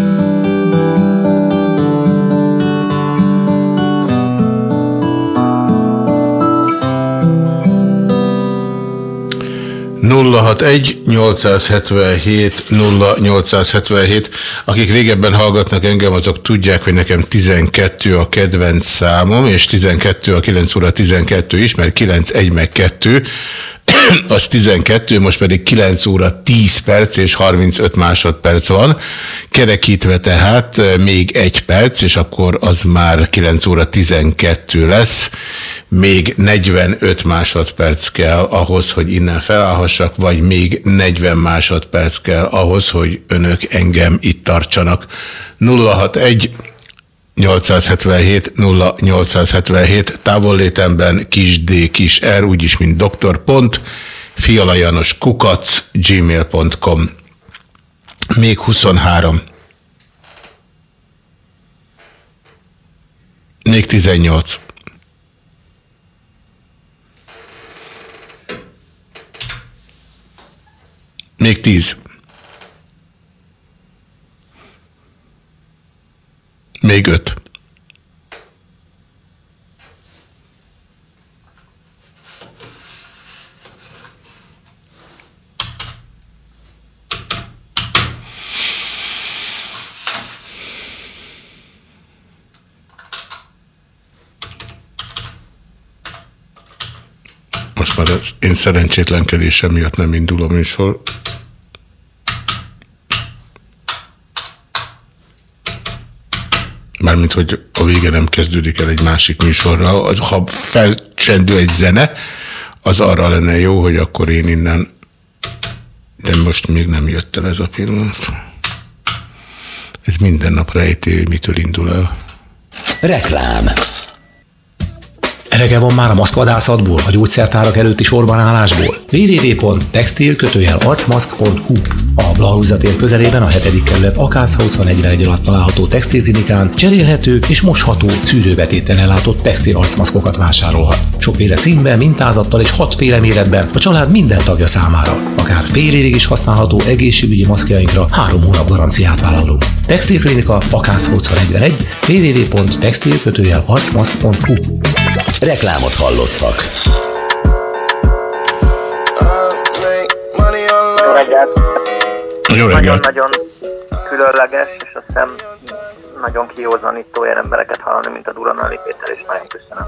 061 877 0877. Akik régebben hallgatnak engem, azok tudják, hogy nekem 12 a kedvenc számom, és 12 a 9 óra 12 is, mert 9, 1 meg 2, az 12, most pedig 9 óra 10 perc és 35 másodperc van. Kerekítve tehát eh, még egy perc, és akkor az már 9 óra 12 lesz. Még 45 másodperc kell ahhoz, hogy innen felállhassak, vagy még 40 másodperc kell ahhoz, hogy önök engem itt tartsanak. 061 877 0877 távollétemben kis d kis r, úgyis mint doktor. Pont, fialajanos kukac gmail.com még 23 még 18 még 10 Még öt. Most már az én szerencsétlenkedésem miatt nem indul a műsor. Mármint, hogy a vége nem kezdődik el egy másik műsorra. Ha felcsendül egy zene, az arra lenne jó, hogy akkor én innen... De most még nem jött el ez a pillanat. Ez minden nap rejtő, mitől indul el. Reklám Elege van már a maszkvadászatból, a gyógyszertárak előtti sorban állásból. www.textil-arcmask.hu A Blahuzatér közelében a 7. kerület Akász 41 alatt található textilklinikán cserélhető és mosható szűrőbetéten ellátott textil arcmaszkokat vásárolhat. Sokféle színben, mintázattal és hatféle méretben a család minden tagja számára. Akár fél évig is használható egészségügyi maszkjainkra három hónap garanciát vállalunk. Textilklinika Akász 41 www.textil-arcmask.hu Reklámot hallottak. Jó reggelt! Jó reggelt! Nagyon-nagyon különleges, és azt hiszem nagyon kiózanító olyan embereket hallani, mint a Duranali Péter, és nagyon köszönöm.